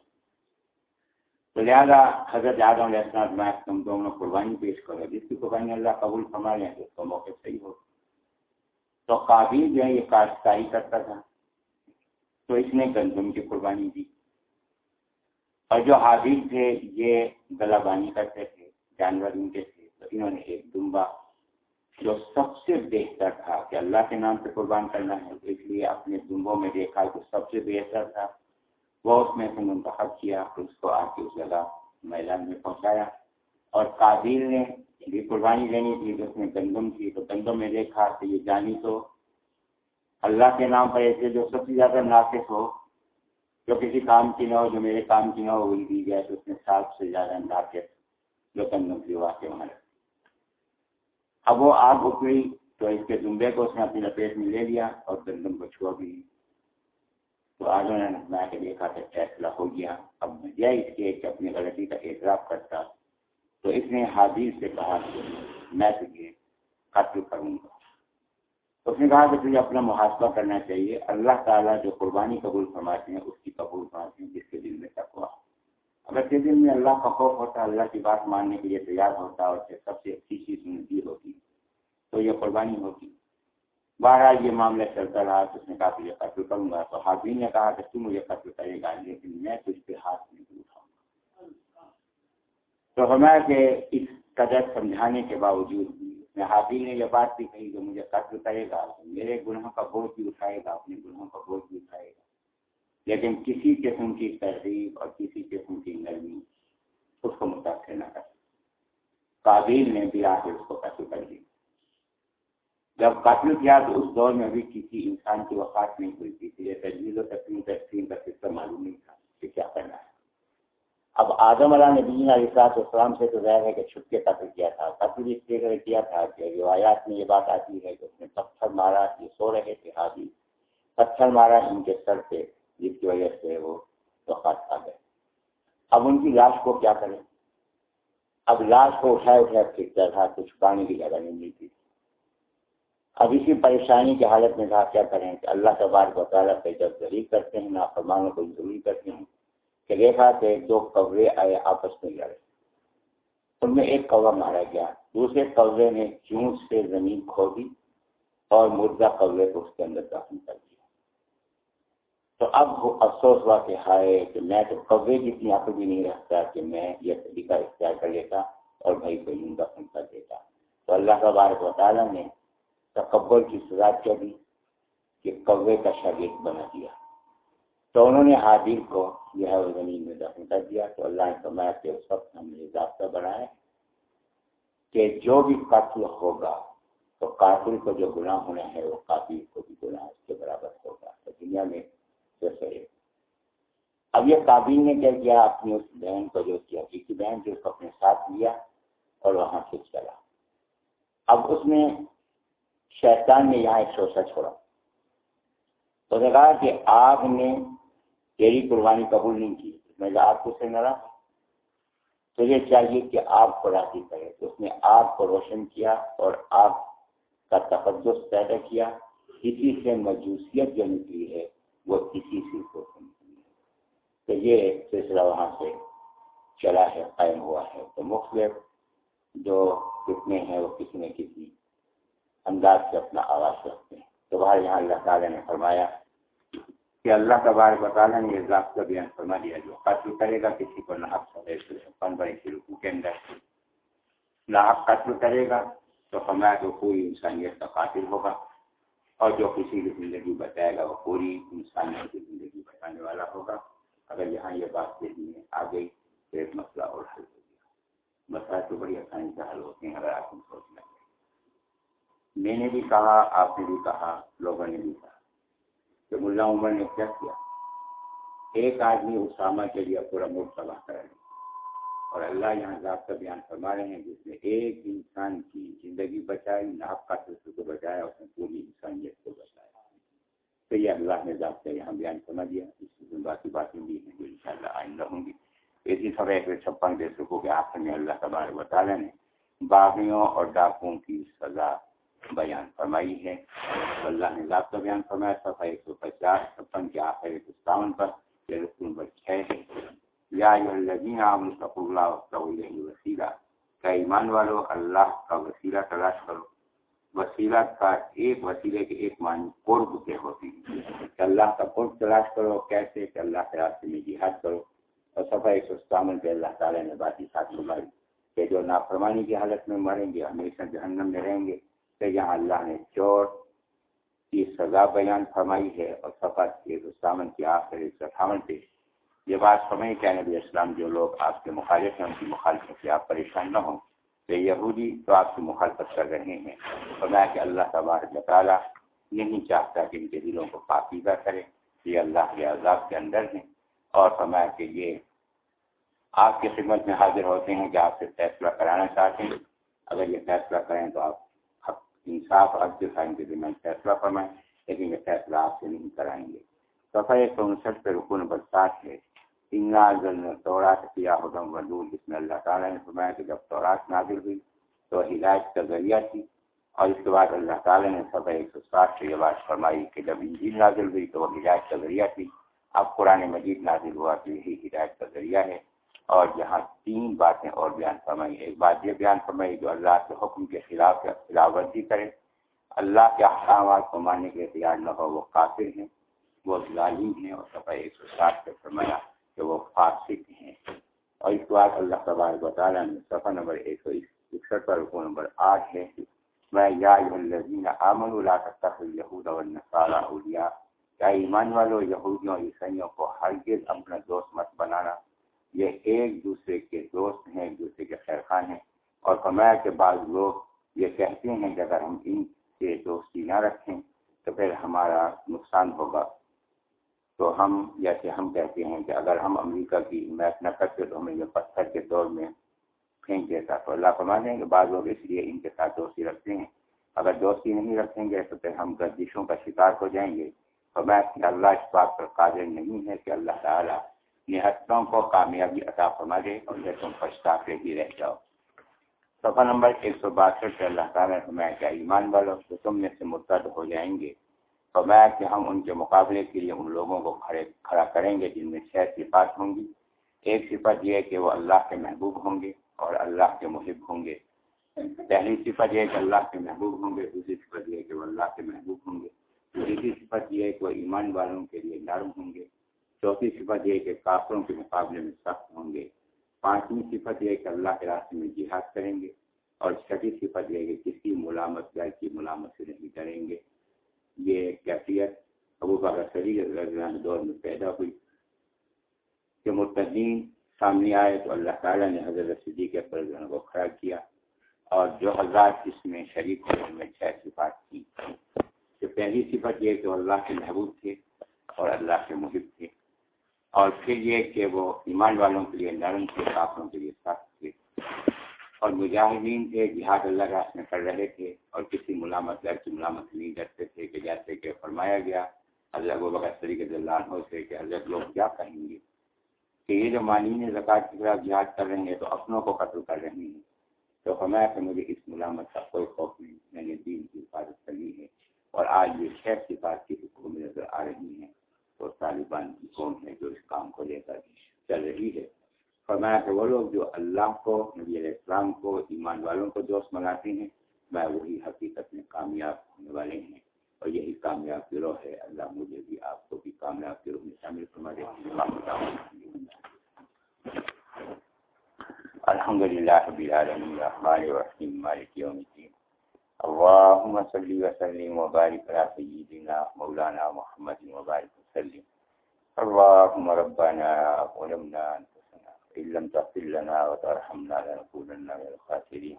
تو لہٰذا حضرت یادوں علیہ السلام میں تم دونوں قربانی پیش کرو جس کی قربانی اللہ قبول فرما لیں تو موقع صحیح ہو تو قابل جو ہے یہ کاشتکاری کرتا تھا۔ تو اس نے گندم کی قربانی دی۔ اور جو حابیب تھے، یہ گلا بانی کرتے تھے، جانور ان کے تھے۔ تو انہوں نے ایک دمبا جو سب سے بہتر تھا کہ اللہ کے نام سے قربان کرنا ہے، اس لیے اپنے دمبوں میں دیکھا جو سب سے بہتر تھا۔ وہ اس میں سے منتخب کیا اس کو آ کے اس جگہ میدان میں پہنچایا۔ اور قابل نے بھی قربانی لینی تھی تو اس میں گندم تھی۔ تو گندم میں دیکھا کہ یہ جانی تو اللہ کے نام پر ایسے جو سب سے زیادہ ناقص ہو، جو کسی کام کی نہ ہو، جو میرے کام کی نہ ہو، وہی دی جائے تو اس میں سات سے زیادہ انداز جو کندم کی واقع وہاں اب وہ آگ اکڑی تو اس کے دمبے کو اس نے اپنی لپیٹ میں لے لیا اور گندم کو چھوا بھی۔ تو آج انہوں نے میں کے دیکھا کہ فیصلہ ہو گیا، اب میں اس کے کہ اپنی غلطی کا اعتراف کرتا۔ تو اس نے حادیث سے کہا کہ میں تجھے قتل کروں گا۔ اس نے کہا کہ تجھے اپنا محاسبہ کرنا چاہیے۔ اللہ تعالیٰ جو قربانی قبول فرماتے ہیں، اس کی قبول فرماتے ہیں، جس کے دل میں تقوا اگر کے دل میں اللہ کا خوف ہوتا، اللہ کی بات ماننے کے لیے تیار ہوتا اور سب سے اچھی چیز ملتی ہوتی، تو یہ قربانی ہوتی بہرحال یہ معاملہ چلتا رہا تو اس نے کہا کہ یہ قتل کروں گا۔ تو حاضرین نے کہا کہ تم مجھے قتل کرے گا، لیکن میں تجھ پہ ہاتھ نہیں اٹھاؤں گا۔ تو ہمارا کہ اس قدر سمجھانے کے باوجود بھی میں نے یہ بات بھی کہی کہ مجھے قتل کرے گا، میرے گناہوں کا بوجھ بھی اٹھائے گا، اپنے گناہوں کا بوجھ بھی اٹھائے گا۔ لیکن کسی قسم کی تہذیب اور کسی قسم کی نرمی اس کو متاثر نہ کر قابل نے بھی آ کے اس کو قتل کر دی جب قتل کیا تو اس دور میں بھی کسی انسان کی وفات نہیں ہوئی تھی یہ تجویز و تقسیم تقسیم کا سسٹم معلوم نہیں تھا کہ کیا کرنا ہے۔ اب آدم علیہ نبی علیہ السلام سے تو ظاہر ہے کہ چھپ کے قتل کیا تھا، قتل اس لیے کیا تھا کہ روایات میں یہ بات آتی ہے کہ اس نے پتھر مارا، یہ سو رہے تھے حاضی پتھر مارا ان کے سر پہ، جس کی وجہ سے وہ وفات آ گئے۔ اب ان کی لاش کو کیا کریں؟ اب لاش کو اٹھائے اٹھائے پھینکتا تھا کچھ پانی کی جگہ نہیں ملتی اب اسی پریشانی کی حالت میں کہا، کیا کریں؟ کہ اللہ تبارک و تعالیٰ پہ جب ذریع کرتے ہیں، نافرمانوں کو ضروری کرتے ہیں، کہ دیکھا کہ دو قبرے آئے، آپس میں لڑے۔ ان میں ایک کوا مارا گیا، دوسرے قبرے نے چونٹ سے زمین کھو دی اور مردہ قبرے کو اس کے اندر دفن کر دیا۔ تو اب وہ افسوس ہوا کہ ہائے، کہ میں تو قبرے کی اتنی عقل بھی نہیں رکھتا کہ میں یہ طریقہ اختیار کر لیتا اور بھائی کو یوں دفن کر دیتا۔ تو اللہ کا بارک و تعالیٰ نے تکبر کی سزا کیا دی کہ کوے کا شاگرد بنا دیا۔ تو انہوں نے حادیل کو جو ہے زمین میں دفن کر دیا تو اللہ نے فرمایا کہ اس وقت ہم نے ضابطہ بنایا کہ جو بھی قتل ہوگا تو قاتل کو جو گناہ ہونا ہے وہ قاتل کو بھی گناہ اس کے برابر ہوگا۔ تو دنیا میں جیسے اب یہ کابل نے کیا کیا اپنی اس بہن کو جو اس کی حقیقی بہن تھی، اس کو اپنے ساتھ لیا اور وہاں سے چلا۔ اب اس میں شیطان نے یہاں ایک شوشہ چھوڑا تو نے کہا کہ آپ نے تیری قربانی قبول نہیں کی۔ میں آپ کو سے نہ تو یہ چاہیے کہ آپ کو راضی کرے تو اس نے آپ کو روشن کیا اور آپ کا تقدس پیدا کیا۔ کسی سے مجوسیت جو نکلی ہے، وہ کسی سے کو تو یہ سلسلہ وہاں سے چلا ہے، قائم ہوا ہے۔ تو مختلف جو کتنے ہیں، وہ کسی نہ کسی انداز سے اپنا آواز رکھتے ہیں۔ تو باہر یہاں اللہ تعالیٰ نے فرمایا کہ اللہ کا بار نے یہ ضابطہ بیان فرما دیا، جو قتل کرے گا، کسی کو نہ پن بڑے کی رکو کے اندر نہ قتل کرے گا تو فرمایا کہ کوئی انسانیت کا قاتل ہوگا اور جو کسی کی زندگی بتائے گا وہ پوری انسانیت کی زندگی بتانے والا ہوگا۔ اگر یہاں یہ بات دیکھنی ہے، آ گئی تو ایک مسئلہ اور حل ہو گیا۔ مسئلہ تو بڑی آسانی سے حل ہوتے ہیں، اگر آپ ان سوچ لیں میں نے بھی کہا، آپ نے بھی کہا، لوگوں نے بھی کہا کہ ملا عمر نے کیا کیا؟ ایک آدمی اسامہ کے لیے پورا ملک تباہ کر رہے اور اللہ یہاں ذات کا بیان فرما رہے ہیں، جس نے ایک انسان کی زندگی بچائی ناپ کا سلسلے کو بچایا، اس نے پوری انسانیت کو بچایا۔ تو یہ اللہ نے ذات کا یہاں بیان فرما دیا۔ اس میں باقی باتیں بھی ہیں جو ان شاء اللہ آئندہ ہوں گی۔ اسی سب ایک چھپن دے سکو کہ آخر میں اللہ تبار وطالعہ نے باغیوں اور ڈاکوں کی سزا بیان فرمائی ہے۔ اللہ نے ذات کا بیان فرمایا، صفحہ ایک سو پچاس، چھپن کے آخر ایک سو ستاون پر یہ رسول نمبر چھ ہے یا الذین آمنوا اللہ وسیلہ کہ ایمان والو، اللہ کا وسیلہ تلاش کرو۔ وسیلہ کا ایک وسیلے کے ایک معنی قرب کے ہوتی ہے کہ اللہ کا قرب تلاش کرو، کیسے؟ کہ اللہ کے راستے میں جہاد کرو۔ اور صفحہ ایک سو ستاون پہ اللہ تعالیٰ نے باقی ساتھ بلائی کہ جو نافرمانی کی حالت میں مریں گے، ہمیشہ جہنم میں رہیں گے۔ کہ یہاں اللہ نے چور کی سزا بیان فرمائی ہے اور سفر کے سامن کی آخر ایک سو اٹھاون پہ یہ بات سمجھ کہ نبی اسلام جو لوگ آپ کے مخالف ہیں، ان کی مخالفت سے آپ پریشان نہ ہوں۔ کہ یہودی تو آپ کی مخالفت کر رہے ہیں۔ فرمایا کہ اللہ تبارک تعالیٰ نہیں چاہتا کہ ان کے دلوں کو پاکیزہ کرے۔ یہ اللہ کے عذاب کے اندر ہیں۔ اور فرمایا کہ یہ آپ کی خدمت میں حاضر ہوتے ہیں کہ آپ سے فیصلہ کرانا چاہتے ہیں۔ اگر یہ فیصلہ کریں تو آپ انصاف عبد خان کے درمیان فیصلہ فرمائیں لیکن یہ فیصلہ آپ سے نہیں کرائیں گے۔ صفحہ ایک سو انسٹھ پہ رکن نمبر سات ہے۔ تورات کیا حکم ودود جس میں اللہ تعالیٰ نے فرمایا کہ جب تورات نازل ہوئی تو ہدایت کا ذریعہ تھی۔ اور اس کے بعد اللہ تعالیٰ نے صفحہ ایک سو ساٹھ سے یہ بات فرمائی کہ جب انجیل نازل ہوئی تو وہ ہدایت کا ذریعہ تھی۔ اب قرآن مجید نازل ہوا تو یہی ہدایت کا ذریعہ ہے۔ اور یہاں تین باتیں اور بیان فرمائی ایک بات یہ بیان فرمائی جو اللہ کے حکم کے خلاف خلاف ورزی کرے۔ اللہ کے احکامات کو ماننے کے تیار نہ ہو، وہ قاطر ہیں، وہ ظالم ہیں۔ اور صفحہ ایک سو ساٹھ پہ فرمایا کہ وہ فاسق ہیں۔ اور اس بات اللہ تبارک و تعالیٰ نے صفحہ نمبر ایک سو اکسٹھ پر رکو نمبر آٹھ ہے میں یا الذین آمن لا تتخذ یہود و نصارى کیا ایمان والو یہودیوں اور عیسائیوں کو ہرگز اپنا دوست مت بنانا۔ یہ ایک دوسرے کے دوست ہیں ایک دوسرے کے خیر خان ہیں۔ اور فرمایا کے بعض لوگ یہ کہتے ہیں کہ اگر ہم ان سے دوستی نہ رکھیں تو پھر ہمارا نقصان ہوگا۔ تو ہم جیسے ہم کہتے ہیں کہ اگر ہم امریکہ کی حمایت نہ کرتے تو ہمیں یہ پتھر کے دور میں پھینک دیتا۔ تو اللہ فرما دیں کہ بعض لوگ اس لیے ان کے ساتھ دوستی رکھتے ہیں۔ اگر دوستی نہیں رکھیں گے تو پھر ہم گردشوں کا شکار ہو جائیں گے۔ اور میں اللہ اس بات پر قادر نہیں ہے کہ اللہ تعالیٰ نہتوں کو کامیابی عطا فرما دے اور یہ تم پچھتا کے ہی رہ جاؤ۔ صفحہ نمبر ایک سو باسٹھ سے اللہ تعالیٰ نے کیا ایمان والو تو تم میں سے مرتد ہو جائیں گے، فرمایا کہ ہم ان کے مقابلے کے لیے ان لوگوں کو کھڑے، کھڑا کریں گے جن میں چھ صفات ہوں گی۔ ایک صفت یہ ہے کہ وہ اللہ کے محبوب ہوں گے اور اللہ کے محب ہوں گے۔ پہلی صفت یہ ہے کہ اللہ کے محبوب ہوں گے، دوسری صفت یہ ہے کہ وہ اللہ کے محبوب ہوں گے۔ تیسری صفت یہ ہے کہ وہ ایمان والوں کے لیے نرم ہوں گے۔ چوتھی صفت یہ کہ کافروں کے مقابلے میں سخت ہوں گے۔ پانچویں صفت یہ کہ اللہ کے راستے میں جہاد کریں گے۔ اور چھٹی صفت یہ کہ کسی ملامت یا کی ملامت سے نہیں کریں گے۔ یہ کیفیت ابو بکر صدیق دور میں پیدا ہوئی کہ متدین سامنے آئے تو اللہ تعالیٰ نے حضرت صدیق پر کو کھڑا کیا اور جو حضرات اس میں شریک ہوئے ان میں چھ صفات تھی کہ پہلی صفت یہ کہ وہ اللہ کے محبوب تھے اور اللہ کے محب تھے۔ اور پھر یہ کہ وہ ایمان والوں کے لیے، نرم تھے کافروں کے لیے سخت تھے۔ اور مجاہدین تھے، جہاد اللہ راس میں کر رہے تھے اور کسی ملامت در کی ملامت نہیں کرتے تھے کہ جیسے کہ فرمایا گیا، اللہ و بغیر طریقے اللہ سے کہ حضرت لوگ کیا کہیں گے؟ کہ یہ جو مانین زکوٰۃ کی خلاف جہاد کر رہے ہیں تو اپنوں کو قتل کر رہے ہیں۔ تو فرمایا کہ مجھے اس ملامت کا کوئی خوف نہیں، میں نے دین کی حفاظت کرنی ہے اور آج یہ شہر کی بات کی حکومت نظر آ رہی ہیں تو طالبان کی قوم ہے جو اس کام کو لے کر چل رہی ہے۔ فرمایا کہ وہ لوگ جو اللہ کو، نبی علیہ السلام کو، ایمان والوں کو دوست مناتے ہیں، میں وہی حقیقت میں کامیاب ہونے والے ہیں۔ اور یہی کامیاب گروہ ہے۔ اللہ مجھے بھی، آپ کو بھی کامیاب گروہ میں شامل فرما دے الحمد للہ رب العالمین الرحمن الرحیم، مالک یوم الدین۔ اللهم صل وسلم وبارك على سيدنا مولانا محمد وبارك وسلم. اللهم ربنا ظلمنا أنفسنا إن لم تغفر لنا وترحمنا لنكونن من الخاسرين.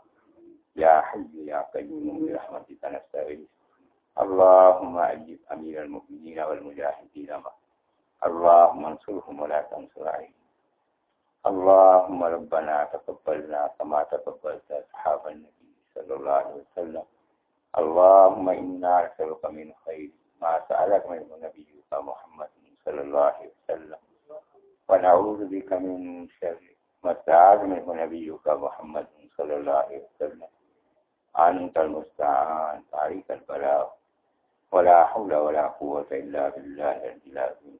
يا حي يا قيوم برحمتك نستغيث. اللهم أجب أمير المؤمنين والمجاهدين. اللهم انصرهم ولا تنصر عليهم. اللهم ربنا تقبلنا كما تقبلت أصحاب النبي. صلى الله عليه وسلم اللهم انا نسالك من خير ما سالك منه نبيك محمد صلى الله عليه وسلم ونعوذ بك من شر ما استعاذ منه نبيك محمد صلى الله عليه وسلم انت المستعان عليك البلاغ ولا حول ولا قوة إلا بالله العظيم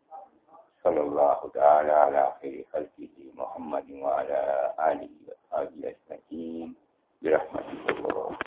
صلى الله تعالى على خير خلقه محمد وعلى آله وصحبه أجمعين برحمته الله